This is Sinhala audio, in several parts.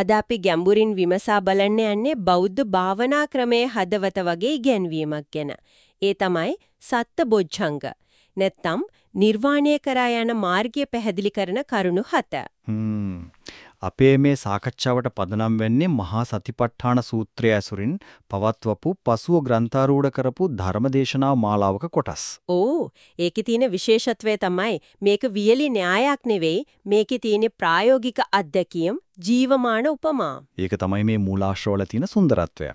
අද අපි ගැඹුරින් විමසා බලන්න යන්නේ බෞද්ධ භාවනා ක්‍රමයේ හදවත වගේ ඉගැන්වීමක් ගැන. ඒ තමයි සත්ත බොජ්ජංග. නැත්තම් නිර්වාණය කරා යන මාර්ගය පැහැදිලි කරන කරුණු හත. අපේ මේ සාකච්ඡාවට පදනම් වෙන්නේ මහා සතිපට්ඨාන සූත්‍රය ඇසුරින් පවත්වපු පසුව ග්‍රන්ථාරූඪ කරපු ධර්මදේශනා මාලාවක කොටස්. ඕ ඒකේ තියෙන විශේෂත්වය තමයි මේක වියලි න්‍යායක් නෙවෙයි මේකේ තියෙන ප්‍රායෝගික අත්දැකීම් ජීවමාන උපමා. ඒක තමයි මේ මූලාශ්‍රවල තියෙන සුන්දරත්වය.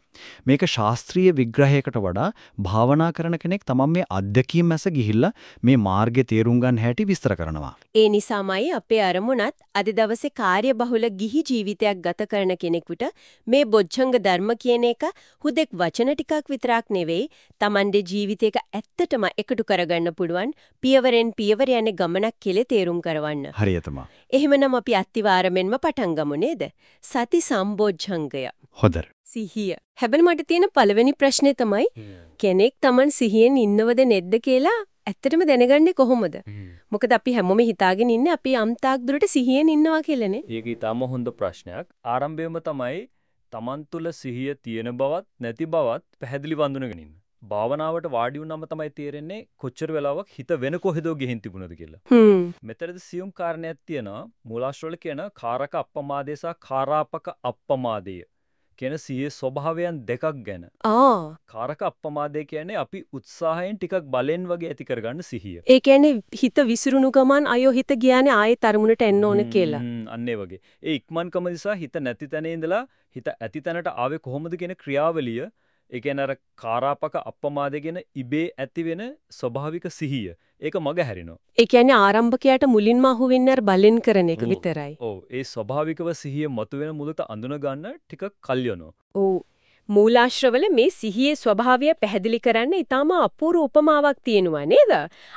මේක ශාස්ත්‍රීය විග්‍රහයකට වඩා භාවනා කරන කෙනෙක් තමන් මේ අධ්‍යක්ීම් මැස ගිහිල්ලා මේ මාර්ගය තේරුම් ගන්න හැටි විස්තර කරනවා. ඒ නිසාමයි අපේ අරමුණත් අද දවසේ කාර්යබහුල ගිහි ජීවිතයක් ගත කරන කෙනෙකුට මේ බොජ්ජංග ධර්ම කියන එක හුදෙක් වචන ටිකක් විතරක් නෙවෙයි Tamande ජීවිතේක ඇත්තටම එකතු කරගන්න පුළුවන් පියවරෙන් පියවර යන ගමනක් කියලා තේරුම් කරවන්න. හරියටම. එහෙමනම් අපි අත්තිවාරමෙන්ම පටන් ගමු නේද? සති සම්බොජ්ජංගය. හොඳයි. සිහිය. හැබැයි මට තියෙන පළවෙනි ප්‍රශ්නේ තමයි කෙනෙක් Taman සිහියෙන් ඉන්නවද නැද්ද කියලා ඇත්තටම දැනගන්නේ කොහොමද? මොකද අපි හැමෝම හිතාගෙන ඉන්නේ අපි යම්තාක් දුරට සිහියෙන් ඉන්නවා කියලානේ. ඒක ඊටම හොඳ ප්‍රශ්නයක්. ආරම්භයේම තමයි Taman තුල සිහිය තියෙන බවත් නැති බවත් පැහැදිලි වඳුනගෙන ඉන්න. භාවනාවට වාඩි වුණාම තමයි තේරෙන්නේ කොච්චර වෙලාවක් හිත වෙන කොහෙදෝ ගිහින් තිබුණද කියලා. හ්ම්. මෙතනද සියුම් කාරණයක් තියෙනවා. මූලාශ්‍රවල කියන කාරක අප්පමාදේ සහ කාරාපක අප්පමාදය කියන සිහියේ ස්වභාවයන් දෙකක් ගැන. ආ. කාරක අප්පමාදේ කියන්නේ අපි උත්සාහයෙන් ටිකක් බලෙන් වගේ ඇති කරගන්න සිහිය. ඒ කියන්නේ හිත විසිරුණු ගමන් අයෝ හිත ගියානේ ආයේ තරමුණට එන්න ඕන කියලා. හ්ම්, අන්න ඒ වගේ. ඒ ඉක්මන්කම නිසා හිත නැති තැන ඉඳලා හිත ඇති තැනට ආවේ කොහොමද කියන ක්‍රියාවලිය ඒ කියන්නේ අර කාරාපක අප්පමාදගෙන ඉබේ ඇති වෙන ස්වභාවික සිහිය. ඒක මග හැරිනවා. ඒ කියන්නේ ආරම්භකයාට මුලින්ම අහුවෙන්නේ බලෙන් කරන එක විතරයි. ඔව් ඒ ස්වභාවිකව සිහිය මතුවෙන මුලට අඳුන ගන්න ටිකක් කල් යනවා. ඔව්. මූලාශ්‍රවල මේ සිහියේ ස්වභාවය පැහැදිලි කරන්න ඊටාම අපූර්ව උපමාවක් තියෙනවා නේද?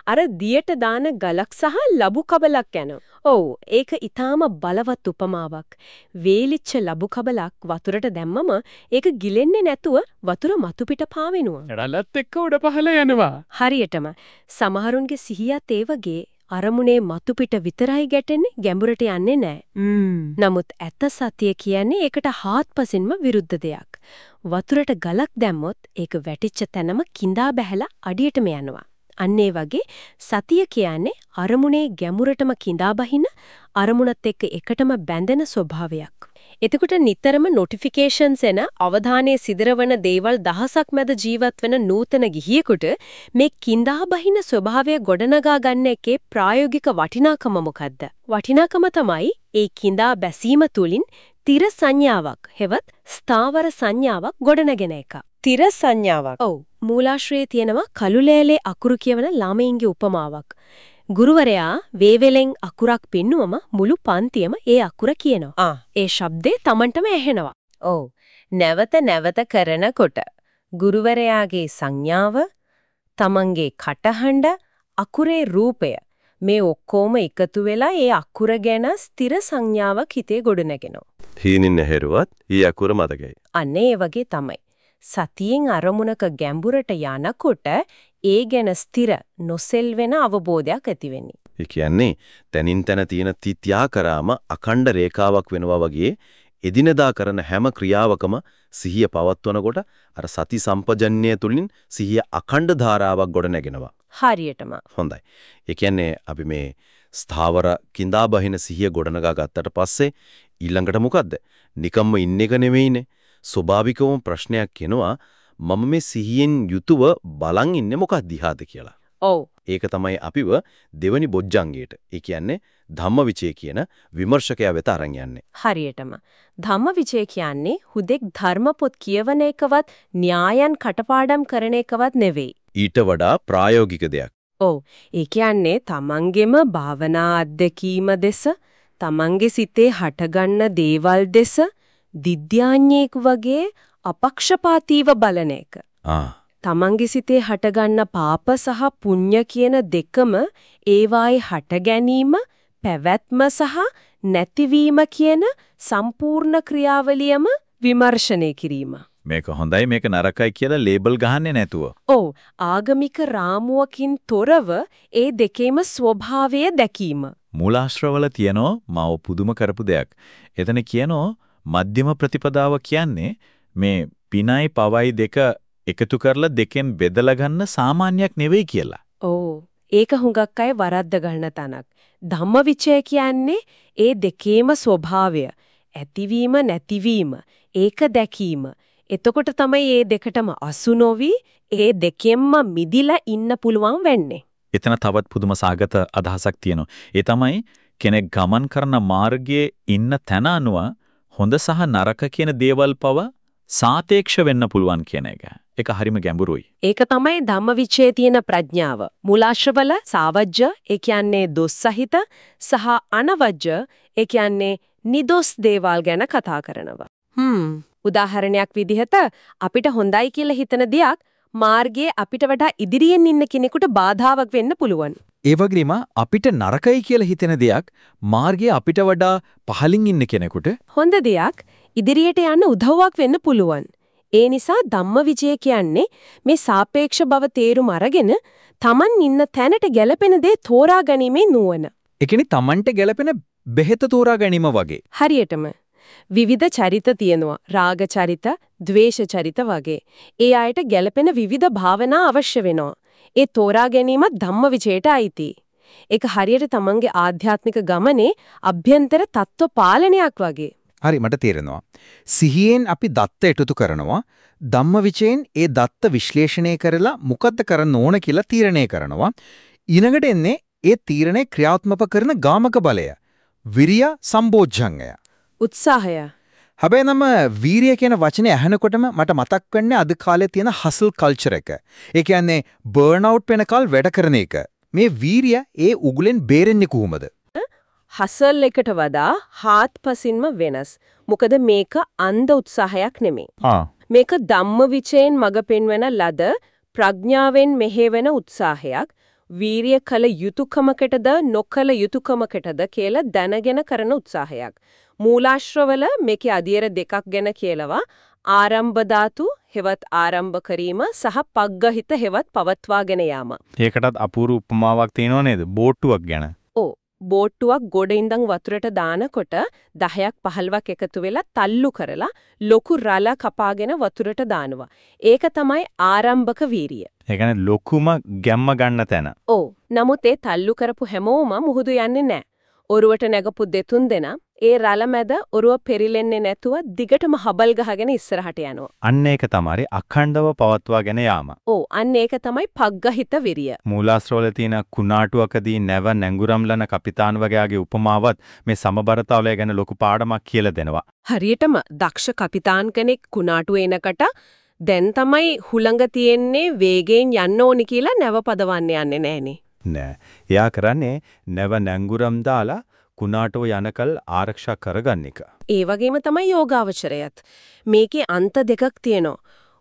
අර දියට දාන ගලක් සහ ලබු කබලක් යන. ඔව් ඒක ඊටාම බලවත් උපමාවක්. වේලිච්ච ලබු කබලක් වතුරට දැම්මම ඒක ගිලෙන්නේ නැතුව වතුර මතු පිට පාවෙනවා. රළත් එක්ක උඩ පහළ යනවා. හරියටම සමහරුන්ගේ සිහියත් ඒ වගේ අරමුණේ මතු පිට විතරයි ගැටෙන්නේ ගැඹුරට යන්නේ නැහැ. නමුත් ඇත්ත සතිය කියන්නේ ඒකට හාත්පසින්ම විරුද්ධ දෙයක්. වතුරට ගලක් දැම්මොත් ඒක වැටිච්ච තැනම කිඳා බැහැලා අඩියටම යනවා. අන්න වගේ සතිය කියන්නේ අරමුණේ ගැඹුරටම කිඳා බහින අරමුණත් එක්ක එකටම බැඳෙන ස්වභාවයක්. එතකොට නිතරම නොටිෆිකේෂන්ස් එන අවධානයේ සිදරවන දේවල් දහසක් මැද ජීවත් වෙන නූතන ගිහියෙකුට මේ කිඳා බහින ස්වභාවය ගොඩනගා ගන්න එකේ ප්‍රායෝගික වටිනාකම මොකද්ද? වටිනාකම තමයි ඒ කිඳා බැසීම තුලින් තිර සංඥාවක් හෙවත් ස්ථාවර සංඥාවක් ගොඩනගෙන එක. තිර සංඥාවක්. ඔව්. මූලාශ්‍රයේ තියෙනවා කළුලෑලේ අකුරු කියවන ළමයින්ගේ උපමාවක්. ගුරුවරයා වේවෙලෙන් අකුරක් පෙන්නුවම මුළු පන්තියම ඒ අකුර කියනවා. ඒ ශබ්දේ Tamanටම ඇහෙනවා. ඔව්. නැවත නැවත කරනකොට ගුරුවරයාගේ සංඥාව, Tamanගේ කටහඬ, අකුරේ රූපය මේ ඔක්කොම එකතු වෙලා ඒ අකුර ගැන ස්ථිර සංඥාවක් හිතේ ගොඩනගෙනවා. හීනින් ඇහෙරුවත් ඊ අකුර මතකයි. අන්න ඒ වගේ තමයි. සතියෙන් අරමුණක ගැඹුරට යනකොට ඒ ගැන ස්ථිර නොසෙල්වෙන අවබෝධයක් ඇති වෙන්නේ. ඒ කියන්නේ තනින් තන තියෙන තිත්‍යා කරාම අඛණ්ඩ රේඛාවක් වෙනවා වගේ එදිනදා කරන හැම ක්‍රියාවකම සිහිය පවත්වනකොට අර සති සම්පජන්ණය තුලින් සිහිය අඛණ්ඩ ධාරාවක් ගොඩ නැගෙනවා. හරියටම. හොඳයි. ඒ කියන්නේ අපි මේ ස්ථාවර කිඳා බහින සිහිය ගොඩනගා ගත්තට පස්සේ ඊළඟට මොකද්ද? නිකම්ම ඉන්න එක නෙවෙයිනේ. ස්වභාවිකවම ප්‍රශ්නයක් එනවා මම මේ සිහියෙන් යුතුව බලන් ඉන්නේ මොකක්ද දිහාද කියලා. ඔව්. ඒක තමයි අපිව දෙවනි බොජ්ජංගයට. ඒ කියන්නේ ධම්මවිචේ කියන විමර්ශකයා වෙත අරන් යන්නේ. හරියටම. ධම්මවිචේ කියන්නේ හුදෙක් ධර්ම පොත් කියවන එකවත් න්‍යායන් කටපාඩම් කරන එකවත් නෙවෙයි. ඊට වඩා ප්‍රායෝගික දෙයක්. ඔව්. ඒ කියන්නේ තමන්ගෙම භාවනා අධ්‍යක්ීම දෙස, තමන්ගේ සිතේ හටගන්න දේවල් දෙස දිද්‍යාඥයෙක් වගේ අපක්ෂපාතීව බලන එක. තමන්ගේ සිතේ හටගන්න පාප සහ පුණ්‍ය කියන දෙකම ඒවායේ හට ගැනීම, පැවැත්ම සහ නැතිවීම කියන සම්පූර්ණ ක්‍රියාවලියම විමර්ශනය කිරීම. මේක හොඳයි මේක නරකයි කියලා ලේබල් ගහන්නේ නැතුව. ඔව් ආගමික රාමුවකින් තොරව ඒ දෙකේම ස්වභාවය දැකීම. මූලාශ්‍රවල තියනෝ මාව පුදුම කරපු දෙයක්. එතන කියනෝ මධ්‍යම ප්‍රතිපදාව කියන්නේ මේ පිනයි පවයි දෙක එකතු කරලා දෙකෙන් බෙදලා ගන්න සාමාන්‍යයක් නෙවෙයි කියලා. ඕ ඒක හුඟක් අය වරද්ද ගන්න තනක්. ධම්මවිචය කියන්නේ ඒ දෙකේම ස්වභාවය. ඇතිවීම නැතිවීම. ඒක දැකීම. එතකොට තමයි මේ දෙකටම අසු නොවි ඒ දෙකෙන්ම මිදිලා ඉන්න පුළුවන් වෙන්නේ. එතන තවත් පුදුම සාගත අදහසක් තියෙනවා. ඒ තමයි කෙනෙක් ගමන් කරන මාර්ගයේ ඉන්න තැන හොඳ සහ නරක කියන දේවල් පව සාපේක්ෂ වෙන්න පුළුවන් කියන එක. ඒක හරිම ගැඹුරුයි. ඒක තමයි ධම්මවිචයේ තියෙන ප්‍රඥාව. මූලාශ්‍රවල සාවජ්‍ය ඒ කියන්නේ දොස් සහිත සහ අනවජ්‍ය ඒ කියන්නේ නිදොස් දේවල් ගැන කතා කරනවා. හ්ම් උදාහරණයක් විදිහට අපිට හොඳයි කියලා හිතන දෙයක් මාර්ගයේ අපිට වඩා ඉදිරියෙන් ඉන්න කෙනෙකුට බාධාවක් වෙන්න පුළුවන්. ඒ වගේම අපිට නරකයි කියලා හිතෙන දෙයක් මාර්ගයේ අපිට වඩා පහලින් ඉන්න කෙනෙකුට හොඳ දෙයක් ඉදිරියට යන්න උදව්වක් වෙන්න පුළුවන්. ඒ නිසා ධම්මවිජය කියන්නේ මේ සාපේක්ෂ බව තේරුම අරගෙන Taman ඉන්න තැනට ගැළපෙන දේ තෝරා ගැනීමේ නුවණ. ඒ කියන්නේ Tamanට ගැළපෙන බෙහෙත තෝරා ගැනීම වගේ. හරියටම විවිධ චරිත තියෙනවා. රාග චරිත, ද්වේෂ චරිත වගේ. ඒ අයට ගැළපෙන විවිධ භාවනා අවශ්‍ය වෙනවා. ඒ තෝරා ගැනීමත් ධම්මවිචයට අයිති. ඒක හරියට තමන්ගේ ආධ්‍යාත්මික ගමනේ අභ්‍යන්තර තත්ත්ව පාලනයක් වගේ. හරි මට තේරෙනවා. සිහියෙන් අපි දත්ත එකතු කරනවා. ධම්මවිචයෙන් ඒ දත්ත විශ්ලේෂණය කරලා මොකද්ද කරන්න ඕන කියලා තීරණය කරනවා. ඊළඟට එන්නේ ඒ තීරණය ක්‍රියාත්මක කරන ගාමක බලය. විරිය සම්බෝධ්‍යංගය. උත්සාහය. හැබැයි නම වීරිය කියන වචනේ ඇහෙනකොටම මට මතක් වෙන්නේ අද කාලේ තියෙන හසල් කල්චර් එක. ඒ කියන්නේ බර්න් අවුට් වෙනකල් වැඩ කරන එක. මේ වීරිය ඒ උගුලෙන් බේරෙන්නේ කොහොමද? හසල් එකට වඩා හාත්පසින්ම වෙනස්. මොකද මේක අන්ධ උත්සාහයක් නෙමෙයි. මේක ධම්මවිචයෙන් මඟ පෙන්වන ලද ප්‍රඥාවෙන් මෙහෙවන උත්සාහයක්. වීරිය කල යුතුයකමකටද නොකල යුතුයකමකටද කියලා දැනගෙන කරන උත්සාහයක්. මූලාශ්‍රවල මේකේ අධියර දෙකක් ගැන කියලවා ආරම්භ ධාතු හෙවත් ආරම්භ කිරීම සහ පග්ගහිත හෙවත් පවත්වාගෙන යාම. ඒකටත් අපූර්ව උපමාවක් තියෙනව නේද? බෝට්ටුවක් ගැන. බෝට්ටුවක් ගොඩ ඉඳන් වතුරට දානකොට 10ක් 15ක් එකතු වෙලා තල්ලු කරලා ලොකු රළ කපාගෙන වතුරට දානවා. ඒක තමයි ආරම්භක වීරිය. ඒ කියන්නේ ලොකුම ගැම්ම ගන්න තැන. ඔව්. නමුත් ඒ තල්ලු කරපු හැමෝම මුහුදු යන්නේ නැහැ. ඔරුවට නැගපු දෙතුන් දෙනා ඒ රළ මැද ඔරුව පෙරිලෙන්නේ නැතුව දිගටම හබල් ගහගෙන ඉස්සරහට යනවා. අන්න ඒක තමයි අඛණ්ඩව පවත්වාගෙන යාම. ඔව් අන්න ඒක තමයි පග්ගහිත විරිය. මූලාශ්‍රවල තියෙන කුණාටුවකදී නැව නැංගුරම්ලන කපිතාන් වගේගේ උපමාවත් මේ සමබරතාවය ගැන ලොකු පාඩමක් කියලා දෙනවා. හරියටම දක්ෂ කපිතාන් කෙනෙක් කුණාටු එනකට දැන් තමයි හුළඟ තියෙන්නේ වේගයෙන් යන්න ඕනි කියලා නැව පදවන්න යන්නේ නැහනේ. නෑ. එයා කරන්නේ නැව නැංගුරම් දාලා කුණාටුව යනකල් ආරක්ෂා කරගන්න එක. ඒ වගේම තමයි යෝගාවචරයත්. මේකේ අන්ත දෙකක් තියෙනවා.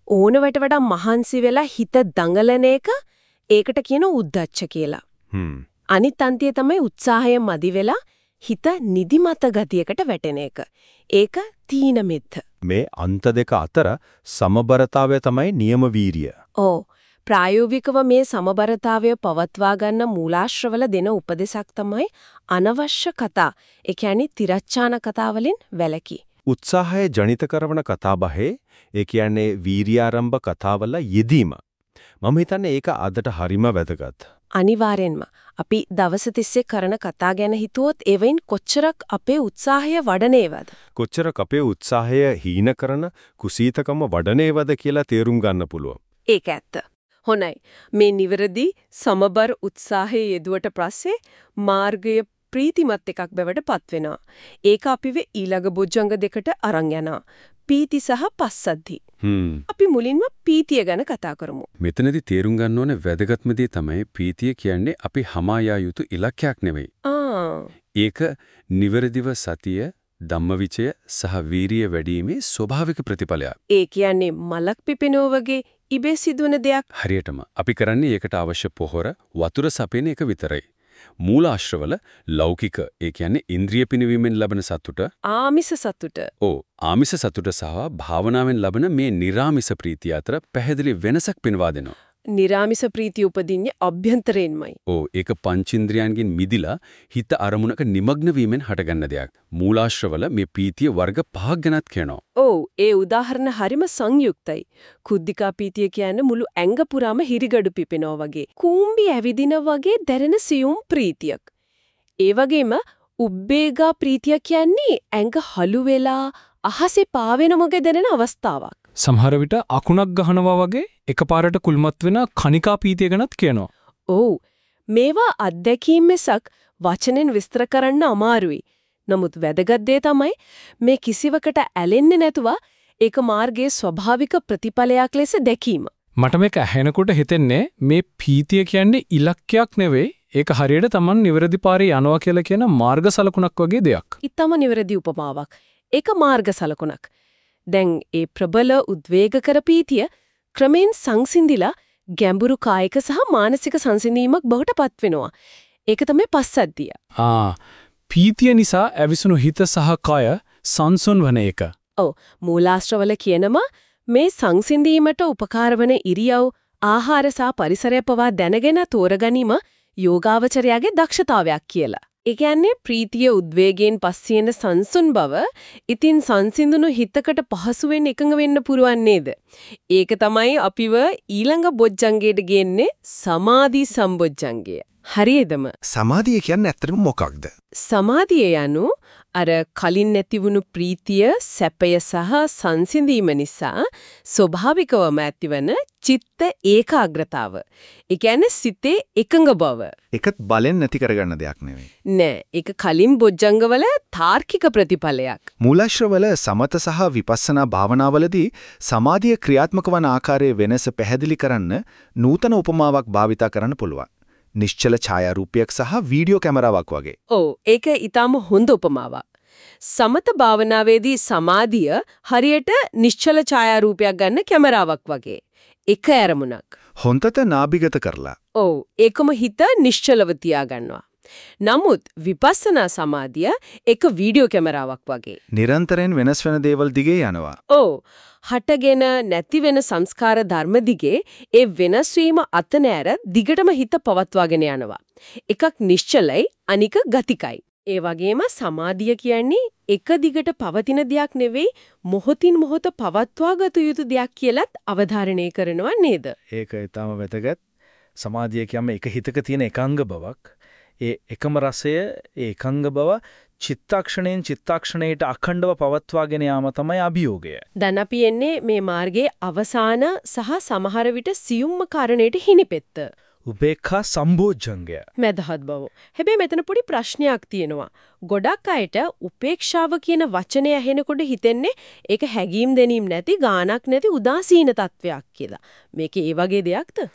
ඕනවට වඩා මහන්සි වෙලා හිත දඟලන එක ඒකට කියන උද්දච්ච කියලා. හ්ම්. අනිත් අන්තිය තමයි උත්සාහය මදි වෙලා හිත නිදිමත ගතියකට වැටෙන එක. ඒක තීන මිත්ත. මේ අන්ත දෙක අතර සමබරතාවය තමයි නියම වීරිය. ඕ ප්‍රායෝගිකව මේ සමබරතාවය පවත්වා ගන්න මූලාශ්‍රවල දෙන උපදේශක් තමයි අනවශ්‍ය කතා. ඒ කියන්නේ තිරච්ඡාන කතා වලින් වැළකී. උත්සාහය ජනිත කරන කතාබහේ ඒ කියන්නේ වීරියාරම්භ කතාවල යෙදීම. මම හිතන්නේ ඒක අදට හරිම වැදගත්. අනිවාර්යෙන්ම අපි දවස් තිස්සේ කරන කතා ගැන හිතුවොත් එවෙන් කොච්චරක් අපේ උත්සාහය වඩනේවද කොච්චරක් අපේ උත්සාහය හීන කරන කුසීතකම වඩනේවද කියලා තේරුම් ගන්න පුළුවන්. ඒක ඇත්ත හොනයි මේ නිවැරදි සමබර උත්සාහයේ යෙදුවට පස්සේ මාර්ගය ප්‍රීතිමත් එකක් බවට පත් වෙනවා ඒක අපිව ඊළඟ බොජ්ජංග දෙකට අරන් යනවා. පීති සහ පස්සද්ධි. අපි මුලින්ම පීතිය ගැන කතා කරමු. මෙතනදී තේරුම් ගන්න ඕනේ වැදගත්ම දේ තමයි ප්‍රීතිය කියන්නේ අපි හමා යා යුතු ඉලක්කයක් නෙවෙයි. ඒක නිවැරදිව සතිය, ධම්මවිචය සහ වීරිය වැඩිීමේ ස්වභාවික ප්‍රතිඵලයක්. ඒ කියන්නේ මලක් පිපෙනෝ වගේ ඉබේ සිදුවන දෙයක් හරියටම අපි කරන්නේ ඒකට අවශ්‍ය පොහොර වතුර සපයන එක විතරයි. මූලාශ්‍රවල ලෞකික ඒ කියන්නේ ඉන්ද්‍රිය පිනවීමෙන් ලබන සතුට ආමිස සතුට ඕ ආමිස සතුට සහ භාවනාවෙන් ලබන මේ निराමිස ප්‍රීතිය අතර පැහැදිලි වෙනසක් පෙන්වා දෙනවා. නිරාමිස ප්‍රීතිය උපදින්නේ අභ්‍යන්තරයෙන්මයි. ඕ ඒක පංචින්ද්‍රයන්ගෙන් මිදිලා හිත අරමුණක নিমগ্ন වීමෙන් හටගන්න දෙයක්. මූලාශ්‍රවල මේ ප්‍රීතිය වර්ග පහක් ගැනත් කියනවා. ඔව් ඒ උදාහරණ හරිම සංයුක්තයි. කුද්ධිකා ප්‍රීතිය කියන්නේ මුළු ඇඟ පුරාම හිරිගඩු පිපෙනවා වගේ. කූඹි ඇවිදින වගේ දැරෙන සියුම් ප්‍රීතියක්. ඒ වගේම උබ්බේගා ප්‍රීතිය කියන්නේ ඇඟ හලු වෙලා අහසේ පාවෙන මොකද දැනෙන අවස්ථාවක්. සමහර විට අකුණක් ගහනවා වගේ එකපාරට කුල්මත් වෙන කණිකා පීතිය ගැනත් කියනවා. ඔව් මේවා අත්දැකීම් මිසක් වචනෙන් විස්තර කරන්න අමාරුයි. නමුත් වැදගත් දේ තමයි මේ කිසිවකට ඇලෙන්නේ නැතුව ඒක මාර්ගයේ ස්වභාවික ප්‍රතිඵලයක් ලෙස දැකීම. මට මේක ඇහෙනකොට හිතෙන්නේ මේ පීතිය කියන්නේ ඉලක්කයක් නෙවෙයි ඒක හරියට Taman නිවැරදි පාරේ යනවා කියලා කියන මාර්ග සලකුණක් වගේ දෙයක්. ඊටම නිවැරදි උපමාවක්. ඒක මාර්ග සලකුණක්. දැන් ඒ ප්‍රබල උද්වේගකර පීතිය ක්‍රමෙන් සංසිඳිලා ගැඹුරු කායික සහ මානසික සංසිඳීමක් බවට පත් වෙනවා. ඒක තමයි පස්සද්ධිය. ආ පීතිය නිසා ඇවිසුණු හිත සහ කය සංසුන් වන එක. මූලාශ්‍රවල කියනවා මේ සංසිඳීමට උපකාර වන ඉරියව් ආහාර සහ පරිසරය පවා දැනගෙන තෝරගැනීම යෝගාවචරයාගේ දක්ෂතාවයක් කියලා. ඒ කියන්නේ ප්‍රීතිය උද්වේගයෙන් පස්සේන සංසුන් බව ඉතින් සංසිඳුණු හිතකට පහසුවෙන් එකඟ වෙන්න පුරුවන් නේද? ඒක තමයි අපිව ඊළඟ බොජ්ජංගයට ගේන්නේ සමාධි සම්බොජ්ජංගය. හරියදම සමාධිය කියන්නේ ඇත්තටම මොකක්ද? සමාධිය යනු අර කලින් නැතිවුණු ප්‍රීතිය, සැපය සහ සංසිඳීම නිසා ස්වභාවිකවම ඇතිවන චිත්ත ඒකාග්‍රතාව. ඒ කියන්නේ සිතේ එකඟ බව. ඒකත් බලෙන් නැති කරගන්න දෙයක් නෙවෙයි. නෑ, ඒක කලින් බොජ්ජංගවල තාර්කික ප්‍රතිඵලයක්. මූලාශ්‍රවල සමත සහ විපස්සනා භාවනාවලදී සමාධිය ක්‍රියාත්මක වන ආකාරයේ වෙනස පැහැදිලි කරන්න නූතන උපමාවක් භාවිතා කරන්න පුළුවන්. නිශ්චල ඡායාරූපයක් සහ වීඩියෝ කැමරාවක් වගේ. ඔව් ඒක ඊටාම හොඳ උපමාවක්. සමත භාවනාවේදී සමාධිය හරියට නිශ්චල ඡායාරූපයක් ගන්න කැමරාවක් වගේ. එක ඇරමුණක්. හොන්තත නාභිගත කරලා. ඔව් ඒකම හිත නිශ්චලව තියාගන්නවා. නමුත් විපස්සනා සමාධිය එක වීඩියෝ කැමරාවක් වගේ. නිරන්තරයෙන් වෙනස් වෙන දේවල් දිගේ යනවා. ඔව් හටගෙන නැති වෙන සංස්කාර ධර්ම දිගේ ඒ වෙනස් වීම අත නෑර දිගටම හිත පවත්වාගෙන යනවා. එකක් නිශ්චලයි අනික ගතිකයි. ඒ වගේම සමාධිය කියන්නේ එක දිගට පවතින දෙයක් නෙවෙයි මොහොතින් මොහොත පවත්වාගත යුතු දෙයක් කියලත් අවධාරණය කරනවා නේද? ඒක ඊටම වැදගත්. සමාධිය කියන්නේ එක හිතක තියෙන එකංග බවක්. ඒ එකම රසය ඒ එකංග බව චිත්තක්ෂණයෙන් චිත්තක්ෂණයට අඛණ්ඩව පවත්වාගෙන යාම තමයි අභියෝගය. දැන් අපි එන්නේ මේ මාර්ගයේ අවසාන සහ සමහර විට සියුම්ම කාරණේට හිණිපෙත්ත. උපේක්ඛා සම්බෝධ්‍යංගය. මදහත් බව. හැබැයි මෙතන පොඩි ප්‍රශ්නයක් තියෙනවා. ගොඩක් අයට උපේක්ෂාව කියන වචනය ඇහෙනකොට හිතෙන්නේ ඒක හැගීම් දෙනීම් නැති ගානක් නැති උදාසීන තත්වයක් කියලා. මේක ඒ වගේ දෙයක්ද?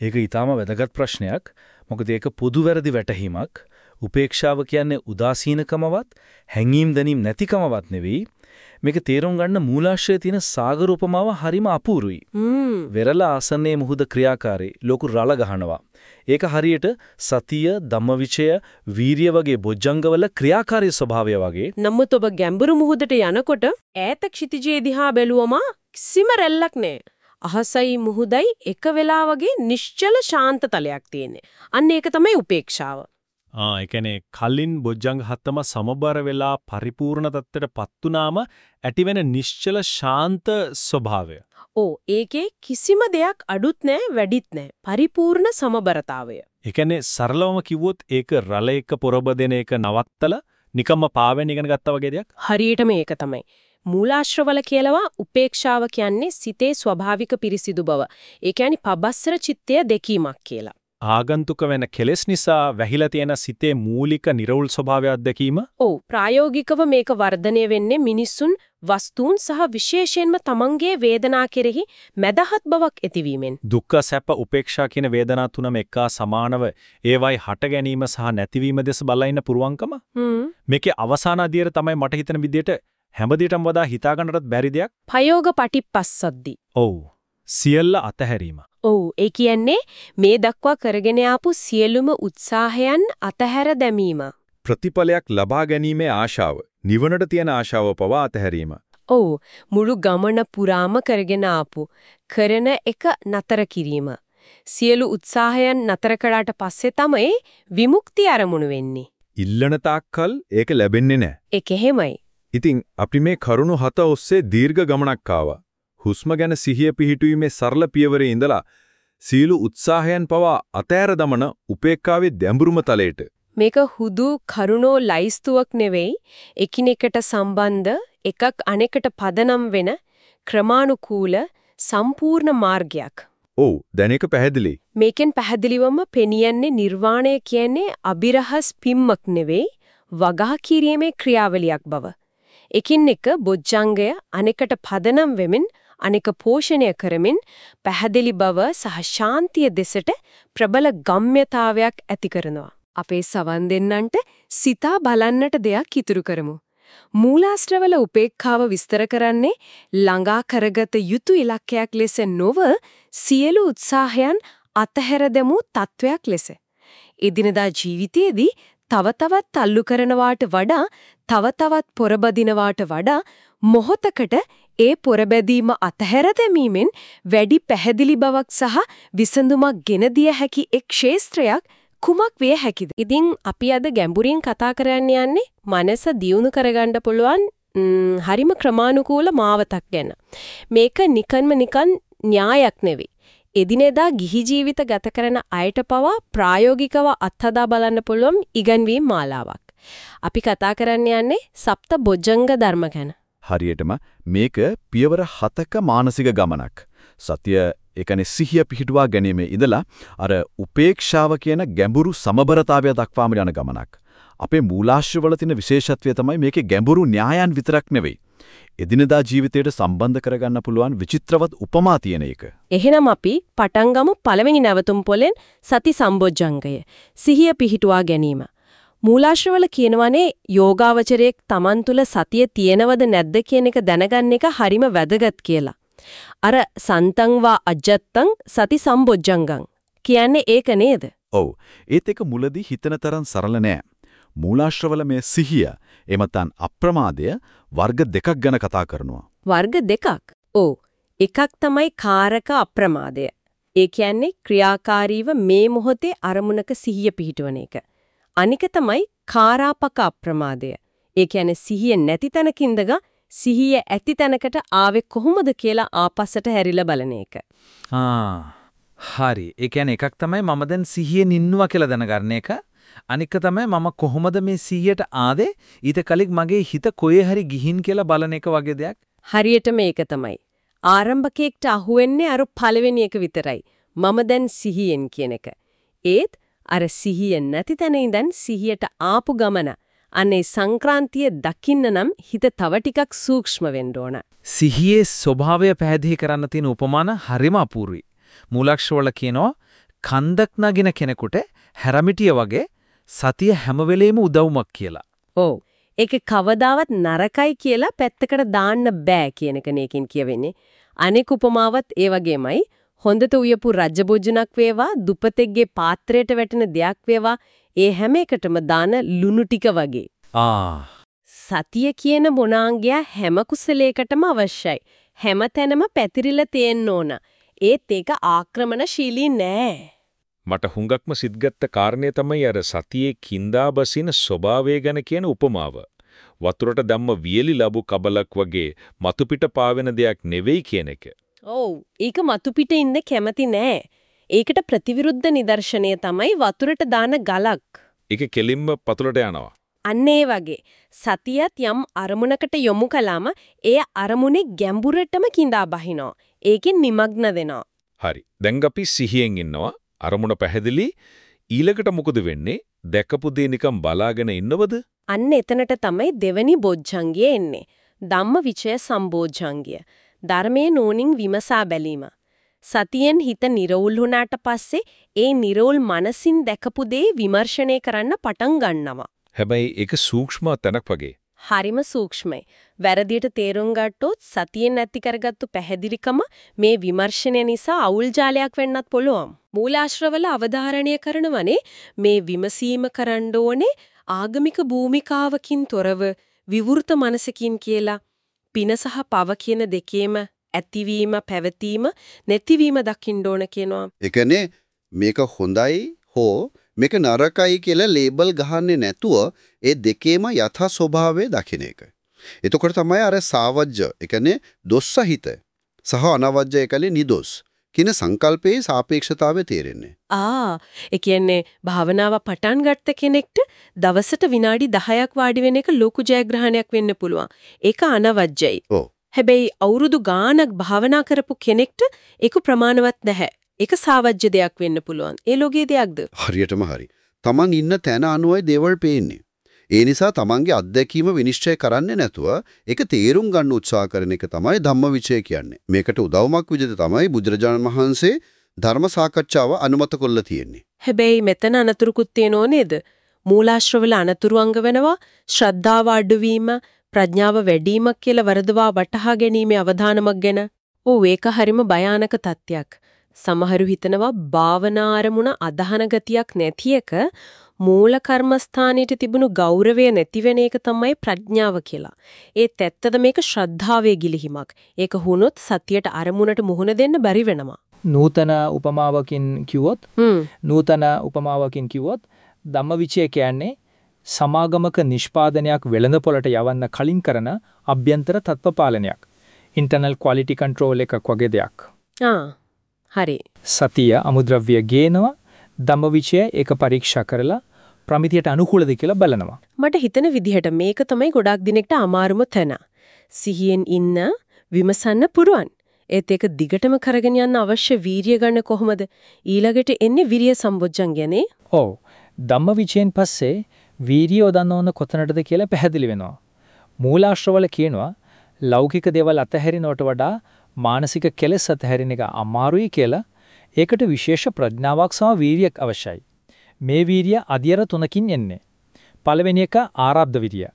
ඒක ඊටාම වැදගත් ප්‍රශ්නයක්. මොකද ඒක පොදු වැරදි වැටහීමක්. උපේක්ෂාව කියන්නේ උදාසීනකමවත් හැඟීම් දැනීම් නැතිකමවත් නෙවෙයි. මේක තේරුම් ගන්න මූලාශ්‍රයේ තියෙන සාගර උපමාව හරිම අපූරුයි. වෙරළ ආසනයේ මුහුද ක්‍රියාකාරී ලොකු රළ ගහනවා. ඒක හරියට සතිය, ධම්මවිචය, වීරිය වගේ බොජ්ජංගවල ක්‍රියාකාරී ස්වභාවය වගේ. නමුත් ඔබ ගැඹුරු මුහුදට යනකොට ඈත ක්ෂිතිජයේ දිහා බැලුවම කිසිම රැල්ලක් නැහැ. අහසයි මුහුදයි එක වෙලා වගේ නිශ්චල ශාන්ත තලයක් තියෙන්නේ. අන්න ඒක තමයි උපේක්ෂාව. ආ ඒ කියන්නේ කලින් බොජ්ජංග හත්තම සමබර වෙලා පරිපූර්ණ තත්ත්වයටපත් වුනාම ඇතිවෙන නිශ්චල ශාන්ත ස්වභාවය. ඕ ඒකේ කිසිම දෙයක් අඩුත් නැහැ වැඩිත් නැහැ. පරිපූර්ණ සමබරතාවය. ඒ කියන්නේ සරලවම කිව්වොත් ඒක රළ එක පොරබ දෙන එක නවත්තල නිකම්ම පාවෙන් ඉගෙන ගත්තා වගේ දෙයක්. හරියටම ඒක තමයි. මූලාශ්‍රවල කියලවා උපේක්ෂාව කියන්නේ සිතේ ස්වභාවික පිරිසිදු බව. ඒ කියන්නේ පබස්සර චිත්තය දෙකීමක් කියලා. ආගන්තුක වෙන කෙලෙස් නිසා වැහිලා තියෙන සිතේ මූලික නිර්වුල් ස්වභාවය අත්දැකීම? ඔව්. ප්‍රායෝගිකව මේක වර්ධනය වෙන්නේ මිනිසුන් වස්තුන් සහ විශේෂයෙන්ම තමන්ගේ වේදනා කෙරෙහි මැදහත් බවක් ඇතිවීමෙන්. දුක්ඛ සැප උපේක්ෂා කියන වේදනා තුනම එක්කා සමානව ඒවයි හට ගැනීම සහ නැතිවීම දෙස බලා ඉන්න පුරුවන්කම? මේකේ අවසාන අධියර තමයි මට හිතෙන විදිහට හැමදේටම වඩා හිතා ගන්නටත් බැරි දෙයක්? පයෝග පටිපස්සද්දි. ඔව් සියල්ල අතහැරීම ඔව් ඒ කියන්නේ මේ දක්වා කරගෙන ආපු සියලුම උත්සාහයන් අතහැර දැමීම. ප්‍රතිඵලයක් ලබා ගැනීමේ ආශාව, නිවනට තියෙන ආශාව පවා අතහැරීම. ඔව් මුළු ගමන පුරාම කරගෙන ආපු කරන එක නතර කිරීම. සියලු උත්සාහයන් නතර කළාට පස්සේ තමයි විමුක්තිය අරමුණු වෙන්නේ. ඉල්ලන තාක්කල් ඒක ලැබෙන්නේ නැහැ. ඒක එහෙමයි. ඉතින් අපි මේ කරුණු හත ඔස්සේ දීර්ඝ ගමනක් ආවා. හුස්ම ගැන සිහිය පිහිටුීමේ සරල පියවරේ ඉඳලා සීළු උත්සාහයන් පවා අතෑර දමන උපේක්ඛාවේ දැඹුරුම තලයට. මේක හුදු කරුණෝ ලයිස්තුවක් නෙවෙයි එකිනෙකට සම්බන්ධ එකක් අනෙකට පදනම් වෙන ක්‍රමානුකූල සම්පූර්ණ මාර්ගයක්. ඔව් දැන් ඒක පැහැදිලි. මේකෙන් පැහැදිලිවම පෙනියන්නේ නිර්වාණය කියන්නේ අබිරහස් පිම්මක් නෙවෙයි වගා කිරීමේ ක්‍රියාවලියක් බව. එකින් එක බොජ්ජංගය අනෙකට පදනම් වෙමින් අනෙක පෝෂණය කරමින් පැහැදිලි බව සහ ශාන්තිය දෙසට ප්‍රබල ගම්ම්‍යතාවයක් ඇති කරනවා. අපේ සවන් දෙන්නන්ට සිතා බලන්නට දෙයක් ඉතුරු කරමු. මූලාශ්‍රවල උපේක්ඛාව විස්තර කරන්නේ ළඟා කරගත යුතු ඉලක්කයක් ලෙස නොව සියලු උත්සාහයන් අතහැර දෙමු තත්වයක් ලෙස. එදිනදා ජීවිතයේදී තව තවත් තල්ලු කරනවාට වඩා තව තවත් පොරබදිනවාට වඩා මොහොතකට ඒ පොරබැදීම අතහැර දැමීමෙන් වැඩි පැහැදිලි බවක් සහ විසඳුමක් ගෙන දිය හැකි එක් ක්ෂේත්‍රයක් කුමක් විය හැකිද? ඉතින් අපි අද ගැඹුරින් කතා කරන්න යන්නේ මනස දියුණු කරගන්න පුළුවන් හරිම ක්‍රමානුකූල මාවතක් ගැන. මේක නිකන්ම නිකන් න්‍යායක් නෙවෙයි. එදිනෙදා ගිහි ජීවිත ගත කරන අයට පවා ප්‍රායෝගිකව අත්හදා බලන්න පුළුවන් ඉගන්වීම් මාලාවක්. අපි කතා කරන්න යන්නේ සප්ත බොජ්ජංග ධර්ම ගැන. හරියටම මේක පියවර 7ක මානසික ගමනක්. සතිය ඒ කියන්නේ සිහිය පිහිටුවා ගැනීම ඉඳලා අර උපේක්ෂාව කියන ගැඹුරු සමබරතාවය දක්වාම යන ගමනක්. අපේ මූලාශ්‍රවල තියෙන විශේෂත්වය තමයි මේකේ ගැඹුරු න්‍යායන් විතරක් නෙවෙයි. එදිනදා ජීවිතයට සම්බන්ධ කරගන්න පුළුවන් විචිත්‍රවත් උපමා තියෙන එක. එහෙනම් අපි පටන් ගමු පළවෙනි නැවතුම් පොලෙන් සති සම්බොජ්ජංගය. සිහිය පිහිටුවා ගැනීම. මූලාශ්‍රවල කියනවනේ යෝගාවචරයේ Taman තුල සතිය තියෙනවද නැද්ද කියන එක දැනගන්න එක හරිම වැදගත් කියලා. අර සන්තංවා අජත්තං සති සම්බොජ්ජංගං කියන්නේ ඒක නේද? ඔව්. ඒත් ඒක මුලදී හිතන තරම් සරල නෑ. මූලාශ්‍රවල මේ සිහිය එමතන් අප්‍රමාදය වර්ග දෙකක් ගැන කතා කරනවා. වර්ග දෙකක්. ඔව්. එකක් තමයි කාරක අප්‍රමාදය. ඒ කියන්නේ ක්‍රියාකාරීව මේ මොහොතේ අරමුණක සිහිය පිහිටවන එක. අනික තමයි කාරාපක අප්‍රමාදය. ඒ කියන්නේ සිහිය නැති තැනකින්දග සිහිය ඇති තැනකට ආවේ කොහොමද කියලා ආපස්සට හැරිලා බලන එක. ආ හරි. ඒ කියන්නේ එකක් තමයි මම දැන් සිහියෙන් ඉන්නවා කියලා දැනගන්න එක. අනික තමයි මම කොහොමද මේ සිහියට ආදේ ඊට කලින් මගේ හිත කොහේ හරි ගිහින් කියලා බලන එක වගේ දෙයක්. හරියට මේක තමයි. ආරම්භකයෙක්ට අහුවෙන්නේ අර පළවෙනි එක විතරයි. මම දැන් සිහියෙන් කියන එක. ඒත් අර සිහිය නැති තැන ඉඳන් සිහියට ආපු ගමන අනේ සංක්‍රාන්තිය දකින්න නම් හිත තව ටිකක් සූක්ෂම වෙන්න ඕන. සිහියේ ස්වභාවය පැහැදිලි කරන්න තියෙන උපමාන හරිම අපූර්වයි. මූලාක්ෂවල කියනවා කන්දක් නගින කෙනෙකුට හැරමිටිය වගේ සතිය හැම වෙලෙම උදව්මක් කියලා. ඔව්. ඒක කවදාවත් නරකයි කියලා පැත්තකට දාන්න බෑ කියන එක නේකින් කියවෙන්නේ. අනෙක් උපමාවත් ඒ වගේමයි. හොඳට උයපු රජබොජුණක් වේවා දුපතෙක්ගේ පාත්‍රයට වැටෙන දෙයක් වේවා ඒ හැම එකටම දාන ලුණු ටික වගේ. ආ සතිය කියන මොනාංගය හැම කුසලයකටම අවශ්‍යයි. හැම තැනම පැතිරිලා තියෙන්න ඕන. ඒත් ඒක ආක්‍රමණශීලී නෑ. මට හුඟක්ම සිද්ගත්ත කාරණේ තමයි අර සතියේ කිඳා බසින ස්වභාවය ගැන කියන උපමාව. වතුරට දැම්ම වියලි ලැබු කබලක් වගේ මතු පිට පාවෙන දෙයක් නෙවෙයි කියන එක. ඔව් ඒක මතු පිට ඉන්න කැමති නෑ. ඒකට ප්‍රතිවිරුද්ධ නිදර්ශනය තමයි වතුරට දාන ගලක්. ඒක කෙලින්ම පතුලට යනවා. අන්න ඒ වගේ සතියත් යම් අරමුණකට යොමු කළාම ඒ අරමුණේ ගැඹුරටම கிඳා බහිනවා. ඒකෙන් නිමග්න වෙනවා. හරි. දැන් අපි සිහියෙන් ඉන්නවා. අරමුණ පැහැදිලි. ඊළඟට මොකද වෙන්නේ? දැකපු දේ නිකන් බලාගෙන ඉන්නවද? අන්න එතනට තමයි දෙවනි බොජ්ජංගය එන්නේ. ධම්ම විචය සම්බෝධ්‍යංගය. ධර්මයේ නෝනින් විමසා බැලීම. සතියෙන් හිත නිරවුල් වුණාට පස්සේ ඒ නිරවුල් මනසින් දැකපු දේ විමර්ශනය කරන්න පටන් ගන්නවා. හැබැයි ඒක සූක්ෂම තැනක් වගේ. හරිම සූක්ෂමයි. වැරදියට තේරුම් ගත්තොත් සතියෙන් ඇති කරගත්තු පැහැදිලිකම මේ විමර්ශනය නිසා අවුල් ජාලයක් වෙන්නත් පුළුවන්. මූලාශ්‍රවල අවධාරණය කරනවනේ මේ විමසීම කරන්න ඕනේ ආගමික භූමිකාවකින් තොරව විවෘත මනසකින් කියලා පින සහ පව කියන දෙකේම ඇතිවීම පැවතීම නැතිවීම දකින්න ඕන කියනවා. ඒ කියන්නේ මේක හොඳයි හෝ මේක නරකයි කියලා ලේබල් ගහන්නේ නැතුව ඒ දෙකේම යථා ස්වභාවය දකින එක. එතකොට තමයි අර සාවජ්‍ය, ඒ කියන්නේ දොස්සහිත සහ අනවජ්‍ය එකලේ නිදොස් කියන සංකල්පයේ සාපේක්ෂතාවය තේරෙන්නේ. ආ ඒ කියන්නේ භාවනාව පටන් ගත්ත කෙනෙක්ට දවසට විනාඩි 10ක් වාඩි වෙන එක ලොකු ජයග්‍රහණයක් වෙන්න පුළුවන්. ඒක අනවජ්‍යයි. ඔව්. හැබැයි අවුරුදු ගාණක් භාවනා කරපු කෙනෙක්ට ඒක ප්‍රමාණවත් නැහැ. ඒක සාවජ්‍ය දෙයක් වෙන්න පුළුවන්. ඒ ලෝකයේ දෙයක්ද? හරියටම හරි. Taman ඉන්න තැන අනුවයි දේවල් පේන්නේ. ඒ නිසා Tamanගේ අත්දැකීම විනිශ්චය කරන්නේ නැතුව ඒක තේරුම් ගන්න උත්සාහ කරන එක තමයි ධම්මවිචය කියන්නේ. මේකට උදව්මක් විදිහට තමයි බුදුරජාණන් වහන්සේ ධර්ම සාකච්ඡාව අනුමත කොල්ල තියෙන්නේ. හැබැයි මෙතන අනතුරුකුත් තියෙනෝ නේද? මූලාශ්‍රවල අනතුරු අංග වෙනවා ශ්‍රද්ධාව අඩුවීම, ප්‍රඥාව වැඩිවීමක් කියලා වරදවා වටහා ගැනීමේ අවධානමක් ගැන. ඕ ඒක හරිම භයානක තත්ත්වයක්. සමහරු හිතනවා භාවනා අරමුණ අදහන ගතියක් නැති එක මූල කර්මස්ථානයේ තිබුණු ගෞරවය නැති වෙන එක තමයි ප්‍රඥාව කියලා. ඒත් ඇත්තද මේක ශ්‍රද්ධාවේ ගිලිහිමක්. ඒක වුණොත් සතියට අරමුණට මුහුණ දෙන්න බැරි වෙනවා. නූතන උපමාවකින් කිව්වොත්. නූතන උපමාවකින් කිව්වොත් ධම්මවිචය කියන්නේ සමාගමක නිෂ්පාදනයක් වෙළඳපොළට යවන්න කලින් කරන අභ්‍යන්තර තත්ත්ව පාලනයක්. ඉන්ටර්නල් ක්වොලිටි කන්ට්‍රෝල් එකක් වගේ දෙයක්. ආ. හරි. සතිය අමුද්‍රව්‍ය ගේනවා ධම්මවිචය ඒක පරීක්ෂා කරලා ප්‍රමිතියට අනුකූලද කියලා බලනවා. මට හිතෙන විදිහට මේක තමයි ගොඩාක් දිනෙකට අමාරුම තැන. සිහියෙන් ඉන්න විමසන්න පුරුවන්. ඒත් ඒක දිගටම කරගෙන යන්න අවශ්‍ය වීරිය ගන්න කොහොමද? ඊළඟට එන්නේ විරිය සම්බොජ්ජංගයනේ. ඔව්. ධම්මවිචයෙන් පස්සේ වීරිය යොදන්න ඕන කොතනටද කියලා පැහැදිලි වෙනවා. මූලාශ්‍රවල කියනවා ලෞකික දේවල් අතහැරිනවට වඩා මානසික කෙලෙස් අතහැරින එක අමාරුයි කියලා ඒකට විශේෂ ප්‍රඥාවක් සහ වීරියක් අවශ්‍යයි. මේ වීරිය අධ්‍යයන තුනකින් එන්නේ. පළවෙනි එක ආරද්ධ විරිය.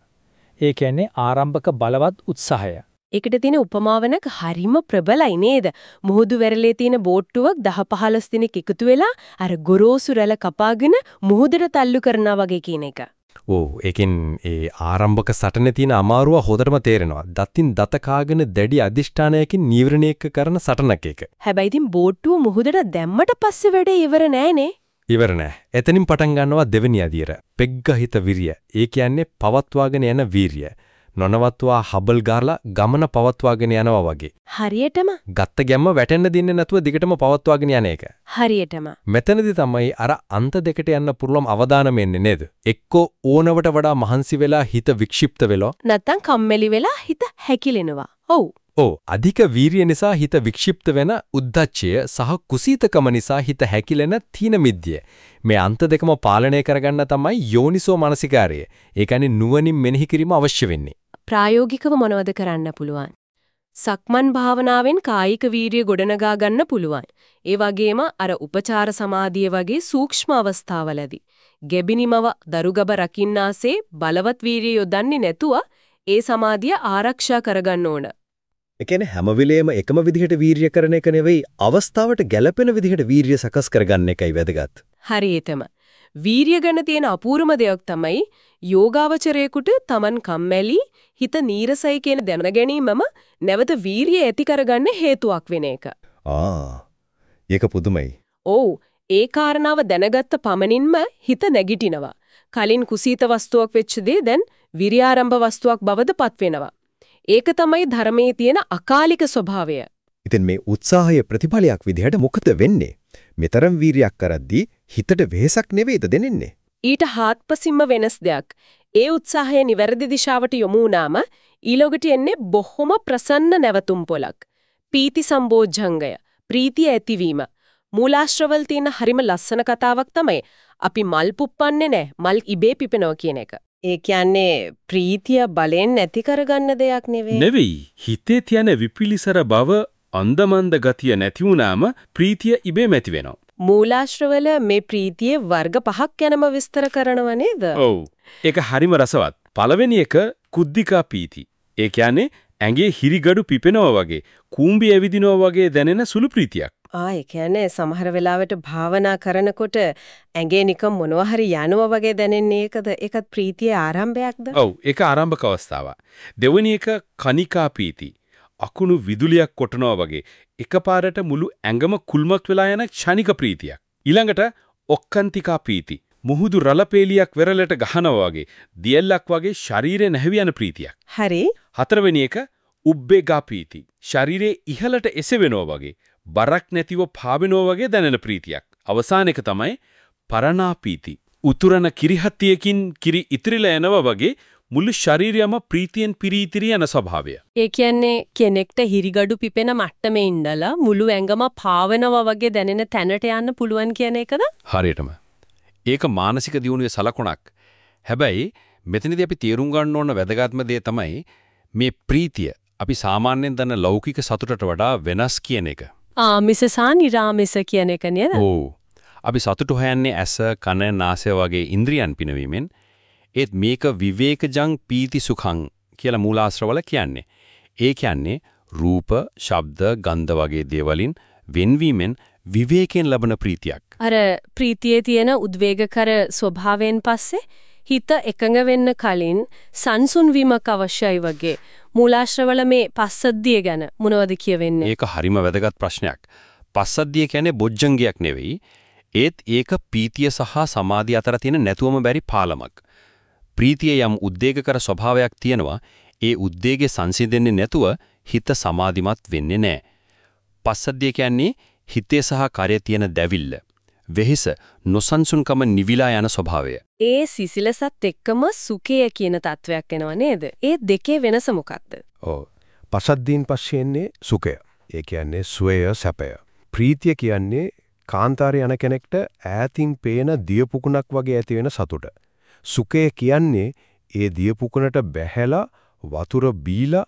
ඒ කියන්නේ ආරම්භක බලවත් උත්සාහය. ඒකට තියෙන උපමාවනක හරිම ප්‍රබලයි නේද? මුහුදු වැරළේ තියෙන බෝට්ටුවක් 10 15 දිනක් එකතු වෙලා අර ගොරෝසු රැළ කපාගෙන මුහුදට තල්ලු කරනවා වගේ කියන එක. ඕ ඒකෙන් ඒ ආරම්භක සටනේ තියෙන අමාරුව හොදටම තේරෙනවා. දත්ින් දත කාගෙන දැඩි අදිෂ්ඨානයකින් නීවරණයක කරන සටනක් ඒක. හැබැයි ඉතින් බෝට්ටුව මුහුදට දැම්මට පස්සේ වැඩේ ඉවර නෑනේ. ඉවර නෑ. එතනින් පටන් ගන්නවා දෙවෙනි අදියර. පෙග්ගහිත විරිය. ඒ කියන්නේ පවත්වාගෙන යන වීරිය. නොනවත්වා හබල් ගාලා ගමන පවත්වාගෙන යනවා වගේ. හරියටම ගත්ත ගැම්ම වැටෙන්න දෙන්නේ නැතුව දිගටම පවත්වාගෙන යන එක. හරියටම මෙතනදි තමයි අර අන්ත දෙකට යන්න පුළුවන් අවදානම එන්නේ නේද? එක්කෝ ඕනවට වඩා මහන්සි වෙලා හිත වික්ෂිප්ත වෙලා නැත්තම් කම්මැලි වෙලා හිත හැකිලෙනවා. ඔව්. ඕ අධික වීරිය නිසා හිත වික්ෂිප්ත වෙන උද්දච්චය සහ කුසීතකම නිසා හිත හැකිලෙන තීන මිද්‍ය. මේ අන්ත දෙකම පාලනය කරගන්න තමයි යෝනිසෝ මානසිකාරය. ඒ කියන්නේ නුවණින් මෙනෙහි කිරීම අවශ්‍ය වෙන්නේ. ප්‍රායෝගිකව මොනවද කරන්න පුළුවන්? සක්මන් භාවනාවෙන් කායික වීරිය ගොඩනගා ගන්න පුළුවන්. ඒ වගේම අර උපචාර සමාධිය වගේ සූක්ෂම අවස්ථාවලදී ගෙබිනිමව දරුගබ රකින්නාසේ බලවත් වීරිය යොදන්නේ නැතුව ඒ සමාධිය ආරක්ෂා කරගන්න ඕන. ඒ කියන්නේ හැම වෙලේම එකම විදිහට වීරිය කරන එක නෙවෙයි අවස්ථාවට ගැළපෙන විදිහට වීරිය සකස් කරගන්න එකයි වැදගත්. හරියටම. වීරිය ගැන තියෙන අපූර්වම දෙයක් තමයි යෝගාවචරයේකට Taman කම්මැලි හිත නීරසයි කියන දැන ගැනීමම නැවත වීරිය ඇති කරගන්න හේතුවක් වෙන එක. ආ. ඒක පුදුමයි. ඔව් ඒ කාරණාව දැනගත්ත පමණින්ම හිත නැගිටිනවා. කලින් කුසීත වස්තුවක් වෙච්ච දේ දැන් විරියාරම්භ වස්තුවක් බවද පත් වෙනවා. ඒක තමයි ධර්මයේ තියෙන අකාලික ස්වභාවය. ඉතින් මේ උත්සාහය ප්‍රතිඵලයක් විදිහට මොකද වෙන්නේ? මෙතරම් වීරියක් කරද්දී හිතට වෙහෙසක් නෙවෙයිද දැනෙන්නේ? ඊට හාත්පසින්ම වෙනස් දෙයක්. ඒ උත්සාහය නිවැරදි දිශාවට යොමු වුණාම ඊළඟට එන්නේ බොහොම ප්‍රසන්න නැවතුම් පොලක්. පීති සම්බෝධංගය, ප්‍රීතිය ඇතිවීම. මූලාශ්‍රවල තියෙන හරිම ලස්සන කතාවක් තමයි අපි මල් පුප්පන්නේ නැහැ, මල් ඉබේ පිපෙනවා කියන එක. ඒ කියන්නේ ප්‍රීතිය බලෙන් නැති කරගන්න දෙයක් නෙවෙයි. නෙවෙයි. හිතේ තියෙන විපිලිසර බව අන්දමන්ද ගතිය නැති වුනාම ප්‍රීතිය ඉබේම ඇති වෙනවා. මූලාශ්‍රවල මේ ප්‍රීතියේ වර්ග පහක් ගැනම විස්තර කරනව නේද? ඔව්. ඒක හරිම රසවත්. පළවෙනි එක කුද්ධිකා පීති. ඒ කියන්නේ ඇඟේ හිරිගඩු පිපෙනවා වගේ, කූඹි ඇවිදිනවා වගේ දැනෙන සුළු ප්‍රීතියක්. ආ ඒ කියන්නේ සමහර වෙලාවට භාවනා කරනකොට ඇඟේ නිකන් මොනවා හරි යනවා වගේ දැනෙන්නේ ඒකද? ඒකත් ප්‍රීතියේ ආරම්භයක්ද? ඔව් ඒක ආරම්භක අවස්ථාව. දෙවෙනි එක කනිකා පීති. අකුණු විදුලියක් කොටනවා වගේ එකපාරට මුළු ඇඟම කුල්මක් වෙලා යන ක්ෂණික ප්‍රීතියක්. ඊළඟට ඔක්කන්තිකා ප්‍රීති. මුහුදු රළපේලියක් වෙරළට ගහනවා වගේ දියැල්ලක් වගේ ශරීරේ නැහැවි යන ප්‍රීතියක්. හරි. හතරවෙනි එක උබ්බේගා ප්‍රීති. ශරීරේ ඉහළට එසවෙනවා වගේ බරක් නැතිව පාවෙනවා වගේ දැනෙන ප්‍රීතියක්. අවසාන එක තමයි පරණා ප්‍රීති. උතුරන කිරිහත්තියකින් කිරි ඉතිරිලා යනවා වගේ මුළු ශරීරයම ප්‍රීතියෙන් පිරීතිරි යන ස්වභාවය. ඒ කියන්නේ කෙනෙක්ට හිරිගඩු පිපෙන මට්ටමේ ඉඳලා මුළු ඇඟම පාවෙනවා වගේ දැනෙන තැනට යන්න පුළුවන් කියන එකද? හරියටම. ඒක මානසික දියුණුවේ සලකුණක්. හැබැයි මෙතනදී අපි තේරුම් ගන්න ඕන වැදගත්ම දේ තමයි මේ ප්‍රීතිය අපි සාමාන්‍යයෙන් දන්න ලෞකික සතුටට වඩා වෙනස් කියන එක. ආමිසසා නිරාමිස කියන එක නේද? ඔව්. අපි සතුට හොයන්නේ ඇස, කන, නාසය වගේ ඉන්ද්‍රියන් පිනවීමෙන්. ඒත් මේක විවේකජං පීති සුඛං කියලා මූලාශ්‍රවල කියන්නේ. ඒ කියන්නේ රූප, ශබ්ද, ගන්ධ වගේ දේවලින් වෙන්වීමෙන් විවේකයෙන් ලබන ප්‍රීතියක්. අර ප්‍රීතියේ තියෙන උද්වේගකර ස්වභාවයෙන් පස්සේ හිත එකඟ වෙන්න කලින් සංසුන් වීමක් අවශ්‍යයි වගේ මූලාශ්‍රවල මේ පස්සද්ධිය ගැන මොනවද කියවෙන්නේ? ඒක හරිම වැදගත් ප්‍රශ්නයක්. පස්සද්ධිය කියන්නේ බොජ්ජංගයක් නෙවෙයි. ඒත් ඒක පීතිය සහ සමාධිය අතර තියෙන නැතුවම බැරි පාලමක්. ප්‍රීතිය යම් උද්වේගකර ස්වභාවයක් තියෙනවා. ඒ උද්වේගය සංසිඳෙන්නේ නැතුව හිත සමාධිමත් වෙන්නේ නැහැ. පස්සද්ධිය කියන්නේ හිතේ සහ කාර්යයේ තියෙන දැවිල්ල. වෙහෙස නොසන්සුන්කම නිවිලා යන ස්වභාවය. ඒ සිසිලසත් එක්කම සුඛය කියන තත්වයක් එනවා නේද? ඒ දෙකේ වෙනස මොකක්ද? ඔව්. පසද්දීන් පස්සේ එන්නේ සුඛය. ඒ කියන්නේ සුවය සැපය. ප්‍රීතිය කියන්නේ කාන්තාරේ යන කෙනෙක්ට ඈතින් පේන දියපුකුණක් වගේ ඇති වෙන සතුට. සුඛය කියන්නේ ඒ දියපුකුණට බැහැලා වතුර බීලා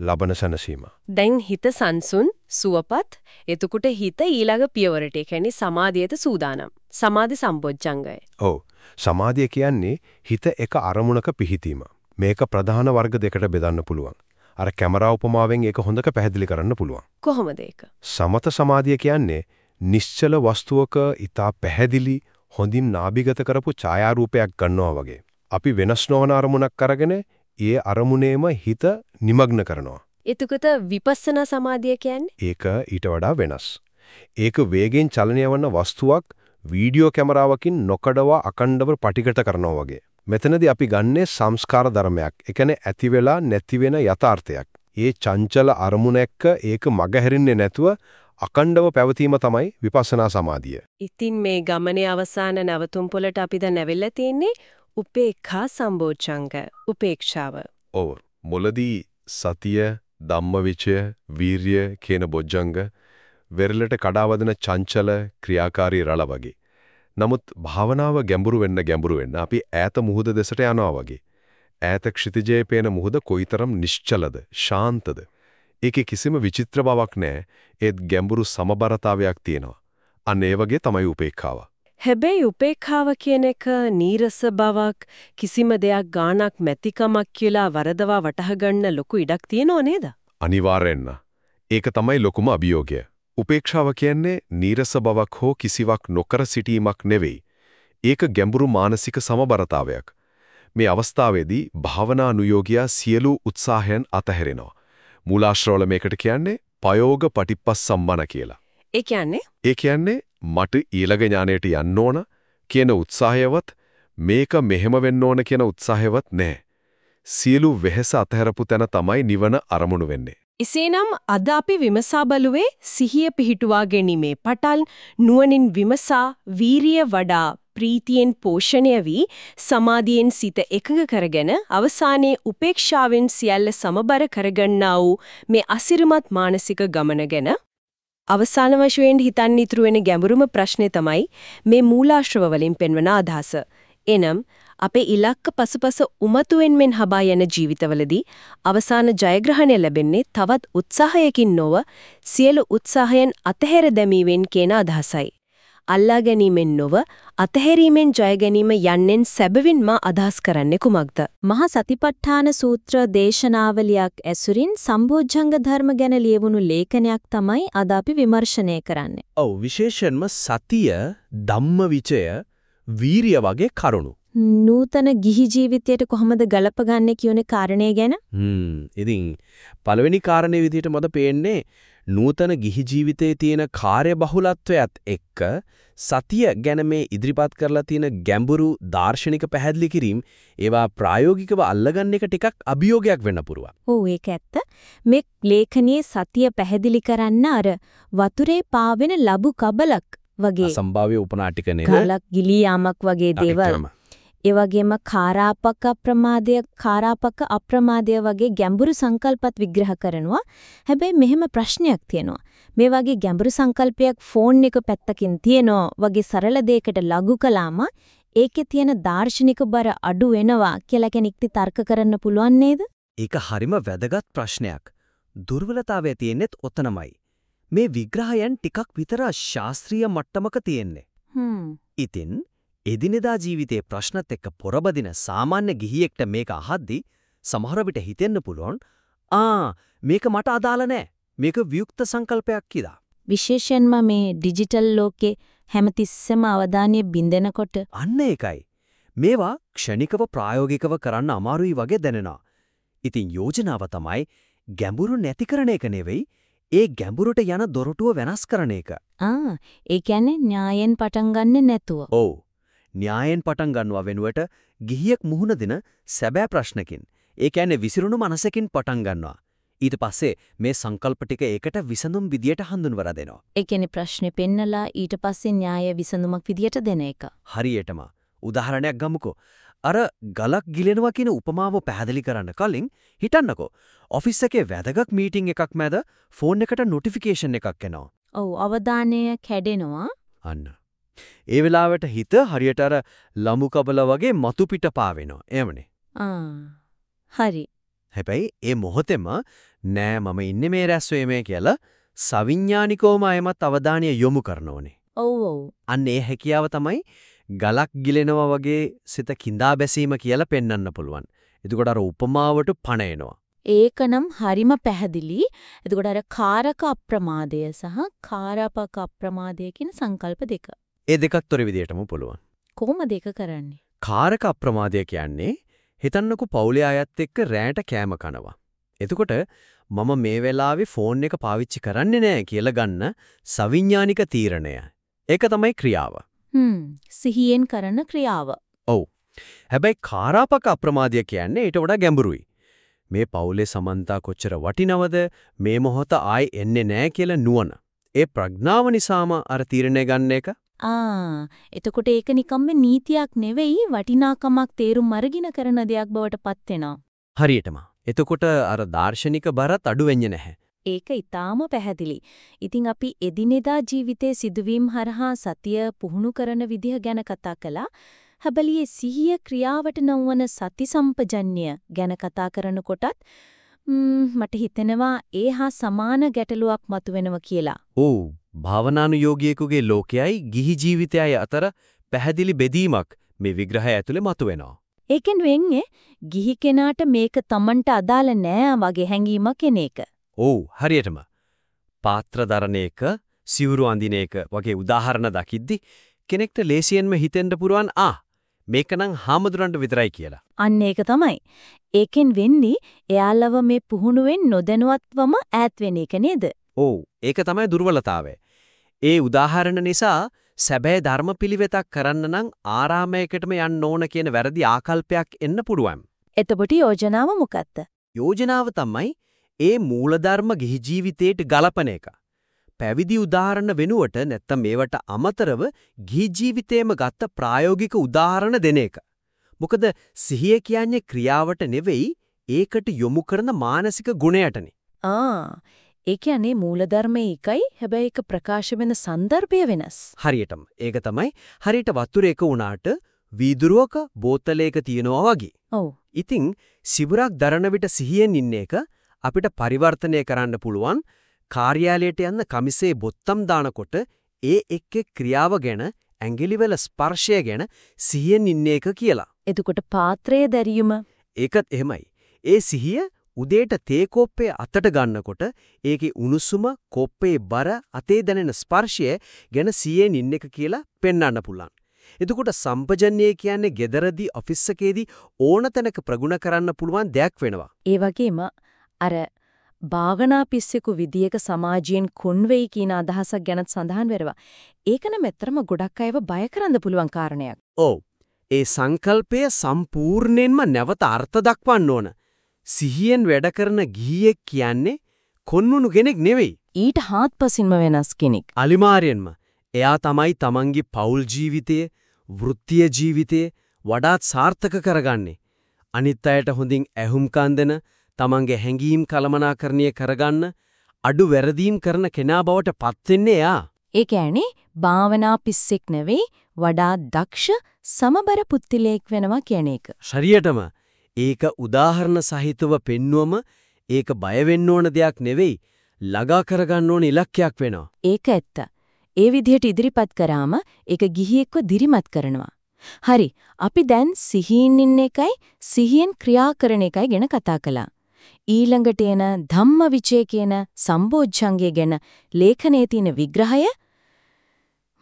ලබන සැනසීම. දැන් හිත සංසුන් සුවපත් එතකොට හිත ඊළඟ පියවරට ඒ කියන්නේ සමාධියට සූදානම්. සමාධි සම්බොජ්ජංගය. ඔව්. සමාධිය කියන්නේ හිත එක අරමුණක පිහිටීම. මේක ප්‍රධාන වර්ග දෙකට බෙදන්න පුළුවන්. අර කැමරා උපමාවෙන් ඒක හොඳට පැහැදිලි කරන්න පුළුවන්. කොහොමද ඒක? සමත සමාධිය කියන්නේ නිශ්චල වස්තුවක ඊටා පැහැදිලි හොඳින් නාභිගත කරපු ඡායාරූපයක් ගන්නවා වගේ. අපි වෙනස් නොවන අරමුණක් අරගෙන ඒ අරමුණේම හිත নিමග්න කරනවා. එතකොට විපස්සනා සමාධිය කියන්නේ ඒක ඊට වඩා වෙනස්. ඒක වේගෙන් චලනය වන වස්තුවක් වීඩියෝ කැමරාවකින් නොකඩවා අකණ්ඩව පටිගත කරනවා වගේ. මෙතනදී අපි ගන්නේ සංස්කාර ධර්මයක්. ඒ කියන්නේ ඇති වෙලා නැති වෙන යථාර්ථයක්. ඒ චංචල අරමුණ එක්ක ඒක මගහැරින්නේ නැතුව අකණ්ඩව පැවතීම තමයි විපස්සනා සමාධිය. ඉතින් මේ ගමනේ අවසාන නැවතුම් පොළට අපි දැන් ඇවිල්ලා තියෙන්නේ උපේක්ඛා සම්බෝචංග උපේක්ෂාව. ඔව්. මුලදී සතිය, ධම්මවිචය, වීරිය කියන බොජ්ජංග වෙරළට කඩාවදන චංචල ක්‍රියාකාරී රළ වගේ. නමුත් භාවනාව ගැඹුරු වෙන්න ගැඹුරු වෙන්න අපි ඈත මුහුද දෙසට යනවා වගේ. ඈත ක්ෂිතිජයේ පේන මුහුද කොයිතරම් නිශ්චලද, ශාන්තද. ඒකේ කිසිම විචිත්‍ර බවක් නැහැ. ඒත් ගැඹුරු සමබරතාවයක් තියෙනවා. අන්න ඒ වගේ තමයි උපේක්ඛාව. හැබැයි උපේක්ඛාව කියන එක නීරස බවක් කිසිම දෙයක් ගාණක් මැතිකමක් කියලා වරදවා වටහා ගන්න ලොකු ඉඩක් තියෙනව නේද? අනිවාර්යෙන්ම. ඒක තමයි ලොකුම අභියෝගය. උපේක්ෂාව කියන්නේ නීරස බවක් හෝ කිසිවක් නොකර සිටීමක් නෙවෙයි. ඒක ගැඹුරු මානසික සමබරතාවයක්. මේ අවස්ථාවේදී භාවනා අනුයෝගියා සියලු උත්සාහයන් අතහැරෙනවා. මූලාශ්‍රවල මේකට කියන්නේ පයෝග පටිපස්සම්මන කියලා. ඒ කියන්නේ ඒ කියන්නේ මට ඊළඟ ඥානයට යන්න ඕන කියන උත්සාහයවත් මේක මෙහෙම වෙන්න ඕන කියන උත්සාහයවත් නැහැ. සියලු වෙහෙස අතහැරපු තැන තමයි නිවන අරමුණු වෙන්නේ. එසේනම් අද අපි විමසා බලුවේ සිහිය පිහිටුවා ගැනීමේ පටල් නුවණින් විමසා වීරිය වඩා ප්‍රීතියෙන් පෝෂණය වී සමාධියෙන් සිත එකඟ කරගෙන අවසානයේ උපේක්ෂාවෙන් සියල්ල සමබර කරගන්නා වූ මේ අසිරිමත් මානසික ගමන ගැන අවසාන වශයෙන් හිතන්න ඉතුරු වෙන ගැඹුරුම ප්‍රශ්නේ තමයි මේ මූලාශ්‍රව වලින් පෙන්වන අදහස. එනම් අපේ ඉලක්ක පසුපස උමතුවෙන් මෙන් හබා යන ජීවිතවලදී අවසාන ජයග්‍රහණය ලැබෙන්නේ තවත් උත්සාහයකින් නොව සියලු උත්සාහයන් අතහැර දැමීමෙන් කියන අදහසයි. අල්ලා ගැනීමෙන් නොව අතහැරීමෙන් ජය ගැනීම යන්නෙන් සැබවින්ම අදහස් කරන්නේ කුමක්ද? මහා සතිපට්ඨාන සූත්‍ර දේශනාවලියක් ඇසුරින් සම්බෝධ්‍යංග ධර්ම ගැන ලියවුණු ලේඛනයක් තමයි අද අපි විමර්ශනය කරන්නේ. ඔව් විශේෂයෙන්ම සතිය, ධම්මවිචය, වීරිය වගේ කරුණු. නූතන ගිහි ජීවිතයට කොහොමද ගලපගන්නේ කියන කාරණේ ගැන හ්ම් ඉතින් පළවෙනි කාරණේ විදිහට මට පේන්නේ නූතන ගිහි ජීවිතයේ තියෙන කාර්යබහුලත්වයත් එක්ක සතිය ගැන මේ ඉදිරිපත් කරලා තියෙන ගැඹුරු දාර්ශනික පැහැදිලි කිරීම ඒවා ප්‍රායෝගිකව අල්ලගන්න එක ටිකක් අභියෝගයක් වෙන්න පුරුවා. ඔව් ඒක ඇත්ත. මේ ලේඛනයේ සතිය පැහැදිලි කරන්න අර වතුරේ පාවෙන ලබු කබලක් වගේ අසම්භාව්‍ය උපනාටික නේද? ගලක් ගිලී යාමක් වගේ දේවල්. ඒ වගේම කාරාපක අප්‍රමාදය කාරාපක අප්‍රමාදය වගේ ගැඹුරු සංකල්පත් විග්‍රහ කරනවා. හැබැයි මෙහෙම ප්‍රශ්නයක් තියෙනවා. මේ වගේ ගැඹුරු සංකල්පයක් ෆෝන් එක පැත්තකින් තියෙනවා වගේ සරල දෙයකට ලඝු කළාම ඒකේ තියෙන දාර්ශනික බර අඩු වෙනවා කියලා කෙනෙක්ට තර්ක කරන්න පුළුවන් නේද? ඒක හරිම වැදගත් ප්‍රශ්නයක්. දුර්වලතාවය තියෙන්නේත් ඔතනමයි. මේ විග්‍රහයන් ටිකක් විතර ශාස්ත්‍රීය මට්ටමක තියෙන්නේ. හ්ම්. ඉතින් එදිනෙදා ජීවිතයේ ප්‍රශ්නත් එක්ක පොරබදින සාමාන්‍ය ගිහියෙක්ට මේක අහද්දි සමහර විට හිතෙන්න පුළුවන් ආ මේක මට අදාළ නෑ. මේක වියුක්ත සංකල්පයක් කියලා. විශේෂයෙන්ම මේ ඩිජිටල් ලෝකේ හැමතිස්සෙම අවධානය බින්දෙනකොට අන්න ඒකයි. මේවා ක්ෂණිකව ප්‍රායෝගිකව කරන්න අමාරුයි වගේ දැනෙනවා. ඉතින් යෝජනාව තමයි ගැඹුරු නැති කරන එක නෙවෙයි ඒ ගැඹුරට යන දොරටුව වෙනස් කරන එක. ආ ඒ කියන්නේ න්‍යායෙන් පටන් ගන්නෙ නැතුව. ඔව්. න්‍යායෙන් පටන් ගන්නවා වෙනුවට ගිහියෙක් මුහුණ දෙන සැබෑ ප්‍රශ්නකින්. ඒ කියන්නේ විසිරුණු මනසකින් පටන් ගන්නවා. ඊට පස්සේ මේ සංකල්ප ටික ඒකට විසඳුම් විදියට හඳුන්වලා දෙනවා. ඒ කියන්නේ ප්‍රශ්නේ පෙන්නලා ඊට පස්සේ න්‍යාය විසඳුමක් විදියට දෙන එක. හරියටම. උදාහරණයක් ගමුකෝ. අර ගලක් ගිලෙනවා කියන උපමාව පැහැදිලි කරන්න කලින් හිතන්නකෝ. ඔෆිස් එකේ වැදගත් මීටින් එකක් මැද ෆෝන් එකට නොටිෆිකේෂන් එකක් එනවා. ඔව් අවධානය කැඩෙනවා. අන්න. ඒ වෙලාවට හිත හරියට අර ලමු කබල වගේ මතු පිට පාවෙනවා. එවනේ. ආ. හරි. හැබැයි ඒ මොහොතේම නෑ මම ඉන්නේ මේ රැස්වීමේ කියලා සවිඥානිකවම අයමත් අවධානය යොමු කරන ඕනේ. ඔව් ඔව්. අන්න ඒ හැකියාව තමයි ගලක් ගිලෙනවා වගේ සිත කිඳා බැසීම කියලා පෙන්වන්න පුළුවන්. එතකොට අර උපමාවට පණ එනවා. ඒකනම් හරිම පැහැදිලි. එතකොට අර කාරක අප්‍රමාදය සහ කාරාපක අප්‍රමාදය කියන සංකල්ප දෙක. ඒ දෙකත් තොර විදියටම පුළුවන්. කොහොමද ඒක කරන්නේ? කාරක අප්‍රමාදය කියන්නේ හිතන්නකෝ පවුලේ අයත් එක්ක රැට කෑම කනවා. එතකොට මම මේ වෙලාවේ ෆෝන් එක පාවිච්චි කරන්නේ නැහැ කියලා ගන්න සවිඥානික තීරණය. ඒක තමයි ක්‍රියාව. හ්ම් සිහියෙන් කරන ක්‍රියාව. ඔව්. හැබැයි කාරාපක අප්‍රමාදය කියන්නේ ඊට වඩා ගැඹුරුයි. මේ පවුලේ සමන්තා කොච්චර වටිනවද මේ මොහොත ආයි එන්නේ නැහැ කියලා නුවණ. ඒ ප්‍රඥාව නිසාම අර තීරණය ගන්න එක ආ එතකොට ඒක නිකම්ම නීතියක් නෙවෙයි වටිනාකමක් තේරුම් අරගෙන කරන දෙයක් බවට පත් වෙනවා. හරියටම. එතකොට අර දාර්ශනික බරත් අඩු වෙන්නේ නැහැ. ඒක ඊටාම පැහැදිලි. ඉතින් අපි එදිනෙදා ජීවිතයේ සිදුවීම් හරහා සතිය පුහුණු කරන විදිහ ගැන කතා කළා. හැබැයි සිහිය ක්‍රියාවට නම්වන සති සම්පජන්‍ය ගැන කතා කරනකොටත් මට හිතෙනවා ඒ හා සමාන ගැටලුවක් මතුවෙනවා කියලා. ඔව් භාවනානුයෝගියෙකුගේ ලෝකයයි ගිහි ජීවිතයයි අතර පැහැදිලි බෙදීමක් මේ විග්‍රහය ඇතුලේ මතුවෙනවා. ඒකෙන් වෙන්නේ ගිහි කෙනාට මේක Tamanට අදාළ නෑ වගේ හැඟීමක් එන එක. ඔව් හරියටම. පාත්‍ර දරන එක, සිවුරු අඳින එක වගේ උදාහරණ දකිද්දි කෙනෙක්ට ලේසියෙන්ම හිතෙන්න පුරවන් ආ මේකනම් හාමුදුරන්ට විතරයි කියලා. අන්න ඒක තමයි. ඒකෙන් වෙන්නේ එයාලව මේ පුහුණුවෙන් නොදැනුවත්වම ඈත් වෙන එක නේද? ඔව් ඒක තමයි දුර්වලතාවය. ඒ උදාහරණ නිසා සැබෑ ධර්මපිලිවෙතක් කරන්න නම් ආරාමයකටම යන්න ඕන කියන වැරදි ආකල්පයක් එන්න පුළුවන්. එතකොට යෝජනාව මොකක්ද? යෝජනාව තමයි ඒ මූලධර්ම ගිහි ජීවිතේට ගලපන එක. පැවිදි උදාහරණ වෙනුවට නැත්තම් මේවට අමතරව ගිහි ජීවිතේම ගත්ත ප්‍රායෝගික උදාහරණ දෙන එක. මොකද සිහිය කියන්නේ ක්‍රියාවට නෙවෙයි ඒකට යොමු කරන මානසික ගුණයටනේ. ආ ඒ කියන්නේ මූලධර්මයේ එකයි හැබැයි ඒක ප්‍රකාශ වෙන સંદર્ભය වෙනස්. හරියටම. ඒක තමයි හරියට වතුරේක වුණාට වීදුරුවක බෝතලයක තියනවා වගේ. ඔව්. ඉතින් සිවුරක් දරන විට සිහියෙන් ඉන්න එක අපිට පරිවර්තනය කරන්න පුළුවන්. කාර්යාලයට යන්න කමිසේ බොත්තම් දානකොට ඒ එක්කේ ක්‍රියාව ගැන ඇඟිලිවල ස්පර්ශය ගැන සිහියෙන් ඉන්න එක කියලා. එතකොට පාත්‍රයේ දැරියම ඒකත් එහෙමයි. ඒ සිහිය උදේට තේ කෝප්පේ අතට ගන්නකොට ඒකේ උණුසුම කෝප්පේ බර අතේ දැනෙන ස්පර්ශය ගැන සිහියෙන් ඉන්න එක කියලා පෙන්වන්න පුළුවන්. එතකොට සම්පජන්ණය කියන්නේ gederadi ඔෆිස් එකේදී ඕන තැනක ප්‍රගුණ කරන්න පුළුවන් දෙයක් වෙනවා. ඒ වගේම අර භාවනා පිස්සෙකු විදියක සමාජයෙන් කොන් වෙයි කියන අදහසක් ගැනත් සඳහන් වෙරවා. ඒකන මෙතරම ගොඩක් අයව බය කරන්න පුළුවන් කාරණයක්. ඔව්. ඒ සංකල්පය සම්පූර්ණයෙන්ම නැවත අර්ථ දක්වන්න ඕන. සිහියෙන් වැඩ කරන ගිහියෙක් කියන්නේ කොන්නුණු කෙනෙක් නෙවෙයි. ඊට හාත්පසින්ම වෙනස් කෙනෙක්. අලිමාරියෙන්ම එයා තමයි තමන්ගේ පෞල් ජීවිතය, වෘත්තීය ජීවිතය වඩාත් සාර්ථක කරගන්නේ. අනිත් අයට හොඳින් ඇහුම්කන් දෙන, තමන්ගේ හැඟීම් කළමනාකරණය කරගන්න, අඩු වැරදීම් කරන කෙනා බවට පත් වෙන්නේ එයා. ඒ කියන්නේ භාවනා පිස්සෙක් නෙවෙයි වඩා දක්ෂ සමබර පුත්තිලෙක් වෙනවා කියන එක. ශරියටම ඒක උදාහරණ සහිතව පෙන්වුවම ඒක බය ඕන දෙයක් නෙවෙයි ළඟා කරගන්න ඕන ඉලක්කයක් වෙනවා. ඒක ඇත්ත. ඒ විදිහට ඉදිරිපත් කරාම ඒක ගිහියෙක්ව දිරිමත් කරනවා. හරි අපි දැන් සිහියෙන් ඉන්න එකයි සිහියෙන් ක්‍රියා කරන එකයි ගැන කතා කළා. ඊළඟට එන ධම්මවිචේ කියන සම්බෝධ්‍යංගය ගැන ලේඛනයේ තියෙන විග්‍රහය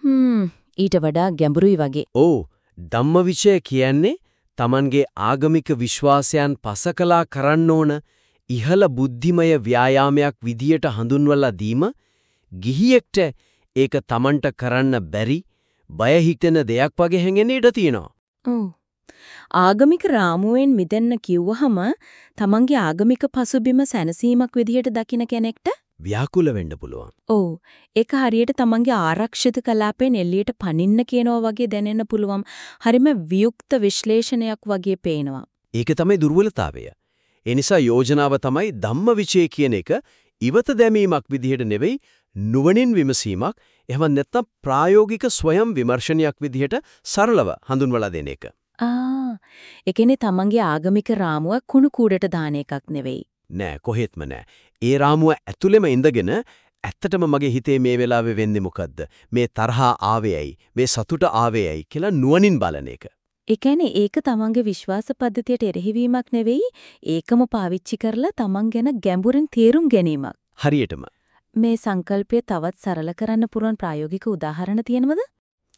හ්ම් ඊට වඩා ගැඹුරුයි වගේ. ඔව් ධම්මවිචය කියන්නේ Tamanගේ ආගමික විශ්වාසයන් පසකලා කරන්න ඕන ඉහළ බුද්ධිමය ව්‍යායාමයක් විදියට හඳුන්වලා දීම ගිහියෙක්ට ඒක Tamanට කරන්න බැරි බය හිතෙන දෙයක් වගේ හැඟෙන්න ඉඩ තියෙනවා. ඔව්. ආගමික රාමුවෙන් මිදෙන්න කිව්වහම Tamanගේ ආගමික පසුබිම සැනසීමක් විදියට දකින කෙනෙක්ට ව්‍යාකුල වෙන්න පුළුවන්. ඔව්. ඒක හරියට තමන්ගේ ආරක්ෂිත කලාපයෙන් එළියට පනින්න කියනවා වගේ දැනෙන්න පුළුවන්. හරිම වියුක්ත විශ්ලේෂණයක් වගේ පේනවා. ඒක තමයි දුර්වලතාවය. ඒ නිසා යෝජනාව තමයි ධම්මවිචේ කියන එක ඉවත දැමීමක් විදිහට නෙවෙයි නුවණින් විමසීමක් එහෙම නැත්නම් ප්‍රායෝගික ස්වයං විමර්ශනයක් විදිහට සරලව හඳුන්වලා දෙන එක. ආ ඒ කියන්නේ තමන්ගේ ආගමික රාමුව කුණු කූඩට දාන එකක් නෙවෙයි. නෑ කොහෙත්ම නෑ. ඒ රාමුව ඇතුළෙම ඉඳගෙන ඇත්තටම මගේ හිතේ මේ වෙලාවේ වෙන්නේ මොකද්ද? මේ තරහා ආවේයයි, මේ සතුට ආවේයයි කියලා නුවණින් බලන එක. ඒ කියන්නේ ඒක තමන්ගේ විශ්වාස පද්ධතියට එරෙහිවීමක් නෙවෙයි, ඒකම පාවිච්චි කරලා තමන් ගැන ගැඹුරින් තේරුම් ගැනීමක්. හරියටම. මේ සංකල්පය තවත් සරල කරන්න පුරුවන් ප්‍රායෝගික උදාහරණ තියෙනවද?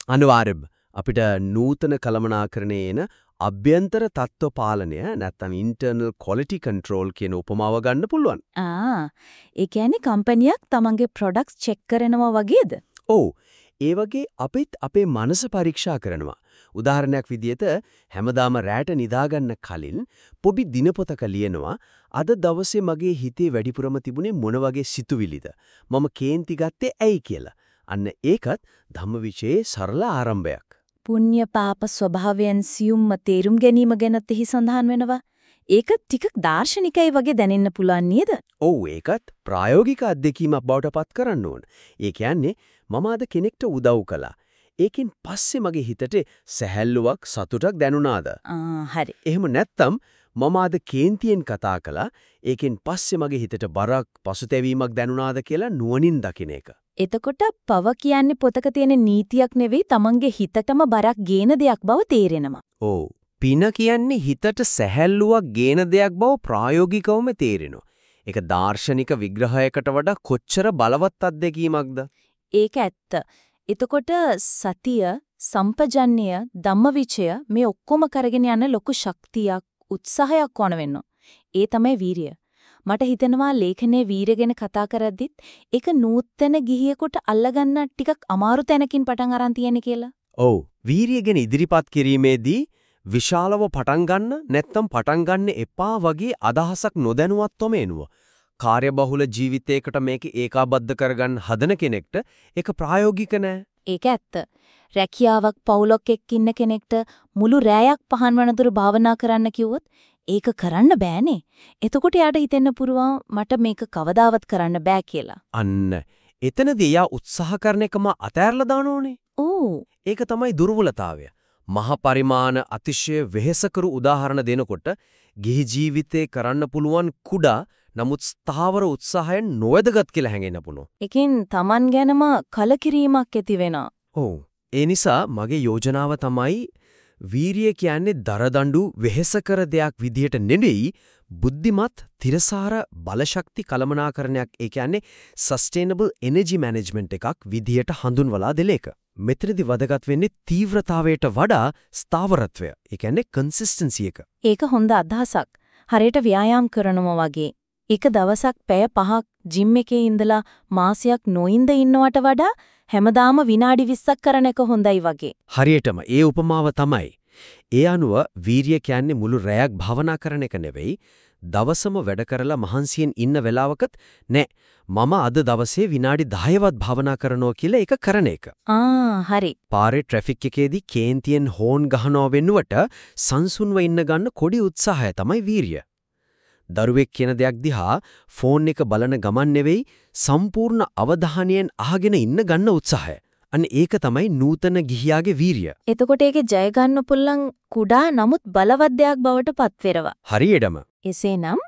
අනිවාර්යයෙන්ම අපිට නූතන කළමනාකරණයේ එන අභ්‍යන්තර තත්ත්ව පාලනය නැත්නම් internal quality control කියන උපමාව ගන්න පුළුවන්. ආ ඒ කියන්නේ කම්පැනියක් තමන්ගේ products check කරනවා වගේද? ඔව්. ඒ වගේ අපිත් අපේ මනස පරීක්ෂා කරනවා. උදාහරණයක් විදිහට හැමදාම රැට නිදාගන්න කලින් පොඩි දිනපොතක ලියනවා අද දවසේ මගේ හිතේ වැඩිපුරම තිබුණේ මොන වගේ සිතුවිලිද මම කේන්ති ගත්තේ ඇයි කියලා. අන්න ඒකත් ධම්මවිචයේ සරල ආරම්භයක්. පුණ්‍ය පාප ස්වභාවයන් සියුම්ම තේරුම් ගැනීම ගැනත් එහි සඳහන් වෙනවා. ඒක ටිකක් දාර්ශනිකයි වගේ දැනෙන්න පුළුවන් නේද? ඔව් ඒකත් ප්‍රායෝගික අත්දැකීමක් බවට පත් කරන්න ඕන. ඒ කියන්නේ මම අද කෙනෙක්ට උදව් කළා. ඒකෙන් පස්සේ මගේ හිතට සැහැල්ලුවක් සතුටක් දැනුණාද? හරි. එහෙම නැත්නම් මම අද කේන්තියෙන් කතා කළා. ඒකෙන් පස්සේ මගේ හිතට බරක් පසුතැවීමක් දැනුණාද කියලා නුවණින් දකින එක. එතකොට පව කියන්නේ පොතක තියෙන නීතියක් නෙවෙයි තමන්ගේ හිතටම බරක් ගේන දෙයක් බව තේරෙනවා. ඔව්. පින කියන්නේ හිතට සැහැල්ලුවක් ගේන දෙයක් බව ප්‍රායෝගිකවම තේරෙනවා. ඒක දාර්ශනික විග්‍රහයකට වඩා කොච්චර බලවත් අත්දැකීමක්ද? ඒක ඇත්ත. එතකොට සතිය, සම්පජන්ණය, ධම්මවිචය මේ ඔක්කොම කරගෙන යන ලොකු ශක්තියක්, උත්සාහයක් ඕන වෙනවා. ඒ තමයි වීරිය. මට හිතෙනවා ලේඛනයේ වීරිය ගැන කතා කරද්දිත් ඒක නූතන ගිහියෙකුට අල්ලගන්න ටිකක් අමාරු තැනකින් පටන් අරන් තියෙන කියලා. ඔව්. වීරිය ගැන ඉදිරිපත් කිරීමේදී විශාලව පටන් ගන්න නැත්නම් පටන් ගන්න එපා වගේ අදහසක් නොදැනුවත්වම එනවා. කාර්යබහුල ජීවිතයකට මේක ඒකාබද්ධ කරගන්න හදන කෙනෙක්ට ඒක ප්‍රායෝගික නෑ. ඒක ඇත්ත. රැකියාවක් පවුලක් එක්ක ඉන්න කෙනෙක්ට මුළු රැයක් පහන් වනතුරු භාවනා කරන්න කිව්වොත් ඒක කරන්න බෑනේ. එතකොට යාට හිතෙන්න පුරුවා මට මේක කවදාවත් කරන්න බෑ කියලා. අන්න එතනදී යා උත්සාහ කරන එකම අතෑරලා දානෝනේ. ඕ ඒක තමයි දුර්වලතාවය. මහා පරිමාණ අතිශය වෙහෙසකරු උදාහරණ දෙනකොට ගිහි ජීවිතේ කරන්න පුළුවන් කුඩා නමුත් ස්ථාවර උත්සාහයෙන් නොවැදගත් කියලා හැඟෙන්න පුළුවන්. එකෙන් Taman ගැනම කලකිරීමක් ඇති වෙනවා. ඔව්. ඒ නිසා මගේ යෝජනාව තමයි වීරිය කියන්නේ දරදඬු වෙහෙසකර දෙයක් විදිහට නෙවෙයි බුද්ධිමත් තිරසාර බලශක්ති කළමනාකරණයක් ඒ කියන්නේ sustainable energy management එකක් විදිහට හඳුන්වලා දෙල එක. මෙතනදි වැදගත් වෙන්නේ තීව්‍රතාවයට වඩා ස්ථාවරත්වය. ඒ කියන්නේ කන්සිස්ටන්සි එක. ඒක හොඳ අදහසක්. හරියට ව්‍යායාම් කරනවා වගේ. එක දවසක් පැය 5ක් ජිම් එකේ ඉඳලා මාසයක් නොඉඳ ඉන්නවට වඩා හැමදාම විනාඩි 20ක් කරන එක හොඳයි වගේ. හරියටම ඒ උපමාව තමයි. ඒ අනුව වීරිය කියන්නේ මුළු රැයක් භවනා කරන එක නෙවෙයි. දවසම වැඩ කරලා මහන්සියෙන් ඉන්න වෙලාවකත් නෑ මම අද දවසේ විනාඩි 10වත් භවනා කරනවා කියලා ඒක කරන එක. ආ හරි. පාරේ ට්‍රැෆික් එකේදී කේන්තියෙන් හෝන් ගහනවා වෙනුවට සංසුන්ව ඉන්න ගන්න කොඩි උත්සාහය තමයි වීරිය. දරුවෙක් කියන දෙයක් දිහා ෆෝන් එක බලන ගමන් නෙවෙයි සම්පූර්ණ අවධානයෙන් අහගෙන ඉන්න ගන්න උත්සාහය. අන්න ඒක තමයි නූතන ගිහියාගේ වීරිය. එතකොට ඒකේ ජය ගන්න පුළුවන් කුඩා නමුත් බලවත් දෙයක් බවට පත්වෙරවා. හරියටම. එසේනම්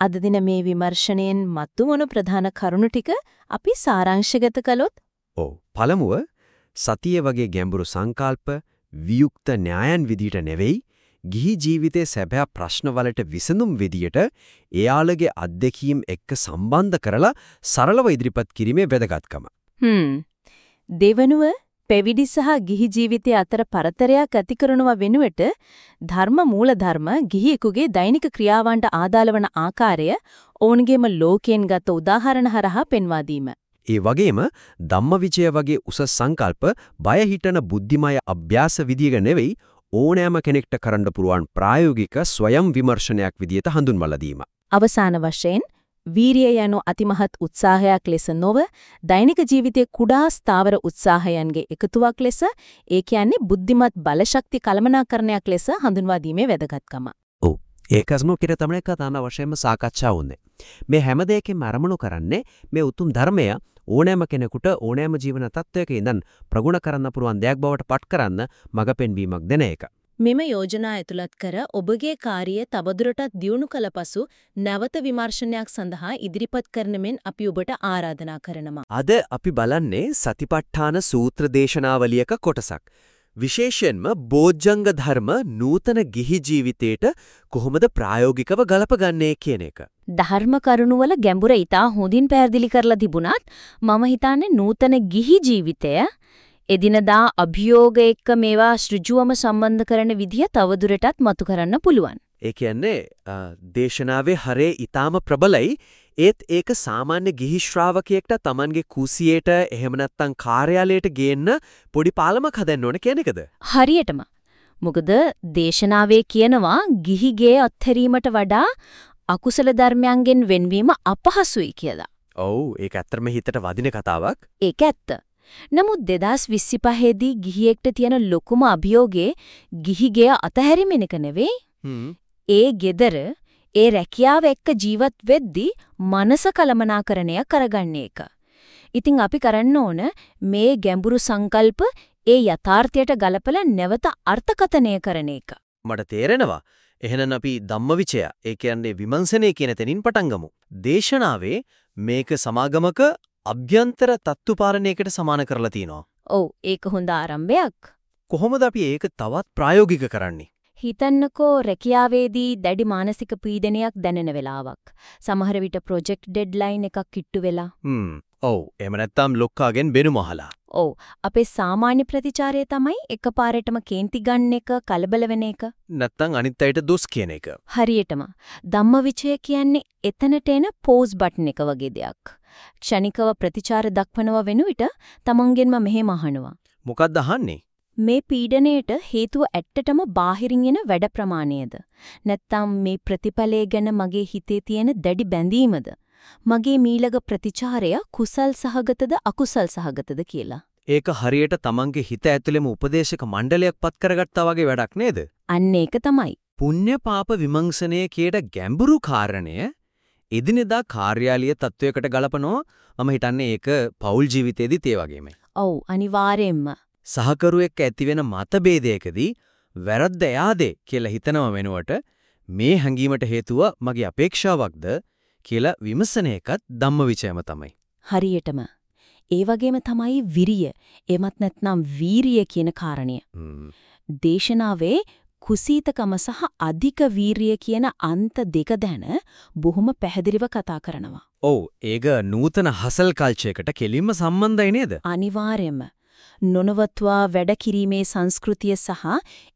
අද දින මේ විමර්ශනයෙන් මතුවන ප්‍රධාන කරුණු ටික අපි සාරාංශගත කළොත් ඔව් පළමුව සතිය වගේ ගැඹුරු සංකල්ප වියුක්ත න්‍යායන් විදියට නෙවෙයි ගිහි ජීවිතයේ සැබෑ ප්‍රශ්නවලට විසඳුම් විදියට එයාලගේ අත්දැකීම් එක්ක සම්බන්ධ කරලා සරලව ඉදිරිපත් කිරීමේ වැදගත්කම. හ්ම් දෙවනුව පැවිදි සහ ගිහි ජීවිතය අතර පරතරයක් ඇති කරනවා වෙනුවට ධර්ම මූලධර්ම ගිහියෙකුගේ දෛනික ක්‍රියාවන්ට ආදාළ වන ආකාරය ඔවුන්ගේම ලෝකයෙන් ගත උදාහරණ හරහා පෙන්වා දීම. ඒ වගේම ධම්මවිචය වගේ උසස් සංකල්ප බය හිතන බුද්ධිමය අභ්‍යාස විදියක නෙවෙයි ඕනෑම කෙනෙක්ට කරන්න පුරුවන් ප්‍රායෝගික ස්වයං විමර්ශනයක් විදියට හඳුන්වලා දීම. අවසාන වශයෙන් වීරිය යනු අතිමහත් උත්සාහයක් ලෙස නොව දෛනික ජීවිතයේ කුඩා ස්ථාවර උත්සාහයන්ගේ එකතුවක් ලෙස ඒ කියන්නේ බුද්ධිමත් බලශක්ති කළමනාකරණයක් ලෙස හඳුන්වා දීමේ වැදගත්කම. ඔව් ඒකස්ම කිර තමයි කතාන වශයෙන්ම සාකච්ඡා වුනේ. මේ හැම දෙයකින්ම අරමුණු කරන්නේ මේ උතුම් ධර්මය ඕනෑම කෙනෙකුට ඕනෑම ජීවන තත්වයක ඉඳන් ප්‍රගුණ කරන්න පුළුවන් දෙයක් බවට පත් කරන්න මඟ පෙන්වීමක් දෙන එක. මෙම යෝජනා ඇතුළත් කර ඔබගේ කාර්යය තවදුරටත් දියුණු කළ පසු නැවත විමර්ශනයක් සඳහා ඉදිරිපත් කරන මෙන් අපි ඔබට ආරාධනා කරනවා. අද අපි බලන්නේ සතිපට්ඨාන සූත්‍ර දේශනාවලියක කොටසක්. විශේෂයෙන්ම බෝධ්‍යංග ධර්ම නූතන ගිහි ජීවිතයට කොහොමද ප්‍රායෝගිකව ගලපගන්නේ කියන එක. ධර්ම කරුණවල ගැඹුර ඊටා හොඳින් පැහැදිලි කරලා තිබුණත් මම හිතන්නේ නූතන ගිහි ජීවිතය එදිනදා අභියෝග එක්ක මේවා ඍජුවම සම්බන්ධ කරන විදිය තවදුරටත් මතු කරන්න පුළුවන්. ඒ කියන්නේ දේශනාවේ හරේ ඊටාම ප්‍රබලයි ඒත් ඒක සාමාන්‍ය ගිහි ශ්‍රාවකයෙක්ට Tamanගේ කුසියට එහෙම නැත්නම් කාර්යාලයට ගේන්න පොඩි පාලමක් හදන්න ඕන කියන එකද? හරියටම. මොකද දේශනාවේ කියනවා ගිහිගේ අත්හැරීමට වඩා අකුසල ධර්මයන්ගෙන් වෙන්වීම අපහසුයි කියලා. ඔව් ඒක ඇත්තටම හිතට වදින කතාවක්. ඒක ඇත්ත. නමුත් 2025 දී ගිහියෙක්ට තියෙන ලොකුම අභියෝගේ ගිහිගේ අතහැරීමෙන එක නෙවෙයි. ඒ gedara ඒ රැකියාව එක්ක ජීවත් වෙද්දී මනස කලමනාකරණය කරගන්න එක. ඉතින් අපි කරන්න ඕන මේ ගැඹුරු සංකල්ප ඒ යථාර්ථයට ගලපලා නැවත අර්ථකථනය කරන එක. මට තේරෙනවා. එහෙනම් අපි ධම්මවිචය ඒ කියන්නේ විමර්ශනය කියන තැනින් පටන්. දේශනාවේ මේක සමාගමක අභ්‍යන්තර තත්ත්වපාලනයකට සමාන කරලා තිනවා. ඔව් ඒක හොඳ ආරම්භයක්. කොහොමද අපි ඒක තවත් ප්‍රායෝගික කරන්නේ? හිතන්නකෝ රැකියාවේදී දැඩි මානසික පීඩනයක් දැනෙන වෙලාවක්. සමහර විට ප්‍රොජෙක්ට් ඩෙඩ්ලයින් එකක් කිට්ටු වෙලා. හ්ම්. ඔව්. එහෙම නැත්නම් ලොක්කාගෙන් බෙනුම අහලා. ඔව්. අපේ සාමාන්‍ය ප්‍රතිචාරය තමයි එකපාරටම කේන්ති ගන්න එක, කලබල වෙන එක. නැත්නම් අනිත් අයට දොස් කියන එක. හරියටම. ධම්මවිචය කියන්නේ එතනට එන පෝස් බටන් එක වගේ දෙයක්. ක්ෂණිකව ප්‍රතිචාර දක්වනව වෙනුවිට තමන්ගෙන්ම මෙහෙම අහනවා. මොකක්ද අහන්නේ? මේ පීඩණයට හේතුව ඇත්තටම බාහිරින් එන වැඩ ප්‍රමාණයද නැත්නම් මේ ප්‍රතිඵලය ගැන මගේ හිතේ තියෙන දැඩි බැඳීමද මගේ මීළඟ ප්‍රතිචාරය කුසල් සහගතද අකුසල් සහගතද කියලා. ඒක හරියට තමන්ගේ හිත ඇතුළෙම උපදේශක මණ්ඩලයක් පත් කරගත්තා වගේ වැඩක් නේද? අන්න ඒක තමයි. පුණ්‍ය පාප විමර්ශනය කීයට ගැඹුරු කාරණය එදිනෙදා කාර්යාලීය තත්වයකට ගලපනෝ. මම හිතන්නේ ඒක පෞල් ජීවිතේදීත් ඒ වගේමයි. ඔව් අනිවාර්යෙන්ම. සහකරුවෙක් ඇතිවෙන මතභේදයකදී වැරද්ද එයාදේ කියලා හිතනව වෙනුවට මේ හැඟීමට හේතුව මගේ අපේක්ෂාවක්ද කියලා විමසන එකත් ධම්මවිචයම තමයි. හරියටම. ඒ වගේම තමයි විරිය. එමත් නැත්නම් වීරිය කියන කාරණය. දේශනාවේ කුසීතකම සහ අධික වීරිය කියන අන්ත දෙක දැන බොහොම පැහැදිලිව කතා කරනවා. ඔව් ඒක නූතන හසල් කල්චයකට කෙලින්ම සම්බන්ධයි නේද? අනිවාර්යයෙන්ම. නොනවත්වා වැඩ කිරීමේ සංස්කෘතිය සහ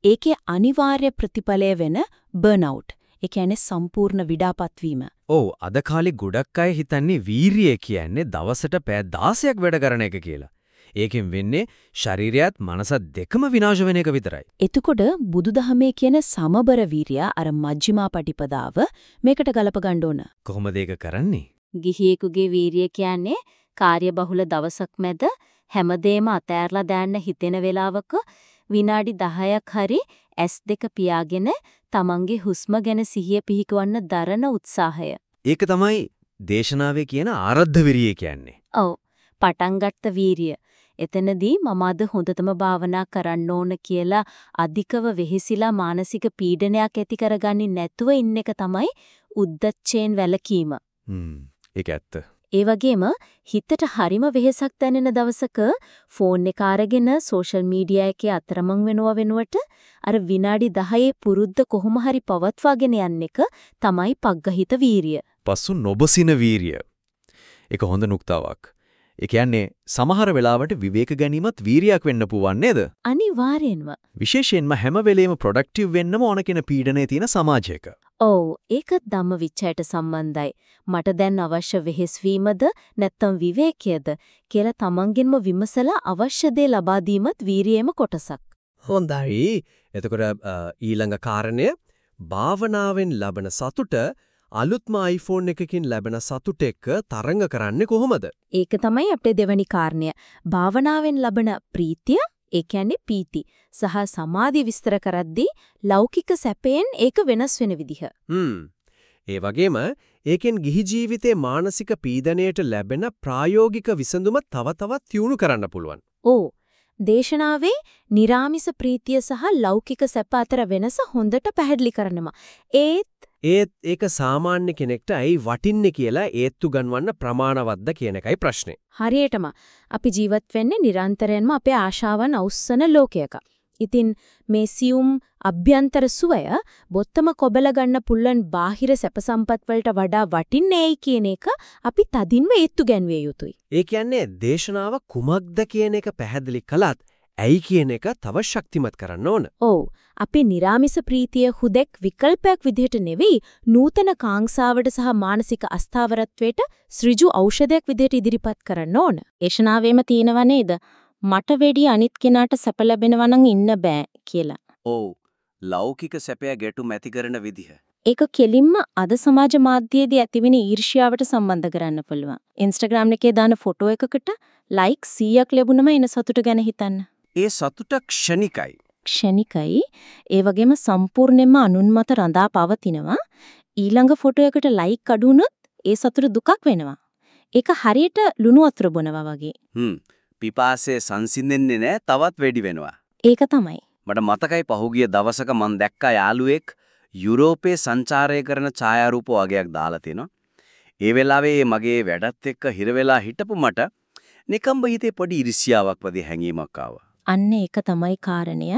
ඒකේ අනිවාර්ය ප්‍රතිඵලය වෙන බර්න්අවුට්. ඒ කියන්නේ සම්පූර්ණ විඩාපත් වීම. ඔව් අද කාලේ ගොඩක් අය හිතන්නේ වීරිය කියන්නේ දවසට පැය 16ක් වැඩ කරන එක කියලා. ඒකෙන් වෙන්නේ ශරීරයත් මනසත් දෙකම විනාශ වෙන එක විතරයි. එතකොට බුදුදහමේ කියන සමබර වීරිය අර මජ්ක්‍ධිමා පටිපදාව මේකට ගලප ගන්න ඕන. කොහොමද ඒක කරන්නේ? ගිහියෙකුගේ වීරිය කියන්නේ කාර්යබහුල දවසක් මැද හැමදේම අතෑරලා දාන්න හිතෙන වෙලාවක විනාඩි 10ක් හරි S2 පියාගෙන තමන්ගේ හුස්ම ගැන සිහිය පිහිකවන්න දරන උත්සාහය. ඒක තමයි දේශනාවේ කියන ආරද්ධ විරිය කියන්නේ. ඔව්. පටන් ගත්ත වීරිය. එතනදී මම අද හොඳටම භාවනා කරන්න ඕන කියලා අධිකව වෙහෙසිලා මානසික පීඩනයක් ඇති කරගන්නේ නැතුව ඉන්න එක තමයි උද්දච්චයෙන් වැළකීම. හ්ම්. ඒක ඇත්ත. ඒ වගේම හිතට හරිම වෙහෙසක් දැනෙන දවසක ෆෝන් එක අරගෙන සෝෂල් මීඩියා එකේ අතරමං වෙනව වෙනුවට අර විනාඩි 10 පුරුද්ද කොහොම හරි පවත්වාගෙන යන්න එක තමයි පග්ගහිත වීරිය. පසු නොබසින වීරිය. ඒක හොඳ නුක්තාවක්. ඒ කියන්නේ සමහර වෙලාවට විවේක ගැනීමත් වීරියක් වෙන්න පුවන් නේද? අනිවාර්යෙන්ම. විශේෂයෙන්ම හැම වෙලේම ප්‍රොඩක්ටිව් වෙන්නම ඕන කියන පීඩනයේ තියෙන සමාජයක. ඔව් ඒක ධම්මවිචයට සම්බන්ධයි. මට දැන් අවශ්‍ය වෙහෙස් වීමද නැත්නම් විවේකයේද කියලා තමන්ගෙන්ම විමසලා අවශ්‍ය දේ ලබා දීමත් වීරියේම කොටසක්. හොඳයි. එතකොට ඊළඟ කාරණය භාවනාවෙන් ලබන සතුට අලුත්ම iPhone එකකින් ලැබෙන සතුට එක්ක තරඟ කරන්නේ කොහොමද? ඒක තමයි අපේ දෙවැනි කාරණය. භාවනාවෙන් ලබන ප්‍රීතිය, ඒ කියන්නේ පීති සහ සමාධිය විස්තර කරද්දී ලෞකික සැපයෙන් ඒක වෙනස් වෙන විදිහ. හ්ම්. ඒ වගේම ඒකෙන් ගිහි ජීවිතේ මානසික පීඩණයට ලැබෙන ප්‍රායෝගික විසඳුම තව තවත් තියුණු කරන්න පුළුවන්. ඕ. දේශනාවේ निराமிස ප්‍රීතිය සහ ලෞකික සැප අතර වෙනස හොඳට පැහැදිලි කරනවා. ඒත් ඒත් ඒක සාමාන්‍ය කෙනෙක්ට ඇයි වටින්නේ කියලා ඒත්තු ගන්වන්න ප්‍රමාණවත්ද කියන එකයි ප්‍රශ්නේ. හරියටම අපි ජීවත් වෙන්නේ නිරන්තරයෙන්ම අපේ ආශාවන් අවුස්සන ලෝකයක. ඉතින් මේ සියුම් අභ්‍යන්තර සුවය බොත්තම කොබල ගන්න පුල්ලන් බාහිර සැප සම්පත් වලට වඩා වටින්නේයි කියන එක අපි තදින්ම ඒත්තු ගැන්විය යුතුයි. ඒ කියන්නේ දේශනාව කුමක්ද කියන එක පැහැදිලි කළත් ඇයි කියන එක තව ශක්තිමත් කරන්න ඕන. ඔව්. අපේ निराமிස ප්‍රීතිය හුදෙක් විකල්පයක් විදිහට නෙවෙයි නූතන කාංසාවට සහ මානසික අස්ථාවරත්වයට ඍජු ඖෂධයක් විදිහට ඉදිරිපත් කරන්න ඕන. ඒෂණාවෙම තියෙනව නේද? මට වෙඩි අනිත් කෙනාට සැප ලැබෙනවා නම් ඉන්න බෑ කියලා. ඔව්. ලෞකික සැපය ගැටුම් ඇති කරන විදිහ. ඒක කෙලින්ම අද සමාජ මාධ්‍යයේදී ඇතිවෙන ඊර්ෂ්‍යාවට සම්බන්ධ කරන්න පුළුවන්. Instagram එකේ දාන ෆොටෝ එකකට ලයික් 100ක් ලැබුණම එන සතුට ගැන හිතන්න. ඒ සතුට ක්ෂණිකයි. ක්ෂණිකයි. ඒ වගේම සම්පූර්ණයෙන්ම අනුන් මත රඳා පවතිනවා. ඊළඟ ෆොටෝ එකට ලයික් අඩු වුණොත් ඒ සතුට දුකක් වෙනවා. ඒක හරියට ලුණු වතුර බොනවා වගේ. හ්ම්. පිපාසය සංසිඳෙන්නේ නැහැ තවත් වැඩි වෙනවා. ඒක තමයි. මට මතකයි පහුගිය දවසක මම දැක්කා යාළුවෙක් යුරෝපේ සංචාරය කරන ඡායාරූප වගේක් දාලා තිනවා. ඒ වෙලාවේ මගේ වැඩත් එක්ක හිර වෙලා හිටපු මට නිකම්බ හිතේ පොඩි ඉරිසියාවක් වගේ හැඟීමක් ආවා. අන්න ඒක තමයි කාරණය.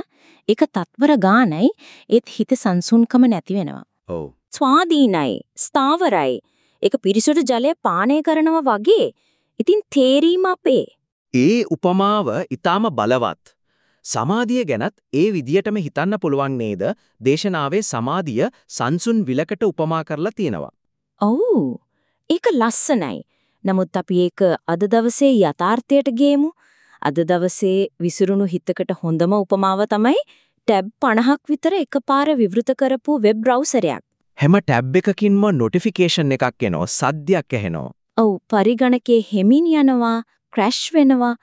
ඒක තත්වර ගානයි ඒත් හිත සංසුන්කම නැති වෙනවා. ඔව්. ස්වාධීනයි, ස්ථාවරයි. ඒක පිරිසුදු ජලය පානය කරනවා වගේ. ඉතින් තේරීම අපේ. ඒ උපමාව ඊටාම බලවත්. සමාධිය ගැනත් ඒ විදියටම හිතන්න පුළුවන් නේද? දේශනාවේ සමාධිය සංසුන් විලකට උපමා කරලා තියෙනවා. ඔව්. ඒක ලස්සනයි. නමුත් අපි ඒක අද දවසේ යථාර්ථයට ගේමු. අද දවසේ විසිරුණු හිතකට හොඳම උපමාව තමයි ටැබ් 50ක් විතර එකපාර විවෘත කරපු වෙබ් බ්‍රවුසරයක්. හැම ටැබ් එකකින්ම නොටිෆිකේෂන් එකක් එනවා, සද්දයක් ඇහෙනවා. ඔව්, පරිගණකේ හෙමින් යනවා, ක්‍රැෂ් වෙනවා.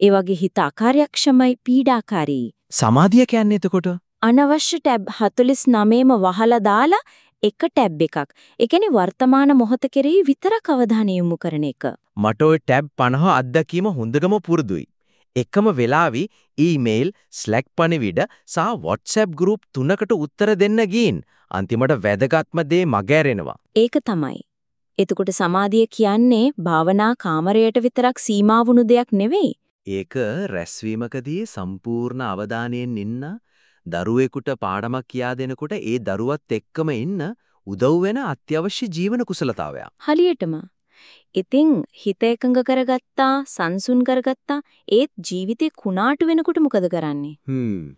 ඒ වගේ හිත අකාර්යක්ෂමයි, පීඩාකාරී. සමාධිය කියන්නේ එතකොට අනවශ්‍ය ටැබ් 49ම වහලා දාලා එක ටැබ් එකක්. ඒ කියන්නේ වර්තමාන මොහොත කෙරෙහි විතරක් අවධානය යොමු කරන එක. මට ওই ටැබ් 50 අත්දැකීම හොඳටම පුරුදුයි. එකම වෙලාවි ඊමේල්, Slack පණිවිඩ සහ WhatsApp group තුනකට උත්තර දෙන්න ගින් අන්තිමට වැදගත්ම දේ මගහැරෙනවා. ඒක තමයි. එතකොට සමාධිය කියන්නේ භාවනා කාමරයට විතරක් සීමා වුණු දෙයක් නෙවෙයි. ඒක රැස්වීමකදී සම්පූර්ණ අවධානයෙන් ඉන්න දරුවෙකුට පාඩමක් කියා දෙනකොට ඒ දරුවත් එක්කම ඉන්න උදව් වෙන අත්‍යවශ්‍ය ජීවන කුසලතාවයක්. හරියටම ඉතින් හිත එකඟ කරගත්තා, සංසුන් කරගත්තා, ඒත් ජීවිතේ කුණාටු වෙනකොට මොකද කරන්නේ? හ්ම්.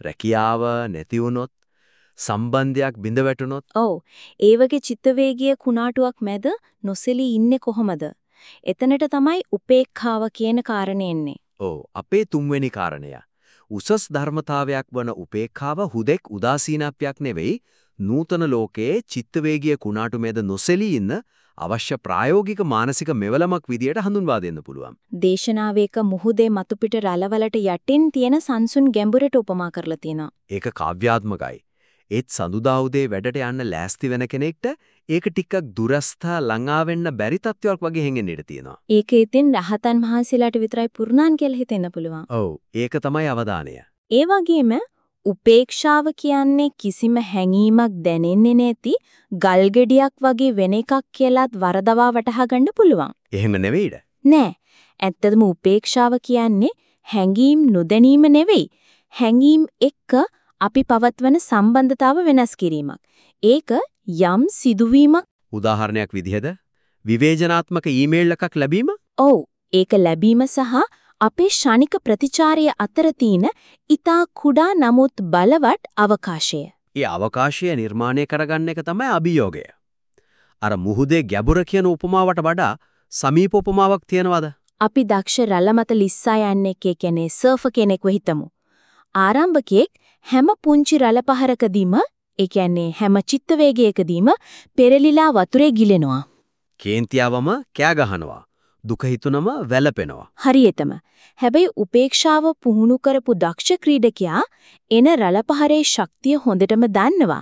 රැකියාව නැති වුණොත් සම්බන්ධයක් බිඳ වැටුණොත් ඔව්. ඒ වගේ චිත්ත වේගයේ කුණාටුවක් මැද නොසෙලී ඉන්නේ කොහොමද? එතනට තමයි උපේක්ඛාව කියන කාරණේ එන්නේ. ඔව් අපේ තුන්වෙනි කාරණය. උසස් ධර්මතාවයක් වන උපේක්ඛාව හුදෙක් උදාසීනත්වයක් නෙවෙයි නූතන ලෝකයේ චිත්ත වේගයේ කුණාටු මැද නොසෙලී ඉන්න අවශ්‍ය ප්‍රායෝගික මානසික මෙවලමක් විදියට හඳුන්වා දෙන්න පුළුවන්. දේශනාවේක මුහුදේ මතුපිට රළවලට යටින් තියෙන සංසුන් ගැඹුරට උපමා කරලා තියෙනවා. ඒක කාව්‍යාත්මකයි. ඒත් සඳුදා උදේ වැඩට යන්න ලෑස්ති වෙන කෙනෙක්ට ඒක ටිකක් දුරස්ථ ළඟා වෙන්න බැරි තත්වයක් වගේ හැඟෙන්න ඉඩ තියෙනවා. ඒක ඉතින් රහතන් වහන්සේලාට විතරයි පුරුණාන් කියලා හිතෙන්න පුළුවන්. ඔව් ඒක තමයි අවධානය. ඒ වගේම උපේක්ෂාව කියන්නේ කිසිම හැඟීමක් දැනෙන්නේ නැති ගල්ගෙඩියක් වගේ වෙන එකක් කියලාත් වරදවා වටහා ගන්න පුළුවන්. එහෙම නෙවෙයිද? නෑ. ඇත්තටම උපේක්ෂාව කියන්නේ හැඟීම් නොදැනීම නෙවෙයි. හැඟීම් එක්ක අපි පවත්වන සම්බන්ධතාව වෙනස් කිරීමක්. ඒක යම් සිදුවීමක් උදාහරණයක් විදිහද විවේචනාත්මක ඊමේල් එකක් ලැබීම? ඔව්. ඒක ලැබීම සහ අපේ ශනික ප්‍රතිචාරය අතර තියෙන ඊතා කුඩා නමුත් බලවත් අවකාශය. ඒ අවකාශය නිර්මාණය කරගන්න එක තමයි අභියෝගය. අර මුහුදේ ගැඹුර කියන උපමාවට වඩා සමීප උපමාවක් තියනවද? අපි දක්ෂ රළ මත ලිස්සා යන්නේ කියන්නේ සර්ෆර් කෙනෙක්ව හිතමු. ආරම්භකයෙක් හැම පුංචි රළ පහරකදීම ඒ කියන්නේ හැම චිත්ත වේගයකදීම පෙරලිලා වතුරේ ගිලෙනවා. කේන්තියවම කෑ ගහනවා. දුක හිතුනම වැළපෙනවා. හරියටම. හැබැයි උපේක්ෂාව පුහුණු කරපු දක්ෂ ක්‍රීඩකයා එන රළපහරේ ශක්තිය හොඳටම දන්නවා.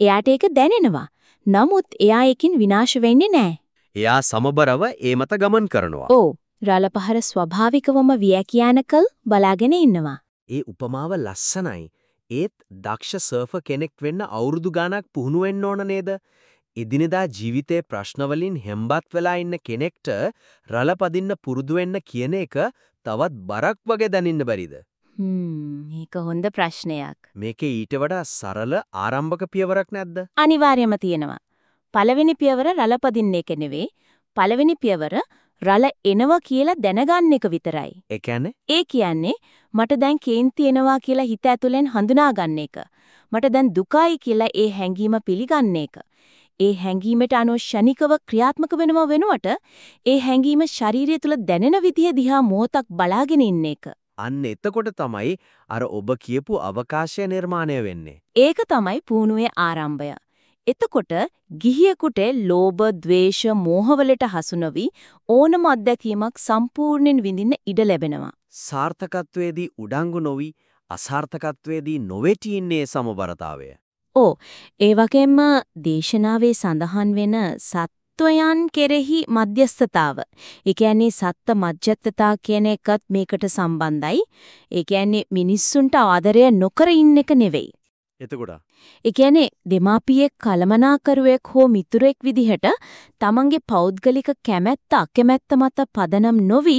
එයාට ඒක දැනෙනවා. නමුත් එයා ඒකින් විනාශ වෙන්නේ නැහැ. එයා සමබරව ඒ මත ගමන් කරනවා. ඔව්. රළපහර ස්වභාවිකවම වියකියානකල් බලාගෙන ඉන්නවා. ඒ උපමාව ලස්සනයි. ඒත් දක්ෂ සර්ෆර් කෙනෙක් වෙන්න අවුරුදු ගාණක් පුහුණු වෙන්න ඕන නේද? එදිනෙදා ජීවිතේ ප්‍රශ්න වලින් හෙම්බත් වෙලා ඉන්න කෙනෙක්ට රළ පදින්න පුරුදු වෙන්න කියන එක තවත් බරක් වගේ දැනෙන්න බැරිද? හ්ම් මේක හොඳ ප්‍රශ්නයක්. මේකේ ඊට වඩා සරල ආරම්භක පියවරක් නැද්ද? අනිවාර්යයෙන්ම තියෙනවා. පළවෙනි පියවර රළ පදින්න එක නෙවෙයි. පළවෙනි පියවර රළ එනවා කියලා දැනගන්න එක විතරයි. ඒ කියන්නේ ඒ කියන්නේ මට දැන් කේන්ති එනවා කියලා හිත ඇතුලෙන් හඳුනා ගන්න එක. මට දැන් දුකයි කියලා ඒ හැඟීම පිළිගන්න එක. ඒ හැඟීමට අනුව ෂණිකව ක්‍රියාත්මක වෙනව වෙනුවට ඒ හැඟීම ශාරීරිය තුල දැනෙන විදිය දිහා මොහොතක් බලාගෙන ඉන්න එක. අන්න එතකොට තමයි අර ඔබ කියපු අවකාශය නිර්මාණය වෙන්නේ. ඒක තමයි පුහුණුවේ ආරම්භය. එතකොට ගිහියෙකුට ලෝභ, ద్వේෂ, මෝහවලට හසු නොවි ඕනම අත්දැකීමක් සම්පූර්ණයෙන් විඳින්න ඉඩ ලැබෙනවා. සාර්ථකත්වයේදී උඩංගු නොවි අසාර්ථකත්වයේදී නොවැටි ඉන්නේ සමබරතාවය. ඕ ඒ වගේම දේශනාවේ සඳහන් වෙන සත්වයන් කෙරෙහි මධ්‍යස්ථතාව. ඒ කියන්නේ සත්ත්ව මධ්‍යස්ථතා කියන එකත් මේකට සම්බන්ධයි. ඒ කියන්නේ මිනිස්සුන්ට ආදරය නොකර ඉන්න එක නෙවෙයි. එතකොට ඒ කියන්නේ දෙමාපියෙක් කලමනාකරුවෙක් හෝ මිතුරෙක් විදිහට තමන්ගේ පෞද්ගලික කැමැත්ත අකමැත්ත මත පදනම් නොවි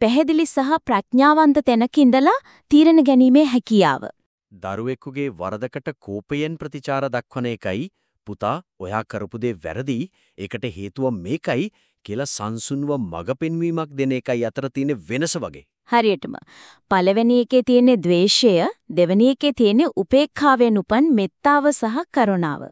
පැහැදිලි සහ ප්‍රඥාවන්ත තැනක ඉඳලා තීරණ ගැනීමේ හැකියාව. දරුවෙකුගේ වරදකට කෝපයෙන් ප්‍රතිචාර දක්වන එකයි පුතා ඔයා කරපු දේ වැරදි ඒකට හේතුව මේකයි කියලා සංසුන්ව මඟ පෙන්වීමක් දෙන එකයි අතර තියෙන වෙනස වගේ. හරියටම පළවෙනි එකේ තියෙන ද්වේෂය දෙවෙනි එකේ තියෙන උපේක්ඛාවෙන් උපන් මෙත්තාව සහ කරුණාව.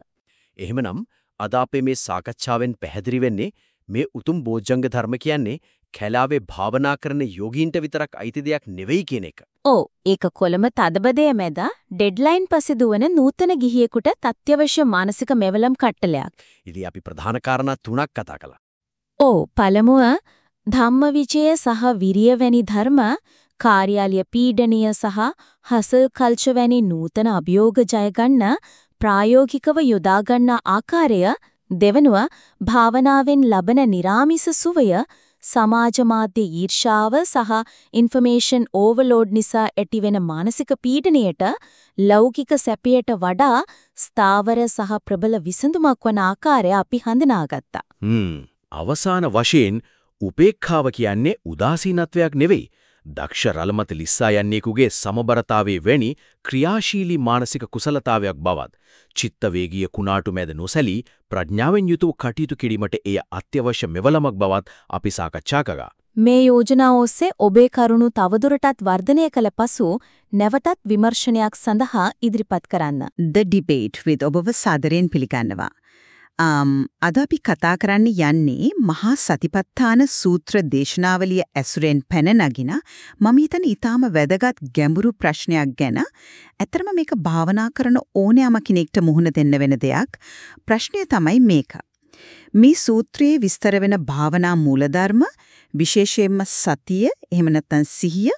එහෙමනම් අද අපේ මේ සාකච්ඡාවෙන් පැහැදිලි වෙන්නේ මේ උතුම් බෝධ්‍යංග ධර්ම කියන්නේ කැලාවේ භාවනා කරන යෝගීන්ට විතරක් අයිති දෙයක් නෙවෙයි කියන එක. ඔව් ඒක කොළඹ තදබදය මැද ඩෙඩ්ලයින් පස්සේ දුවන නූතන ගිහියෙකුට අත්‍යවශ්‍ය මානසික මෙවලම් කට්ටලයක්. ඉතින් අපි ප්‍රධාන කාරණා තුනක් කතා කළා. ඔව් පළමුව ධම්මවිචය සහ විරිය වැනි ධර්ම කාර්යාලීය පීඩනීය සහ හසල් කල්ච වැනි නූතන අභියෝග ජය ප්‍රායෝගිකව යොදා ආකාරය දෙවනුව භාවනාවෙන් ලබන निराமிස සුවය සමාජ මාධ්‍ය ඊර්ෂාව සහ ইনফර්මේෂන් ඕවර්ලෝඩ් නිසා ඇතිවෙන මානසික පීඩනයට ලෞකික සැපයට වඩා ස්ථාවර සහ ප්‍රබල විසඳුමක් වන ආකාරය අපි හඳුනාගත්තා. හ්ම් අවසාන වශයෙන් උපේක්ඛාව කියන්නේ උදාසීනත්වයක් නෙවෙයි දක්ෂ රළමත ලිස්සා යන්නේකුගේ සමබරතාවයේ වැනි ක්‍රියාශීලී මානසික කුසලතාවයක් බවත් චිත්ත වේගීය කුණාටු මැද නොසැලී ප්‍රඥාවෙන් යුතුව කටයුතු කිරීමට එය අත්‍යවශ්‍ය මෙවලමක් බවත් අපි සාකච්ඡා කළා. මේ යෝජනා ඔස්සේ ඔබේ කරුණු තවදුරටත් වර්ධනය කළ පසු නැවතත් විමර්ශනයක් සඳහා ඉදිරිපත් කරන්න. The debate with ඔබව සාදරයෙන් පිළිගන්නවා. Um අද අපි කතා කරන්න යන්නේ මහා සතිපට්ඨාන සූත්‍ර දේශනාවලිය ඇසුරෙන් පැන නගින මම හිතන ඊටාම වැදගත් ගැඹුරු ප්‍රශ්නයක් ගැන. ඇත්තරම මේක භාවනා කරන ඕනෑම කෙනෙක්ට මුහුණ දෙන්න වෙන දෙයක්. ප්‍රශ්නය තමයි මේක. මේ සූත්‍රයේ විස්තර වෙන භාවනා මූලධර්ම විශේෂයෙන්ම සතිය එහෙම නැත්නම් සිහිය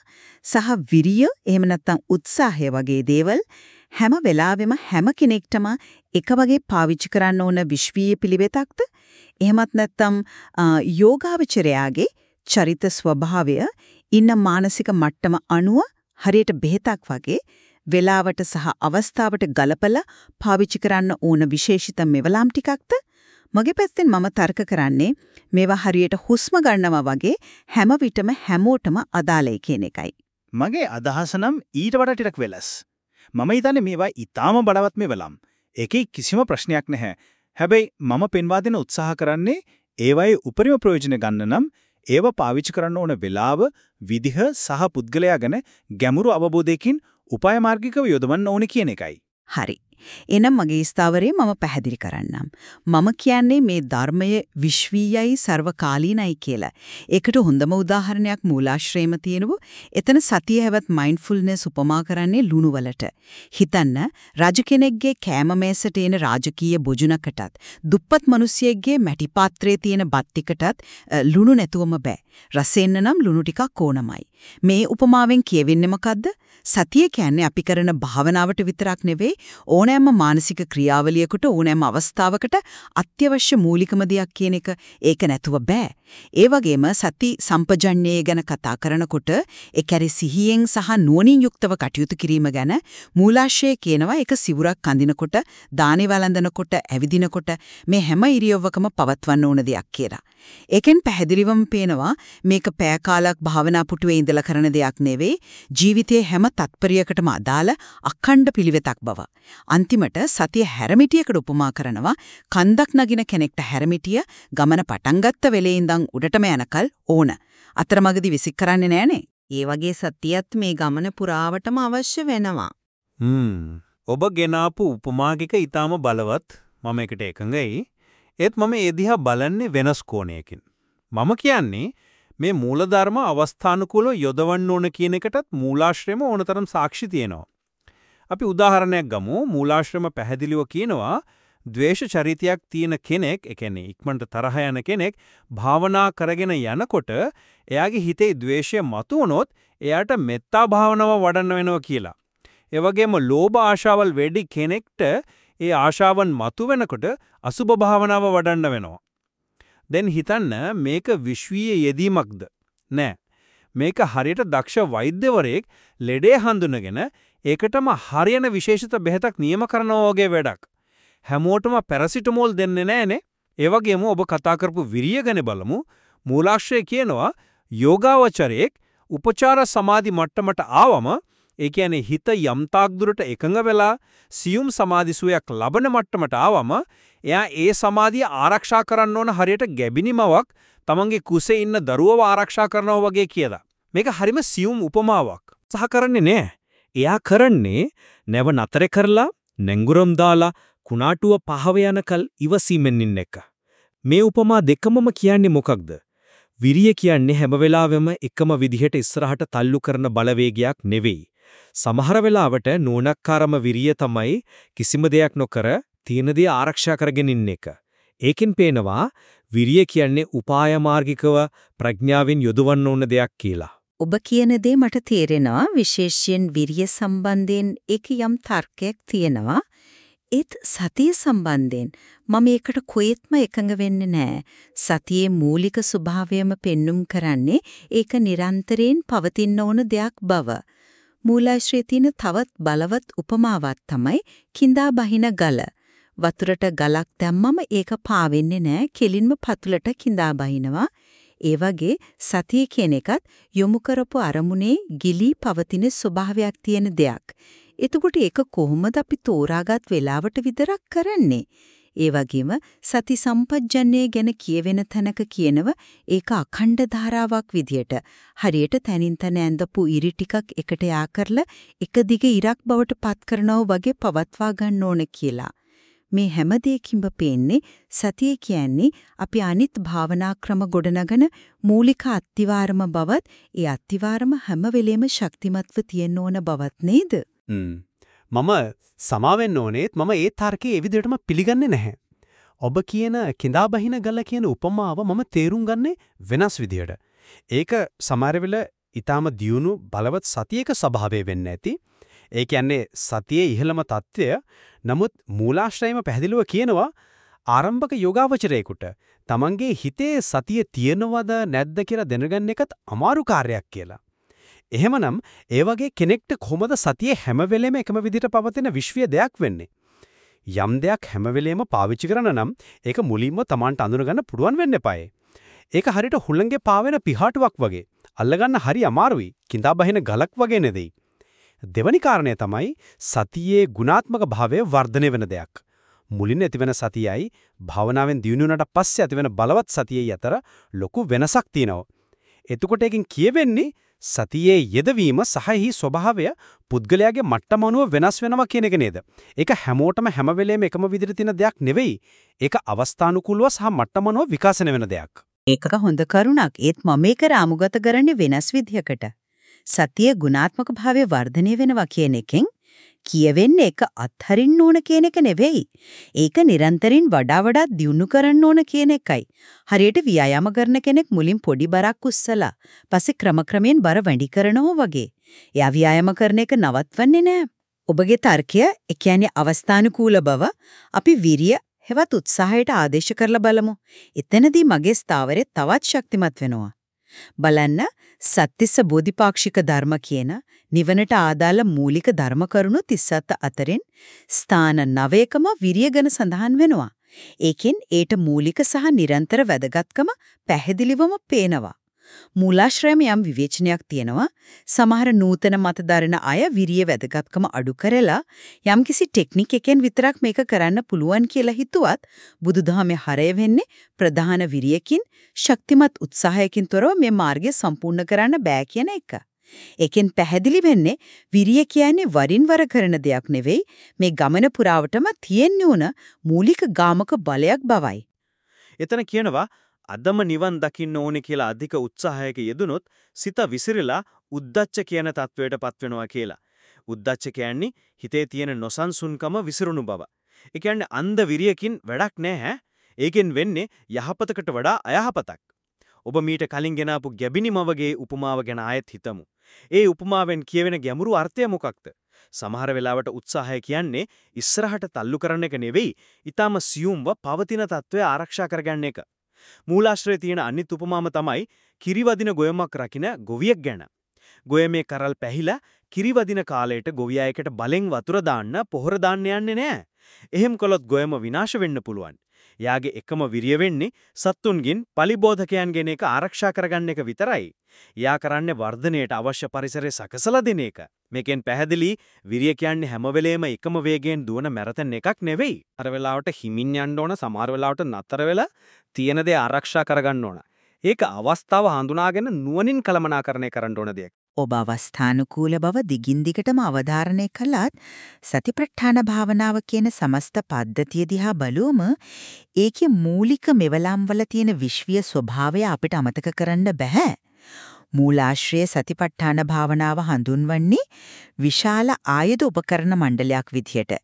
සහ විරිය එහෙම නැත්නම් උත්සාහය වගේ දේවල් හැම වෙලාවෙම හැම කෙනෙක්ටම එක වගේ පාවිච්චි කරන්න ඕන විශ්වීය පිළිවෙතක්ද? එහෙමත් නැත්නම් යෝගාවචරයාගේ චරිත ස්වභාවය ඉන්න මානසික මට්ටම අනුව හරියට බෙහෙතක් වගේ වෙලාවට සහ අවස්ථාවට ගලපලා පාවිච්චි කරන්න ඕන විශේෂිත මෙවලම් ටිකක්ද? මගේ පැත්තෙන් මම තර්ක කරන්නේ මේවා හරියට හුස්ම ගන්නවා වගේ හැම විටම හැමෝටම අදාළයි කියන එකයි. මගේ අදහස නම් ඊට වඩා ටිකක් වෙලස්. මම හිතන්නේ මේවා ඊටාම බලවත් මෙවලම්. ඒකේ කිසිම ප්‍රශ්නයක් නැහැ. හැබැයි මම පෙන්වා දෙන උත්සාහ කරන්නේ ඒවයේ උපරිම ප්‍රයෝජන ගන්න නම් ඒව පාවිච්චි කරන්න ඕන වෙලාව, විදිහ සහ පුද්ගලයා ගැන ගැඹුරු අවබෝධයකින් උපාය මාර්ගිකව යොදවන්න ඕනේ කියන එකයි. හරි. එනම් මගේ ස්ථාවරේ මම පැහැදිලි කරන්නම්. මම කියන්නේ මේ ධර්මය විශ්වීයයි සර්වකාලීනයි කියලා. ඒකට හොඳම උදාහරණයක් මූලාශ්‍රයේම තියෙනව. එතන සතිය හැවත් මයින්ඩ්ෆුල්නස් උපමා කරන්නේ ලුණු වලට. හිතන්න රජ කෙනෙක්ගේ කෑම මේසට එන රාජකීය භෝජනකටත් දුප්පත් මිනිසියෙක්ගේ මැටි පාත්‍රයේ තියෙන බත් ටිකටත් ලුණු නැතුවම බෑ. රසෙන්න නම් ලුණු ටිකක් ඕනමයි. මේ උපමාවෙන් කියවෙන්නේ මොකද්ද? සතිය කියන්නේ අපි කරන භාවනාවට විතරක් නෙවෙයි ඕනෑම මානසික ක්‍රියාවලියකට ඕනෑම අවස්ථාවකට අත්‍යවශ්‍ය මූලිකම දෙයක් කියන එක ඒක නැතුව බෑ. ඒ වගේම සති සම්පජඤ්ඤය ගැන කතා කරනකොට ඒ කැරි සිහියෙන් සහ නුවණින් යුක්තව කටයුතු කිරීම ගැන මූලාශ්‍රයේ කියනවා ඒක සිවුරක් අඳිනකොට, දානේ වළඳනකොට, ඇවිදිනකොට මේ හැම ඉරියව්වකම පවත්වන්න ඕන දෙයක් කියලා. ඒකෙන් පැහැදිලිවම පේනවා මේක පෑ කාලක් භාවනා පුටුවේ ඉඳලා කරන දෙයක් නෙවෙයි ජීවිතයේ හැම තත්පරයකටම අදාළ අඛණ්ඩ පිළිවෙතක් බව. අන්තිමට සතිය හැරමිටියකට උපමා කරනවා කන්දක් නගින කෙනෙක්ට හැරමිටිය ගමන පටන් ගත්ත වෙලේ ඉඳන් උඩටම යනකල් ඕන. අතරමඟදී විසික් කරන්නේ නෑනේ. ඒ වගේ සතියත් මේ ගමන පුරාවටම අවශ්‍ය වෙනවා. හ්ම්. ඔබ ගෙනාපු උපමාගික ඊටාම බලවත් මම එකට එකඟයි. ඒත් මම ඒ දිහා බලන්නේ වෙනස් කෝණයකින්. මම කියන්නේ මේ මූලධර්ම අවස්ථානුකූලව යොදවන්න ඕන කියන එකටත් මූලාශ්‍රයම ඕනතරම් සාක්ෂි තියෙනවා. අපි උදාහරණයක් ගමු. මූලාශ්‍රම පැහැදිලිව කියනවා ද්වේෂ චරිතයක් තියෙන කෙනෙක්, ඒ කියන්නේ ඉක්මනට තරහ යන කෙනෙක් භාවනා කරගෙන යනකොට එයාගේ හිතේ ද්වේෂය මතුවනොත් එයාට මෙත්තා භාවනාව වඩන්න වෙනවා කියලා. ඒ වගේම ලෝභ ආශාවල් වැඩි කෙනෙක්ට ඒ ආශාවන් මතුවෙනකොට අසුභ භාවනාව වඩන්න වෙනවා. දැන් හිතන්න මේක විශ්වීය යෙදීමක්ද? නෑ. මේක හරියට දක්ෂ වෛද්‍යවරයෙක් ලෙඩේ හඳුනගෙන ඒකටම හරියන විශේෂිත බෙහෙතක් නියම කරනවා වගේ වැඩක්. හැමෝටම පැරසිටමෝල් දෙන්නේ නෑනේ. ඒ වගේම ඔබ කතා කරපු විරිය ගැන බලමු. මූලාශ්‍රය කියනවා යෝගාවචරයෙක් උපචාර සමාධි මට්ටමට ආවම ඒ කියන්නේ හිත යම්තාක් දුරට එකඟ වෙලා සියුම් සමාධිසුවයක් ලබන මට්ටමට ආවම එයා ඒ සමාධිය ආරක්ෂා කරන්න ඕන හරියට ගැබිනිමවක් තමන්ගේ කුසේ ඉන්න දරුවව ආරක්ෂා කරනවා වගේ කියලා. මේක හරිම සියුම් උපමාවක්. සහ කරන්නේ නෑ. එයා කරන්නේ නැව නතර කරලා නැංගුරම් දාලා කුණාටුව පහව යනකල් ඉවසීමෙන් ඉන්න එක. මේ උපමා දෙකමම කියන්නේ මොකක්ද? විරිය කියන්නේ හැම වෙලාවෙම එකම විදිහට ඉස්සරහට තල්ලු කරන බලවේගයක් නෙවෙයි. සමහර වෙලාවට නෝනක්කාරම විරිය තමයි කිසිම දෙයක් නොකර තියෙන දේ ආරක්ෂා කරගෙන ඉන්න එක. ඒකෙන් පේනවා විරිය කියන්නේ උපාය මාර්ගිකව ප්‍රඥාවෙන් යොදවන්න ඕන දෙයක් කියලා. ඔබ කියන දේ මට තේරෙනවා විශේෂයෙන් විරිය සම්බන්ධයෙන් ඒක යම් තර්කයක් තියෙනවා. ඒත් සතිය සම්බන්ධයෙන් මම ඒකට කොහෙත්ම එකඟ වෙන්නේ නැහැ. සතියේ මූලික ස්වභාවයම පෙන්눔 කරන්නේ ඒක නිරන්තරයෙන් පවතින ඕන දෙයක් බව. මූලාශ්‍රයේ තියෙන තවත් බලවත් උපමාවක් තමයි කිඳා බහින ගල. වතුරට ගලක් දැම්මම ඒක පාවෙන්නේ නැහැ. කෙලින්ම පතුලට කිඳා බහිනවා. ඒ වගේ සතිය කියන එකත් යොමු කරපු අරමුණේ ගිලී පවතින ස්වභාවයක් තියෙන දෙයක්. එතකොට ඒක කොහොමද අපි තෝරාගත් වෙලාවට විතරක් කරන්නේ? ඒ වගේම සති සම්පජ්ජන්නේ ගැන කියවෙන තැනක කියනව ඒක අඛණ්ඩ ධාරාවක් විදියට හරියට තනින් තන ඇඳපු ඉරි ටිකක් එකට යා කරලා එක දිග ඉරක් බවට පත් කරනවා වගේ පවත්වා ගන්න ඕන කියලා. මේ හැම දෙයකින්ම පේන්නේ සතිය කියන්නේ අපි අනිත් භාවනා ක්‍රම ගොඩනගන මූලික අත්තිවාරම බවත් ඒ අත්තිවාරම හැම වෙලෙම ශක්තිමත්ව තියෙන්න ඕන බවත් නේද? මම සමාවෙන්න ඕනේත් මම ඒ තර්කයේ ඒ විදිහටම පිළිගන්නේ නැහැ. ඔබ කියන කිඳා බහින ගල කියන උපමාව මම තේරුම් ගන්නේ වෙනස් විදිහට. ඒක සමහර වෙල ඊටාම දියුණු බලවත් සතියක ස්වභාවය වෙන්න ඇති. ඒ කියන්නේ සතියේ ඉහළම తত্ত্বය. නමුත් මූලාශ්‍රයම පැහැදිලිව කියනවා ආරම්භක යෝගාවචරයෙකුට තමන්ගේ හිතේ සතිය තියෙනවද නැද්ද කියලා දැනගන්න එකත් අමාරු කාර්යයක් කියලා. එහෙමනම් ඒ වගේ කෙනෙක්ට කොහොමද සතිය හැම වෙලෙම එකම විදිහට පවතින විශ්වීය දෙයක් වෙන්නේ? යම් දෙයක් හැම වෙලෙම පාවිච්චි කරන නම් ඒක මුලින්ම Tamanට අඳුනගන්න පුළුවන් වෙන්න එපායි. ඒක හරියට හුළඟේ පාවෙන පිහාටුවක් වගේ. අල්ලගන්න හරි අමාරුයි. කිඳා බහින ගලක් වගේ නෙදෙයි. දෙවනි කාරණය තමයි සතියේ ගුණාත්මක භාවය වර්ධනය වෙන දෙයක්. මුලින් ඇතිවෙන සතියයි භාවනාවෙන් දියුණුවනට පස්සේ ඇතිවෙන බලවත් සතියේ අතර ලොකු වෙනසක් තියෙනවා. එතකොට එකකින් කියවෙන්නේ සතියේ යෙදවීම සහහි ස්වභාවය පුද්ගලයාගේ මට්ටම අනුව වෙනස් වෙනවා කියන එක නේද? ඒක හැමෝටම හැම වෙලේම එකම විදිහට තියෙන දෙයක් නෙවෙයි. ඒක අවස්ථානුකූලව සහ මට්ටම අනුව විකාශනය වෙන දෙයක්. ඒකක හොඳ කරුණක්. ඒත් මම මේක රාමුගත කරන්නේ වෙනස් විදිහකට. සතිය ගුණාත්මක භාවය වර්ධනය වෙනවා කියන එකෙන් කියවෙන්නේ ඒක අත්හරින්න ඕන කියන එක නෙවෙයි. ඒක නිරන්තරයෙන් වඩා වඩාත් දියුණු කරන්න ඕන කියන එකයි. හරියට ව්‍යායාම කරන කෙනෙක් මුලින් පොඩි බරක් උස්සලා පස්සේ ක්‍රමක්‍රමයෙන් බර වැඩි කරනවා වගේ. එයා ව්‍යායාම කරන එක නවත්වන්නේ නෑ. ඔබගේ තර්කය ඒ කියන්නේ අවස්ථානුකූල බව අපි විරිය හෙවත් උත්සාහයට ආදේශ කරලා බලමු. එතනදී මගේ ස්ථාවරය තවත් ශක්තිමත් වෙනවා. බලන්න සත්‍තිස්ස බෝධිපාක්ෂික ධර්ම කියන නිවනට ආදාළ මූලික ධර්ම කරුණු 37 අතරින් ස්ථාන 9කම විරිය ගැන සඳහන් වෙනවා. ඒකෙන් ඒට මූලික සහ නිරන්තර වැදගත්කම පැහැදිලිවම පේනවා. මූලාශ්‍රයම යම් විවේචනයක් තියෙනවා. සමහර නූතන මත දරන අය විරිය වැදගත්කම අඩු කරලා යම්කිසි ටෙක්නික් එකෙන් විතරක් මේක කරන්න පුළුවන් කියලා හිතුවත් බුදුදහමේ හරය වෙන්නේ ප්‍රධාන විරියකින් ශක්තිමත් උත්සාහයකින් තොරව මේ මාර්ගය සම්පූර්ණ කරන්න බෑ කියන එක. ඒකෙන් පැහැදිලි වෙන්නේ විරිය කියන්නේ වරින් වර කරන දෙයක් නෙවෙයි මේ ගමන පුරාවටම තියෙන්න උන මූලික ගාමක බලයක් බවයි. එතන කියනවා අදම නිවන් දකින්න ඕනේ කියලා අධික උත්සාහයක යෙදුනොත් සිත විසිරලා උද්දච්ච කියන තත්වයට පත්වෙනවා කියලා. උද්දච්ච කියන්නේ හිතේ තියෙන නොසන්සුන්කම විසිරුණු බව. ඒ කියන්නේ අන්ධ විරියකින් වැඩක් නැහැ. ඒකෙන් වෙන්නේ යහපතකට වඩා අයහපතක්. ඔබ මීට කලින් ගෙනාපු ගැබිනි මවගේ උපමාව ගැන ආයෙත් හිතමු. ඒ උපමාවෙන් කියවෙන ගැඹුරු අර්ථය මොකක්ද? සමහර වෙලාවට උත්සාහය කියන්නේ ඉස්සරහට තල්ලු කරන එක නෙවෙයි, ඊටම සියුම්ව පවතින తත්වය ආරක්ෂා කරගන්න එක. මූලාශ්‍රයේ තියෙන අනිත් උපමාම තමයි කිරිවදින ගොයමක් රකින්න ගොවියෙක් ගැන. ගොයමේ කරල් පැහිලා කිරිවදින කාලයට ගොවියා එකට බලෙන් වතුර දාන්න පොහොර දාන්න යන්නේ නැහැ. එහෙම කළොත් ගොයම විනාශ වෙන්න පුළුවන්. යාගේ එකම විරිය වෙන්නේ සත්තුන්ගින් පලිබෝධකයන්ගෙන එක ආරක්ෂා කරගන්න එක විතරයි. යා කරන්නේ වර්ධනයට අවශ්‍ය පරිසරය සකසලා දෙන එක. මේකෙන් පැහැදිලි විරිය කියන්නේ හැම වෙලේම එකම වේගයෙන් දුවන මැරතන් එකක් නෙවෙයි. අර වෙලාවට හිමින් යන්න ඕන සමහර වෙලාවට නතර වෙලා තියෙන දේ ආරක්ෂා කරගන්න ඕන. ඒක අවස්ථාව හඳුනාගෙන නුවණින් කළමනාකරණය කරන්න ඕන දෙයක්. ඔබ අවස්ථානුකූල බව දිගින් දිගටම අවධාරණය කළත් සතිපට්ඨාන භාවනාව කියන සමස්ත පද්ධතිය දිහා බලුවම ඒකේ මූලික මෙවලම් වල තියෙන විශ්වීය ස්වභාවය අපිට අමතක කරන්න බෑ. මූලාශ්‍රයේ සතිපට්ඨාන භාවනාව හඳුන්වන්නේ විශාල ආයුධ උපකරණ මණ්ඩලයක් විදියට.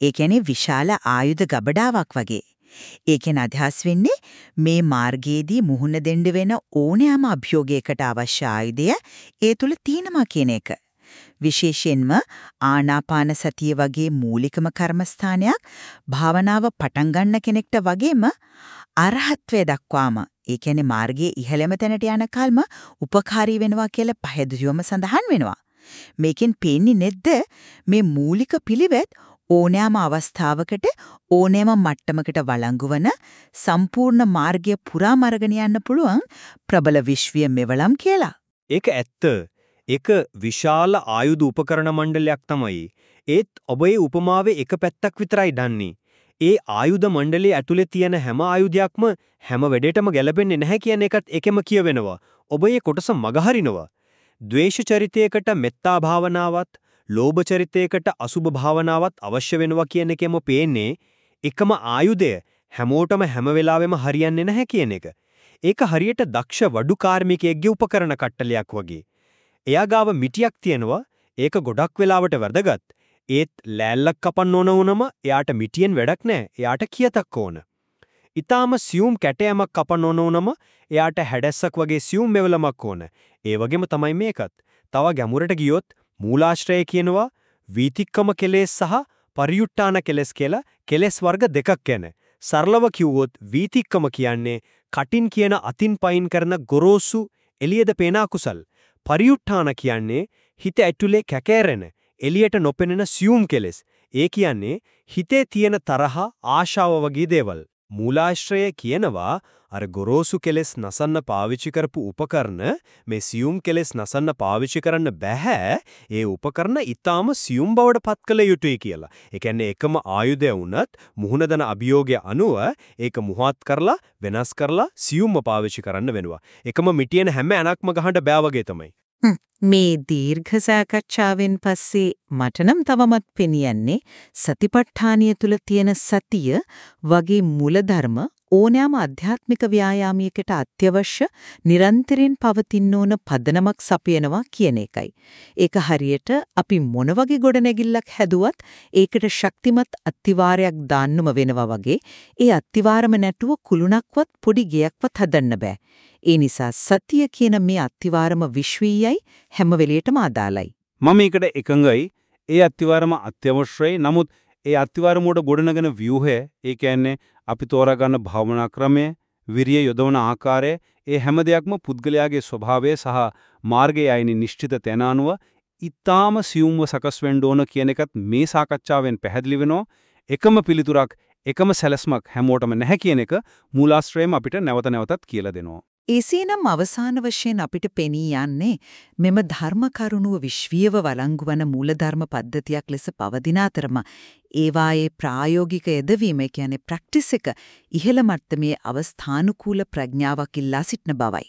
ඒ කියන්නේ විශාල ආයුධ ගබඩාවක් වගේ. ඒකෙන් අදහස් වෙන්නේ මේ මාර්ගයේදී මුහුණ දෙන්න වෙන ඕනෑම අභියෝගයකට අවශ්‍ය ආයුධය ඒ තුල තියෙනවා කියන එක. විශේෂයෙන්ම ආනාපාන සතිය වගේ මූලිකම කර්මස්ථානයක් භාවනාව පටන් ගන්න කෙනෙක්ට වගේම අරහත්වයට දක්වාම ඒ කියන්නේ මාර්ගයේ ඉහළම තැනට යන කල්ම උපකාරී වෙනවා කියලා පැහැදිලිවම සඳහන් වෙනවා. මේකෙන් පේන්නේ නැද්ද මේ මූලික පිළිවෙත් ඕනෑම අවස්ථාවකට ඕනෑම මට්ටමකට වළංගු වන සම්පූර්ණ මාර්ගය පුරා මරගෙන යන්න පුළුවන් ප්‍රබල විශ්වීය මෙවලම් කියලා. ඒක ඇත්ත. ඒක විශාල ආයුධ උපකරණ මණ්ඩලයක් තමයි. ඒත් ඔබ ඒ උපමාවේ එක පැත්තක් විතරයි දන්නේ. ඒ ආයුධ මණ්ඩලයේ ඇතුලේ තියෙන හැම ආයුධයක්ම හැම වෙඩේටම ගැලපෙන්නේ නැහැ කියන එකත් එකම කියවෙනවා. ඔබ ඒ කොටස මගහරිනවා. ද්වේෂ චරිතයකට මෙත්තා භාවනාවත්, ලෝභ චරිතයකට අසුභ භාවනාවත් අවශ්‍ය වෙනවා කියන එකෙම පේන්නේ එකම ආයුධය හැමෝටම හැම වෙලාවෙම හරියන්නේ නැහැ කියන එක. ඒක හරියට දක්ෂ වඩු කාර්මිකයෙක්ගේ උපකරණ කට්ටලයක් වගේ. එයා ගාව මිටියක් තියෙනවා. ඒක ගොඩක් වෙලාවට වැදගත්. ඒත් ලෑල්ලක් කපන්න ඕන වුනම එයාට මිටියෙන් වැඩක් නැහැ. එයාට කියතක් ඕන. ඊටාම සියුම් කැටයමක් කපන්න ඕන වුනම එයාට හැඩැස්සක් වගේ සියුම් මෙවලමක් ඕන. ඒ වගේම තමයි මේකත්. තව ගැඹුරට ගියොත් මූලාශ්‍රය කියනවා වීතික්කම කෙලෙස් සහ පරියුට්ටාන කෙලෙස් කියලා කෙලෙස් වර්ග දෙකක් ගැන. සරලව කිව්වොත් වීතික්කම කියන්නේ කටින් කියන අතින් පයින් කරන ගොරෝසු එළියද පේන අකුසල්. පරියුට්ටාන කියන්නේ හිත ඇතුලේ කැකෑරෙන එළියට නොපෙනෙන සියුම් කෙලෙස්. ඒ කියන්නේ හිතේ තියෙන තරහ ආශාව වගේ දේවල්. මූලාශ්‍රය කියනවා අර ගොරෝසු කෙලෙස් නසන්න පාවිච්චි කරපු උපකරණ මේ සියුම් කෙලෙස් නසන්න පාවිච්චි කරන්න බෑ ඒ උපකරණ ඊටාම සියුම් බවට පත් කළ යුතුයි කියලා. ඒ කියන්නේ එකම ආයුධය වුණත් මුහුණ දන අභියෝගය අනුව ඒක මුහත් කරලා වෙනස් කරලා සියුම්ම පාවිච්චි කරන්න වෙනවා. එකම මිටියෙන් හැම ඇනක්ම ගහන්න බෑ වගේ තමයි. මේ දීර්ඝ සාකච්ඡාවෙන් පස්සේ මට නම් තවමත් පෙනියන්නේ සතිපට්ඨානිය තුල තියෙන සතිය වගේ මූලධර්ම ඕනෑම අධ්‍යාත්මික ව්‍යායාමයකට අත්‍යවශ්‍ය නිරන්තරයෙන් පවතින ඕන පදනමක් සපයනවා කියන එකයි. ඒක හරියට අපි මොන වගේ ගොඩනැගිල්ලක් හැදුවත් ඒකට ශක්තිමත් අත්තිවාරයක් දාන්නම වෙනවා වගේ ඒ අත්තිවාරම නැතුව කුළුණක්වත් පොඩි ගෙයක්වත් හදන්න බෑ. ඒ නිසා සතිය කියන මේ අත්තිවාරම විශ්වීයයි හැම වෙලේටම අදාළයි. මම ඒකට එකඟයි. ඒ අත්තිවාරම අත්‍යවශ්‍යයි. නමුත් ඒ අත්තිවාරමුවට ගොඩනගෙන ව්‍යුහය, ඒ කියන්නේ අපි තෝරාගන්න භාවනා ක්‍රමය, විරිය යොදවන ආකාරය, ඒ හැම දෙයක්ම පුද්ගලයාගේ ස්වභාවය සහ මාර්ගය යයිනි නිශ්චිත තැන අනුව ඊටාම සියුම්ව සකස් වෙන්න ඕන කියන එකත් මේ සාකච්ඡාවෙන් පැහැදිලි වෙනවා. එකම පිළිතුරක් එකම සැලැස්මක් හැමෝටම නැහැ කියන එක මූලාශ්‍රයම අපිට නැවත නැවතත් කියලා දෙනවා. එසේනම් අවසාන වශයෙන් අපිට පෙනී යන්නේ මෙම ධර්ම කරුණුව විශ්වීයව වළංගු වන මූලධර්ම පද්ධතියක් ලෙස පවතින අතරම ඒවායේ ප්‍රායෝගික යෙදවීම කියන්නේ ප්‍රැක්ටිස් එක ඉහළ මට්ටමේ අවස්ථානුකූල ප්‍රඥාවක් ඉල්ලා සිටන බවයි.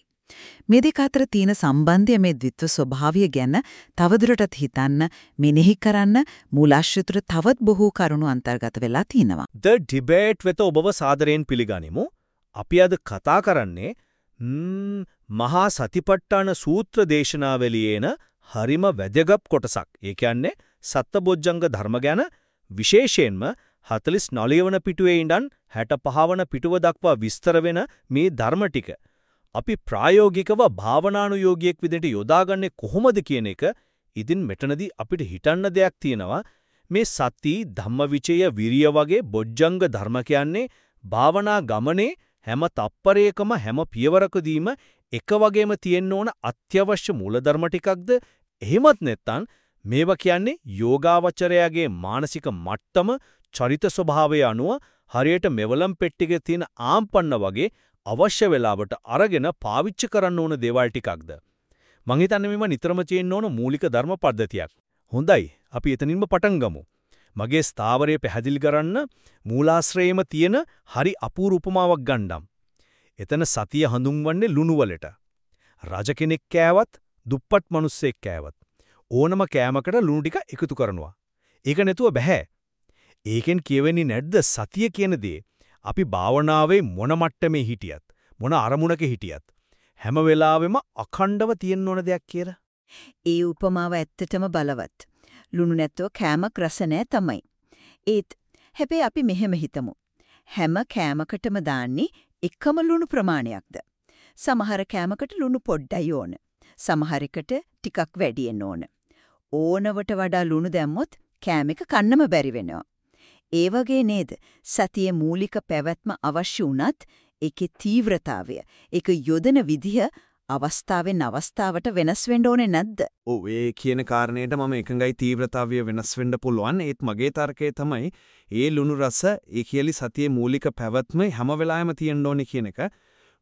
මේ දෙක අතර තියෙන සම්බන්ධය මේ ද්විත්ව ස්වභාවය ගැන තවදුරටත් හිතන්න මෙනෙහි කරන්න මූලාශ්‍රිතව තවත් බොහෝ කරුණු අන්තර්ගත වෙලා තිනවා. The debate වෙත ඔබව සාදරයෙන් පිළිගනිමු. අපි අද කතා කරන්නේ මහා සතිපට්ඨාන සූත්‍ර දේශනාවලියේන හරිම වැදගත් කොටසක්. ඒ කියන්නේ සත්බොජ්ජංග ධර්ම ගැන විශේෂයෙන්ම 49 වන පිටුවේ ඉඳන් 65 වන පිටුව දක්වා විස්තර වෙන මේ ධර්ම ටික අපි ප්‍රායෝගිකව භාවනානුයෝගියෙක් විදිහට යොදාගන්නේ කොහොමද කියන එක ඉතින් මෙතනදී අපිට හිතන්න දෙයක් තියෙනවා මේ සති ධම්මවිචය විරිය වගේ බොජ්ජංග ධර්ම කියන්නේ භාවනා ගමනේ හැම තප්පරයකම හැම පියවරකදීම එක වගේම තියෙන්න ඕන අත්‍යවශ්‍ය මූලධර්ම ටිකක්ද? එහෙමත් නැත්නම් මේවා කියන්නේ යෝගාවචරයාගේ මානසික මට්ටම චරිත ස්වභාවය අනුව හරියට මෙවලම් පෙට්ටියක තියෙන ආම්පන්න වගේ අවශ්‍ය වෙලාවට අරගෙන පාවිච්චි කරන්න ඕන දේවල් ටිකක්ද? මං හිතන්නේ මේව නිතරම තියෙන්න ඕන මූලික ධර්ම පද්ධතියක්. හොඳයි අපි එතනින්ම පටන් ගමු. මගේ ස්ථාවරය පැහැදිලි කරන්න මූලාශ්‍රයේම තියෙන හරි අපූර්ව උපමාවක් ගන්නම්. එතන සතිය හඳුන්වන්නේ ලුණු වලට. රජ කෙනෙක් කෑවත් දුප්පත් මිනිස්සෙක් කෑවත් ඕනම කෑමකට ලුණු ටික එකතු කරනවා. ඒක නැතුව බෑ. ඒකෙන් කියවෙන්නේ නැද්ද සතිය කියන දේ අපි භාවනාවේ මොන මට්ටමේ හිටියත් මොන අරමුණක හිටියත් හැම වෙලාවෙම අඛණ්ඩව තියෙන්න ඕන දෙයක් කියලා. ඒ උපමාව ඇත්තටම බලවත්. ලුණු නැත්තෝ කෑමක් රස නෑ තමයි. ඒත් හැබැයි අපි මෙහෙම හිතමු. හැම කෑමකටම දාන්නේ එකම ලුණු ප්‍රමාණයක්ද? සමහර කෑමකට ලුණු පොඩ්ඩයි ඕන. සමහර එකට ටිකක් වැඩියෙන් ඕන. ඕනවට වඩා ලුණු දැම්මොත් කෑම එක කන්නම බැරි වෙනවා. ඒ වගේ නේද සතියේ මූලික පැවැත්ම අවශ්‍ය වුණත් ඒකේ තීව්‍රතාවය ඒක යොදන විදිහ අවස්ථාවෙන් අවස්ථාවට වෙනස් වෙන්න ඕනේ නැද්ද? ඔව් ඒ කියන කාරණේට මම එකඟයි තීව්‍රතාවය වෙනස් වෙන්න පුළුවන්. ඒත් මගේ තර්කය තමයි ඒ ලුණු රස ඒ කියලි සතියේ මූලික පැවැත්ම හැම වෙලාවෙම තියෙන්න ඕනේ කියන එක.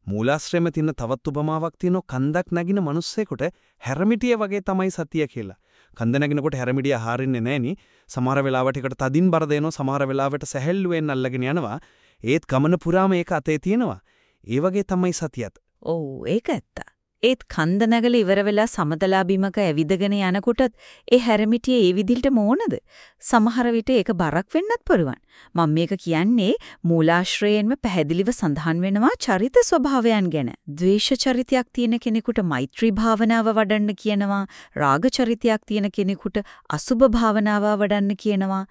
මූලාශ්‍රයේම තියෙන තවත් උපමාවක් තියෙනවා කන්දක් නැගින මිනිස්සෙකුට හැරමිටිය වගේ තමයි සතිය කියලා. කන්ද නැගිනකොට හැරමිටිය හරින්නේ නැහෙනි. සමහර වෙලාවට එකට තදින් බර දෙනවා සමහර වෙලාවට සැහැල්ලුවෙන් අල්ලගෙන යනවා. ඒත් ගමන පුරාම ඒක අතේ තියෙනවා. ඒ වගේ තමයි සතියත්. ඔව් ඒක ඇත්ත. ඒත් කන්ද නැගලා ඉවර වෙලා සමතලා බිමක ඇවිදගෙන යනකොටත් ඒ හැරමිටියේ ඒ විදිහට මොනද? සමහර විට ඒක බරක් වෙන්නත් පුළුවන්. මම මේක කියන්නේ මූලාශ්‍රයෙන්ම පැහැදිලිව සඳහන් වෙනවා චරිත ස්වභාවයන් ගැන. ද්වේෂ චරිතයක් තියෙන කෙනෙකුට මෛත්‍රී භාවනාව වඩන්න කියනවා. රාග චරිතයක් තියෙන කෙනෙකුට අසුභ භාවනාව වඩන්න කියනවා.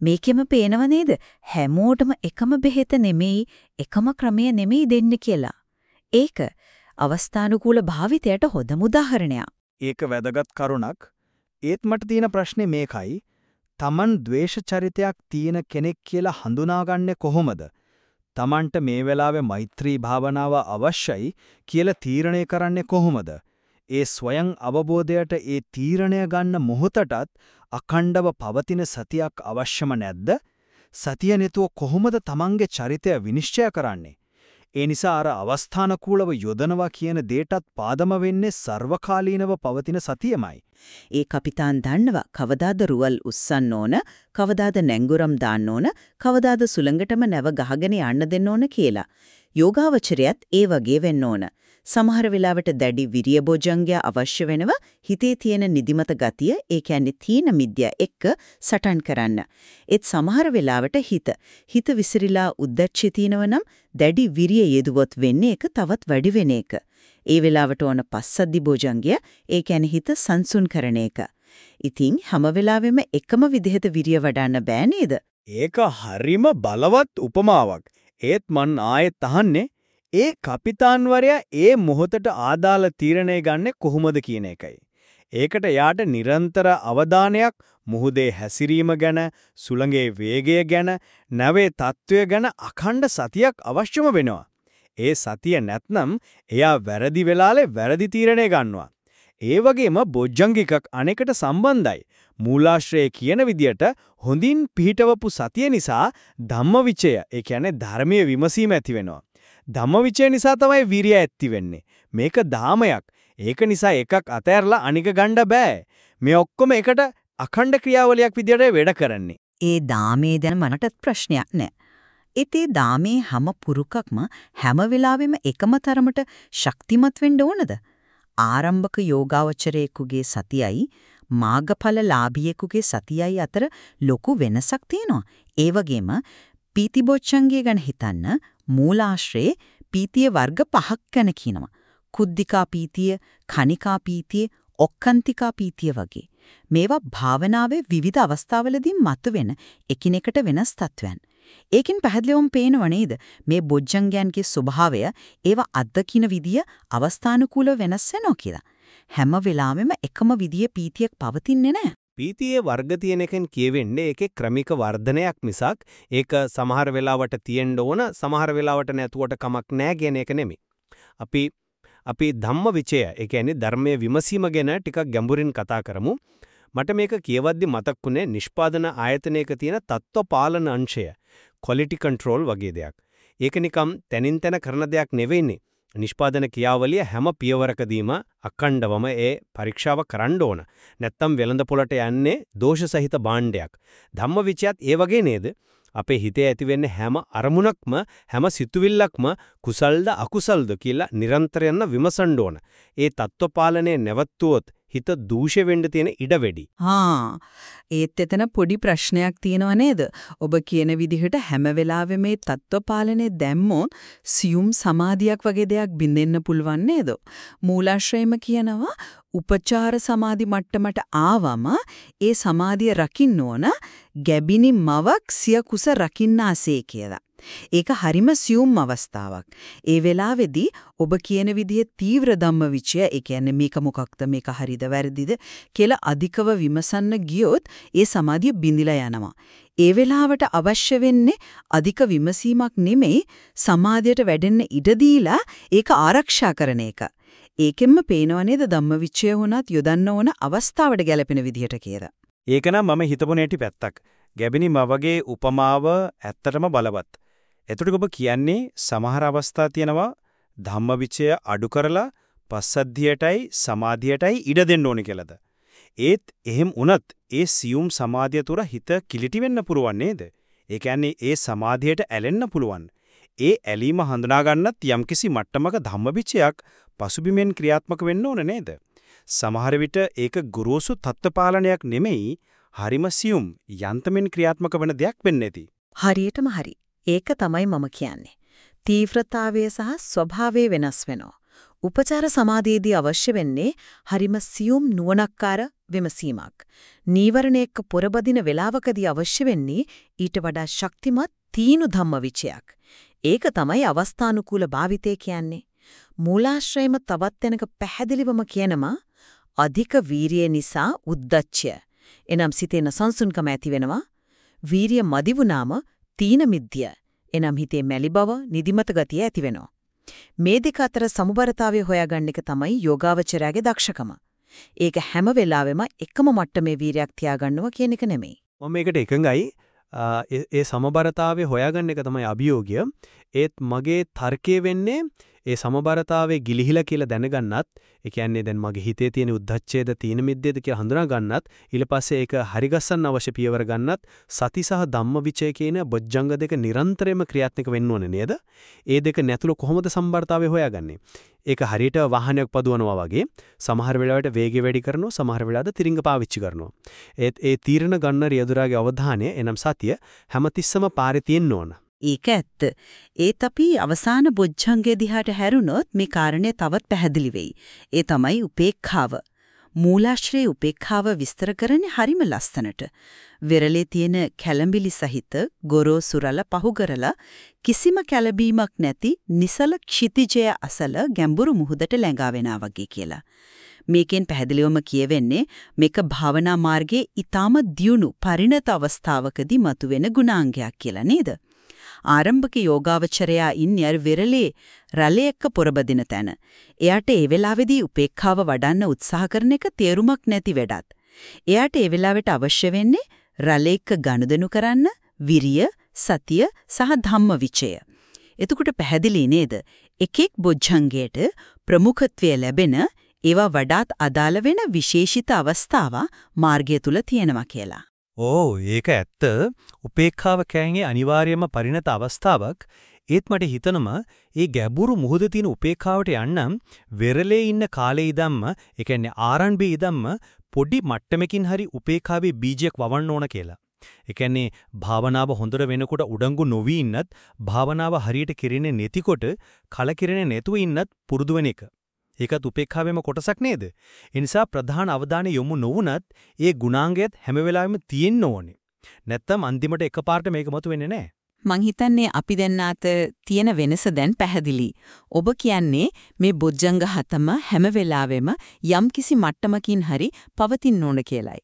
මේකෙම පේනව නේද? හැමෝටම එකම බෙහෙත නෙමෙයි, එකම ක්‍රමය නෙමෙයි දෙන්න කියලා. ඒක අවස්ථානුකූල භාවිතයට හොඳම උදාහරණයක්. ඒක වැදගත් කරුණක්. ඒත් මට තියෙන ප්‍රශ්නේ මේකයි. Taman ද්වේෂ චරිතයක් තියෙන කෙනෙක් කියලා හඳුනාගන්නේ කොහොමද? Tamanට මේ වෙලාවේ මෛත්‍රී භාවනාව අවශ්‍යයි කියලා තීරණය කරන්නේ කොහොමද? ඒ ස්වයං අවබෝධයට ඒ තීරණය ගන්න මොහොතටත් අඛණ්ඩව පවතින සතියක් අවශ්‍යම නැද්ද? සතිය නැතුව කොහොමද Tamanගේ චරිතය විනිශ්චය කරන්නේ? ඒ නිසා අර අවස්ථානකූලව යොදනවා කියන දෙයටත් පාදම වෙන්නේ සර්වකාලීනව පවතින සතියමයි. ඒ කපිතාන් දන්නවා කවදාද රුවල් උස්සන්න ඕන, කවදාද නැංගුරම් දාන්න ඕන, කවදාද සුළඟටම නැව ගහගෙන යන්න දෙන්න ඕන කියලා. යෝගාවචරයත් ඒ වගේ වෙන්න ඕන. සමහර වෙලාවට දැඩි විරිය බොජංගය අවශ්‍ය වෙනව හිතේ තියෙන නිදිමත ගතිය ඒ කියන්නේ තීන මිද්‍ය එක්ක සටන් කරන්න. ඒත් සමහර වෙලාවට හිත හිත විසිරීලා උද්දච්චය තිනවනම් දැඩි විරිය යෙදුවොත් වෙන්නේ එක තවත් වැඩි වෙන එක. ඒ වෙලාවට ඕන පස්සද්දි බොජංගය ඒ කියන්නේ හිත සංසුන් කරන එක. ඉතින් හැම වෙලාවෙම එකම විදිහට විරිය වඩන්න බෑ නේද? ඒක හරිම බලවත් උපමාවක්. ඒත් මන් ආයෙත් අහන්නේ ඒ කපිතාන්වරයා ඒ මොහොතට ආදාළ තීරණය ගන්න කොහොමද කියන එකයි. ඒකට යාට නිරන්තර අවධානයක් මුහුදේ හැසිරීම ගැන, සුළඟේ වේගය ගැන, නැවේ తত্ত্বය ගැන අඛණ්ඩ සතියක් අවශ්‍යම වෙනවා. ඒ සතිය නැත්නම් එයා වැරදි වෙලාලේ වැරදි තීරණය ගන්නවා. ඒ වගේම බොජ්ජංගිකක් අනෙකට සම්බන්ධයි. මූලාශ්‍රයේ කියන විදියට හොඳින් පිහිටවපු සතිය නිසා ධම්මවිචය, ඒ කියන්නේ ධර්මයේ විමසීම ඇති වෙනවා. ධම්මවිචය නිසා තමයි වීරිය ඇති වෙන්නේ. මේක ධාමයක්. ඒක නිසා එකක් අතෑරලා අනික ගන්න බෑ. මේ ඔක්කොම එකට අඛණ්ඩ ක්‍රියාවලියක් විදියට වැඩ කරන්නේ. ඒ දාමේ දැන මනටත් ප්‍රශ්නයක් නෑ. ඉතේ දාමේ හැම පුරුකක්ම හැම වෙලාවෙම එකම තරමට ශක්තිමත් වෙන්න ඕනද? ආරම්භක යෝගාවචරයෙකුගේ සතියයි මාගඵල ලාභියෙකුගේ සතියයි අතර ලොකු වෙනසක් තියෙනවා. ඒ වගේම පීතිබොච්චංගය ගැන හිතන්න මූලාශ්‍රයේ පීතිය වර්ග පහක් ගැන කියනවා. කුද්ධිකා පීතිය, කනිකා පීතිය, ඔක්කාන්තිකා පීතිය වගේ. මේවා භාවනාවේ විවිධ අවස්ථාවලදී මතුවෙන එකිනෙකට වෙනස් තත්වයන්. ඒකෙන් පැහැදිලිවම පේනව නේද මේ බොජ්ජංගයන්ගේ ස්වභාවය ඒවා අත්දකින්න විදිය අවස්ථානුකූලව වෙනස් වෙනවා කියලා. හැම වෙලාවෙම එකම විදියේ පීතියක් පවතින්නේ නැහැ. පීතියේ වර්ග තියෙන එකෙන් කියවෙන්නේ ඒකේ ක්‍රමික වර්ධනයක් මිසක් ඒක සමහර වෙලාවට තියෙන්න ඕන සමහර වෙලාවට නැතුවට කමක් නැහැ කියන එක නෙමෙයි. අපි අපි ධම්මවිචය ඒ කියන්නේ ධර්මයේ විමසීම ගැන ටිකක් ගැඹුරින් කතා කරමු. මට මේක කියවද්දි මතක්ුනේ නිෂ්පාදන ආයතනයක තියෙන තත්ත්ව පාලන අංශය quality control වගේ දෙයක්. ඒක නිකම් තනින් තන කරන දෙයක් නෙවෙයිනේ. නිෂ්පාදන ක්‍රියාවලිය හැම පියවරකදීම අඛණ්ඩවම ඒ පරීක්ෂාව කරන්න ඕන. නැත්තම් වෙළඳ පොළට යන්නේ දෝෂ සහිත භාණ්ඩයක්. ධම්මවිචයත් ඒ වගේ නේද? අපේ හිතේ ඇතිවෙන්නේ හැම අරමුණක්ම හැම සිතුවිල්ලක්ම කුසල්ද අකුසල්ද කියලා නිරන්තරයෙන්ම විමසන්න ඕන. ඒ තත්ත්ව පාලනය නැවතුවොත් හිත දූෂ්‍ය වෙන්න තියෙන ඉඩ වැඩි. හා ඒත් එතන පොඩි ප්‍රශ්නයක් තියෙනව නේද? ඔබ කියන විදිහට හැම වෙලාවෙම මේ තත්ත්ව පාලනේ දැම්මොත් සියුම් සමාධියක් වගේ දෙයක් බින්දෙන්න පුළුවන් නේද? මූලාශ්‍රයම කියනවා උපචාර සමාධි මට්ටමට ආවම ඒ සමාධිය රකින්න ඕන ගැබිනි මවක් සිය කුස රකින්නාසේ කියලා. ඒක හරිම සියුම් අවස්ථාවක්. ඒ වෙලාවේදී ඔබ කියන විදිහේ තීව්‍ර ධම්මවිචය, ඒ කියන්නේ මේක මොකක්ද මේක හරිද වැරදිද කියලා අධිකව විමසන්න ගියොත් ඒ සමාධිය බිඳිලා යනවා. ඒ වෙලාවට අවශ්‍ය වෙන්නේ අධික විමසීමක් නෙමෙයි සමාධියට වැඩෙන්න ඉඩ දීලා ඒක ආරක්ෂා කරන එක. ඒකෙන්ම පේනව නේද ධම්මවිචය වුණත් යොදන්න ඕන අවස්ථාවට ගැලපෙන විදිහට කියලා. ඒකනම් මම හිතපු නැටි පැත්තක්. ගැබිනි මවගේ උපමාව ඇත්තටම බලවත්. එතකොට ඔබ කියන්නේ සමහර අවස්ථා තියෙනවා ධම්මවිචය අඩු කරලා පස්සද්ධියටයි සමාධියටයි ඉඩ දෙන්න ඕනේ කියලාද? ඒත් එහෙම වුණත් ඒ සියුම් සමාධිය තුර හිත කිලිටි වෙන්න පුරවන් නේද? ඒ කියන්නේ ඒ සමාධියට ඇලෙන්න පුළුවන්. ඒ ඇලීම හඳුනා ගන්නත් යම්කිසි මට්ටමක ධම්මවිචයක් පසුබිමෙන් ක්‍රියාත්මක වෙන්න ඕන නේද? සමහර විට ඒක ගුරුසු තත්ත්වපාලනයක් නෙමෙයි, හරිම සියුම් යන්තමින් ක්‍රියාත්මක වෙන දෙයක් වෙන්නේ නැති. හරියටම හරි. ඒක තමයි මම කියන්නේ. තීව්‍රතාවය සහ ස්වභාවය වෙනස් වෙනවා. උපචාර සමාධියේදී අවශ්‍ය වෙන්නේ හරිම සියුම් නුවණක්කාර විමසීමක්. නීවරණ එක්ක පොරබදින වේලාවකදී අවශ්‍ය වෙන්නේ ඊට වඩා ශක්තිමත් තීනු ධම්මවිචයක්. ඒක තමයි අවස්ථානුකූල භාවිතය කියන්නේ. මූලාශ්‍රයම තවත් තැනක පැහැදිලිවම කියනවා අධික වීරිය නිසා උද්දච්චය. එනම් සිතේ නසංසුන්කම ඇති වෙනවා. වීරිය මදි වුණාම තීන මිද්‍ය. එනම් හිතේ මැලි බව, නිදිමත ගතිය ඇති වෙනවා. මේ දෙක අතර සමබරතාවය හොයාගන්න එක තමයි යෝගාවචරයාගේ දක්ෂකම. ඒක හැම වෙලාවෙම එකම මට්ටමේ වීරයක් තියාගන්නවා කියන එක නෙමෙයි. මම මේකට එකඟයි. ඒ සමබරතාවය හොයාගන්න එක තමයි අභියෝගය. ඒත් මගේ තර්කය වෙන්නේ ඒ සමබරතාවයේ ගිලිහිලා කියලා දැනගන්නත්, ඒ කියන්නේ දැන් මගේ හිතේ තියෙන උද්දච්චයේද තීන මිද්දේද කියලා හඳුනා ගන්නත්, ඊට පස්සේ ඒක හරිගස්සන්න අවශ්‍ය පියවර ගන්නත්, සති සහ ධම්මවිචය කියන බොජ්ජංග දෙක නිරන්තරයෙන්ම ක්‍රියාත්මක වෙන්න ඕනේ නේද? ඒ දෙක නැතුළු කොහොමද සම්බරතාවය හොයාගන්නේ? ඒක හරියට වාහනයක් පදුවනවා වගේ සමහර වෙලාවට වේගය වැඩි කරනවා සමහර වෙලාවට තිරිංග පාවිච්චි කරනවා ඒත් ඒ තීරණ ගන්න රියදුරාගේ අවධානය එනම් සතිය හැමතිස්සම පාරේ තියෙන්න ඕන ඒක ඇත්ත. ඒත් අපි අවසාන බොජ්ජංගය දිහාට හැරුණොත් මේ කාරණය තවත් පැහැදිලි වෙයි. ඒ තමයි උපේක්ඛාව. මූලාශ්‍රයේ උපේක්ඛාව විස්තර කරන්නේ හරිම ලස්සනට. විරලේ තියෙන කැළඹිලි සහිත ගොරෝසු රළ පහු කරලා කිසිම කැළඹීමක් නැති නිසල ක්ෂිතිජය අසල ගැඹුරු මුහුදට ලැඟා වෙනා වගේ කියලා. මේකෙන් පැහැදිලිවම කියවෙන්නේ මේක භාවනා මාර්ගයේ ඊටාම දියුණු පරිණත අවස්ථාවකදී මතුවෙන ගුණාංගයක් කියලා නේද? ආරම්භක යෝගාවචරයා ඉන්නේ අර විරලේ රැළේ එක්ක පොරබදින තැන. එයාට ඒ වෙලාවේදී උපේක්ඛාව වඩන්න උත්සාහ කරන එක තේරුමක් නැති වැඩක්. එයාට ඒ වෙලාවට අවශ්‍ය වෙන්නේ රැළේ එක්ක ගනුදෙනු කරන්න විරිය, සතිය සහ ධම්මවිචය. එතකොට පැහැදිලි නේද? එකෙක් බොජ්ජංගයට ප්‍රමුඛත්වය ලැබෙන ඒවා වඩාත් අදාළ වෙන විශේෂිත අවස්ථාවක් මාර්ගය තුල තියෙනවා කියලා. ඕ ඒක ඇත්ත උපේක්ඛාව කෑන්ගේ අනිවාර්යයෙන්ම පරිණත අවස්ථාවක් ඒත් මට හිතනම ඒ ගැඹුරු මුහුද තියෙන උපේක්ඛාවට යන්නම් වෙරළේ ඉන්න කාලේ ඉදම්ම ඒ කියන්නේ ආරන්බි ඉදම්ම පොඩි මට්ටමකින් හරි උපේක්ඛාවේ බීජයක් වවන්න ඕන කියලා. ඒ කියන්නේ භාවනාව හොඳට වෙනකොට උඩඟු නොවි ඉන්නත් භාවනාව හරියට කෙරෙන්නේ නැතිකොට කලකිරෙන්නේ නැතුව ඉන්නත් පුරුදු වෙන එක. ඒකත් උපේක්ෂාවෙම කොටසක් නේද? ඒ නිසා ප්‍රධාන අවධානය යොමු නොවුනත් ඒ ගුණාංගයත් හැම වෙලාවෙම තියෙන්න ඕනේ. නැත්තම් අන්තිමට එකපාරට මේක මතු වෙන්නේ නැහැ. මං හිතන්නේ අපි දෙන්න අතර තියෙන වෙනස දැන් පැහැදිලි. ඔබ කියන්නේ මේ බොජ්ජංග හතම හැම වෙලාවෙම යම්කිසි මට්ටමකින් හරි පවතින්න ඕන කියලයි.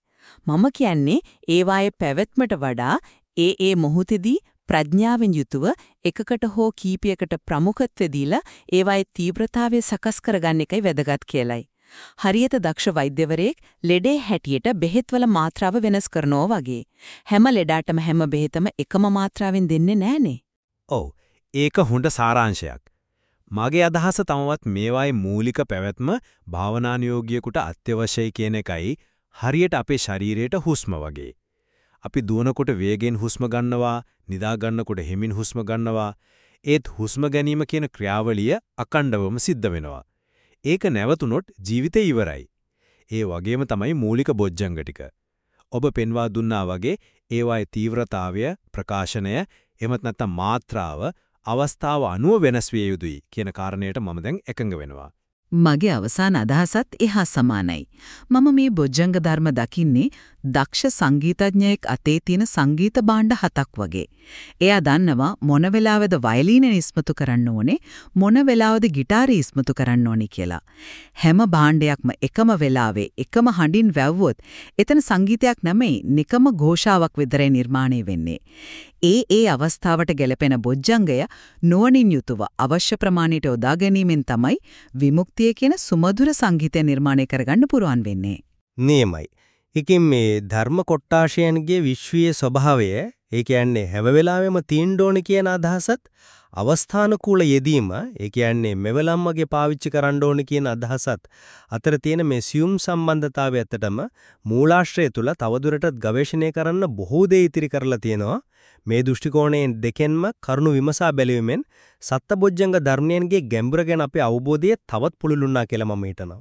මම කියන්නේ ඒවායේ පැවැත්මට වඩා ඒ ඒ මොහොතේදී ප්‍රඥාවෙන් යුතුව එකකට හෝ කීපයකට ප්‍රමුඛත්ව දීලා ඒවායේ තීව්‍රතාවය සකස් කරගන්න එකයි වැදගත් කියලයි. හරියට දක්ෂ වෛද්‍යවරයෙක් ලෙඩේ හැටියට බෙහෙත්වල මාත්‍රාව වෙනස් කරනවා වගේ. හැම ලෙඩාටම හැම බෙහෙතම එකම මාත්‍රාවෙන් දෙන්නේ නැහනේ. ඔව්. ඒක හොඳ සාරාංශයක්. මගේ අදහස තමවත් මේවායේ මූලික පැවැත්ම භාවනානුයෝගියෙකුට අත්‍යවශ්‍යයි කියන එකයි හරියට අපේ ශරීරයට හුස්ම වගේ. අපි දුවනකොට වේගෙන් හුස්ම ගන්නවා, නිදා ගන්නකොට හිමින් හුස්ම ගන්නවා. ඒත් හුස්ම ගැනීම කියන ක්‍රියාවලිය අකණ්ඩවම සිද්ධ වෙනවා. ඒක නැවතුනොත් ජීවිතේ ඉවරයි. ඒ වගේම තමයි මූලික බොජ්ජංග ටික. ඔබ පෙන්වා දුන්නා වගේ ඒවායේ තීව්‍රතාවය, ප්‍රකාශනය, එමත් නැත්නම් මාත්‍රාව අවස්ථාව අනුව වෙනස් විය යුතුයි කියන කාරණයට මම දැන් එකඟ වෙනවා. මගේ අවසාන අදහසත් එහා සමානයි. මම මේ බොජ්ජංග ධර්ම දකින්නේ දක්ෂ සංගීතඥයෙක් අතේ තියෙන සංගීත භාණ්ඩ හතක් වගේ. එයා දන්නවා මොන වෙලාවෙද වයලීන ඉස්මතු කරන්න ඕනේ, මොන වෙලාවද ගිටාරය ඉස්මතු කරන්න ඕනේ කියලා. හැම භාණ්ඩයක්ම එකම වෙලාවේ එකම හඬින් වැව්වොත් එතන සංගීතයක් නෙමෙයි, නිකම ഘോഷාවක් විතරයි නිර්මාණය වෙන්නේ. ඒ ඒ අවස්ථාවට ගැලපෙන බොජ්ජංගය නුවණින් යුතුව අවශ්‍ය ප්‍රමාණයට යොදා ගැනීමෙන් තමයි විමුක්තිය කියන සුමధుර සංගීතය නිර්මාණය කරගන්න පුරුවන් වෙන්නේ. නියමයි. ඉතින් මේ ධර්ම කොට්ටාශයන්ගේ විශ්වීය ස්වභාවය ඒ කියන්නේ හැම වෙලාවෙම තියෙන්න ඕනේ කියන අදහසත් අවස්ථානුකූල යෙදීම ඒ කියන්නේ මෙවලම්මගේ පාවිච්චි කරන්න ඕනේ කියන අදහසත් අතර තියෙන මේ සියුම් සම්බන්ධතාවය ඇත්තටම මූලාශ්‍රය තුල තවදුරටත් ගවේෂණය කරන්න බොහෝ දේ ඉතිරි කරලා තියෙනවා මේ දෘෂ්ටි කෝණයෙන් දෙකෙන්ම කරුණු විමසා බැලීමෙන් සත්බොජ්ජංග ධර්මයන්ගේ ගැඹුර ගැන අපේ අවබෝධය තවත් පුළුල්ුණා කියලා මම හිතනවා.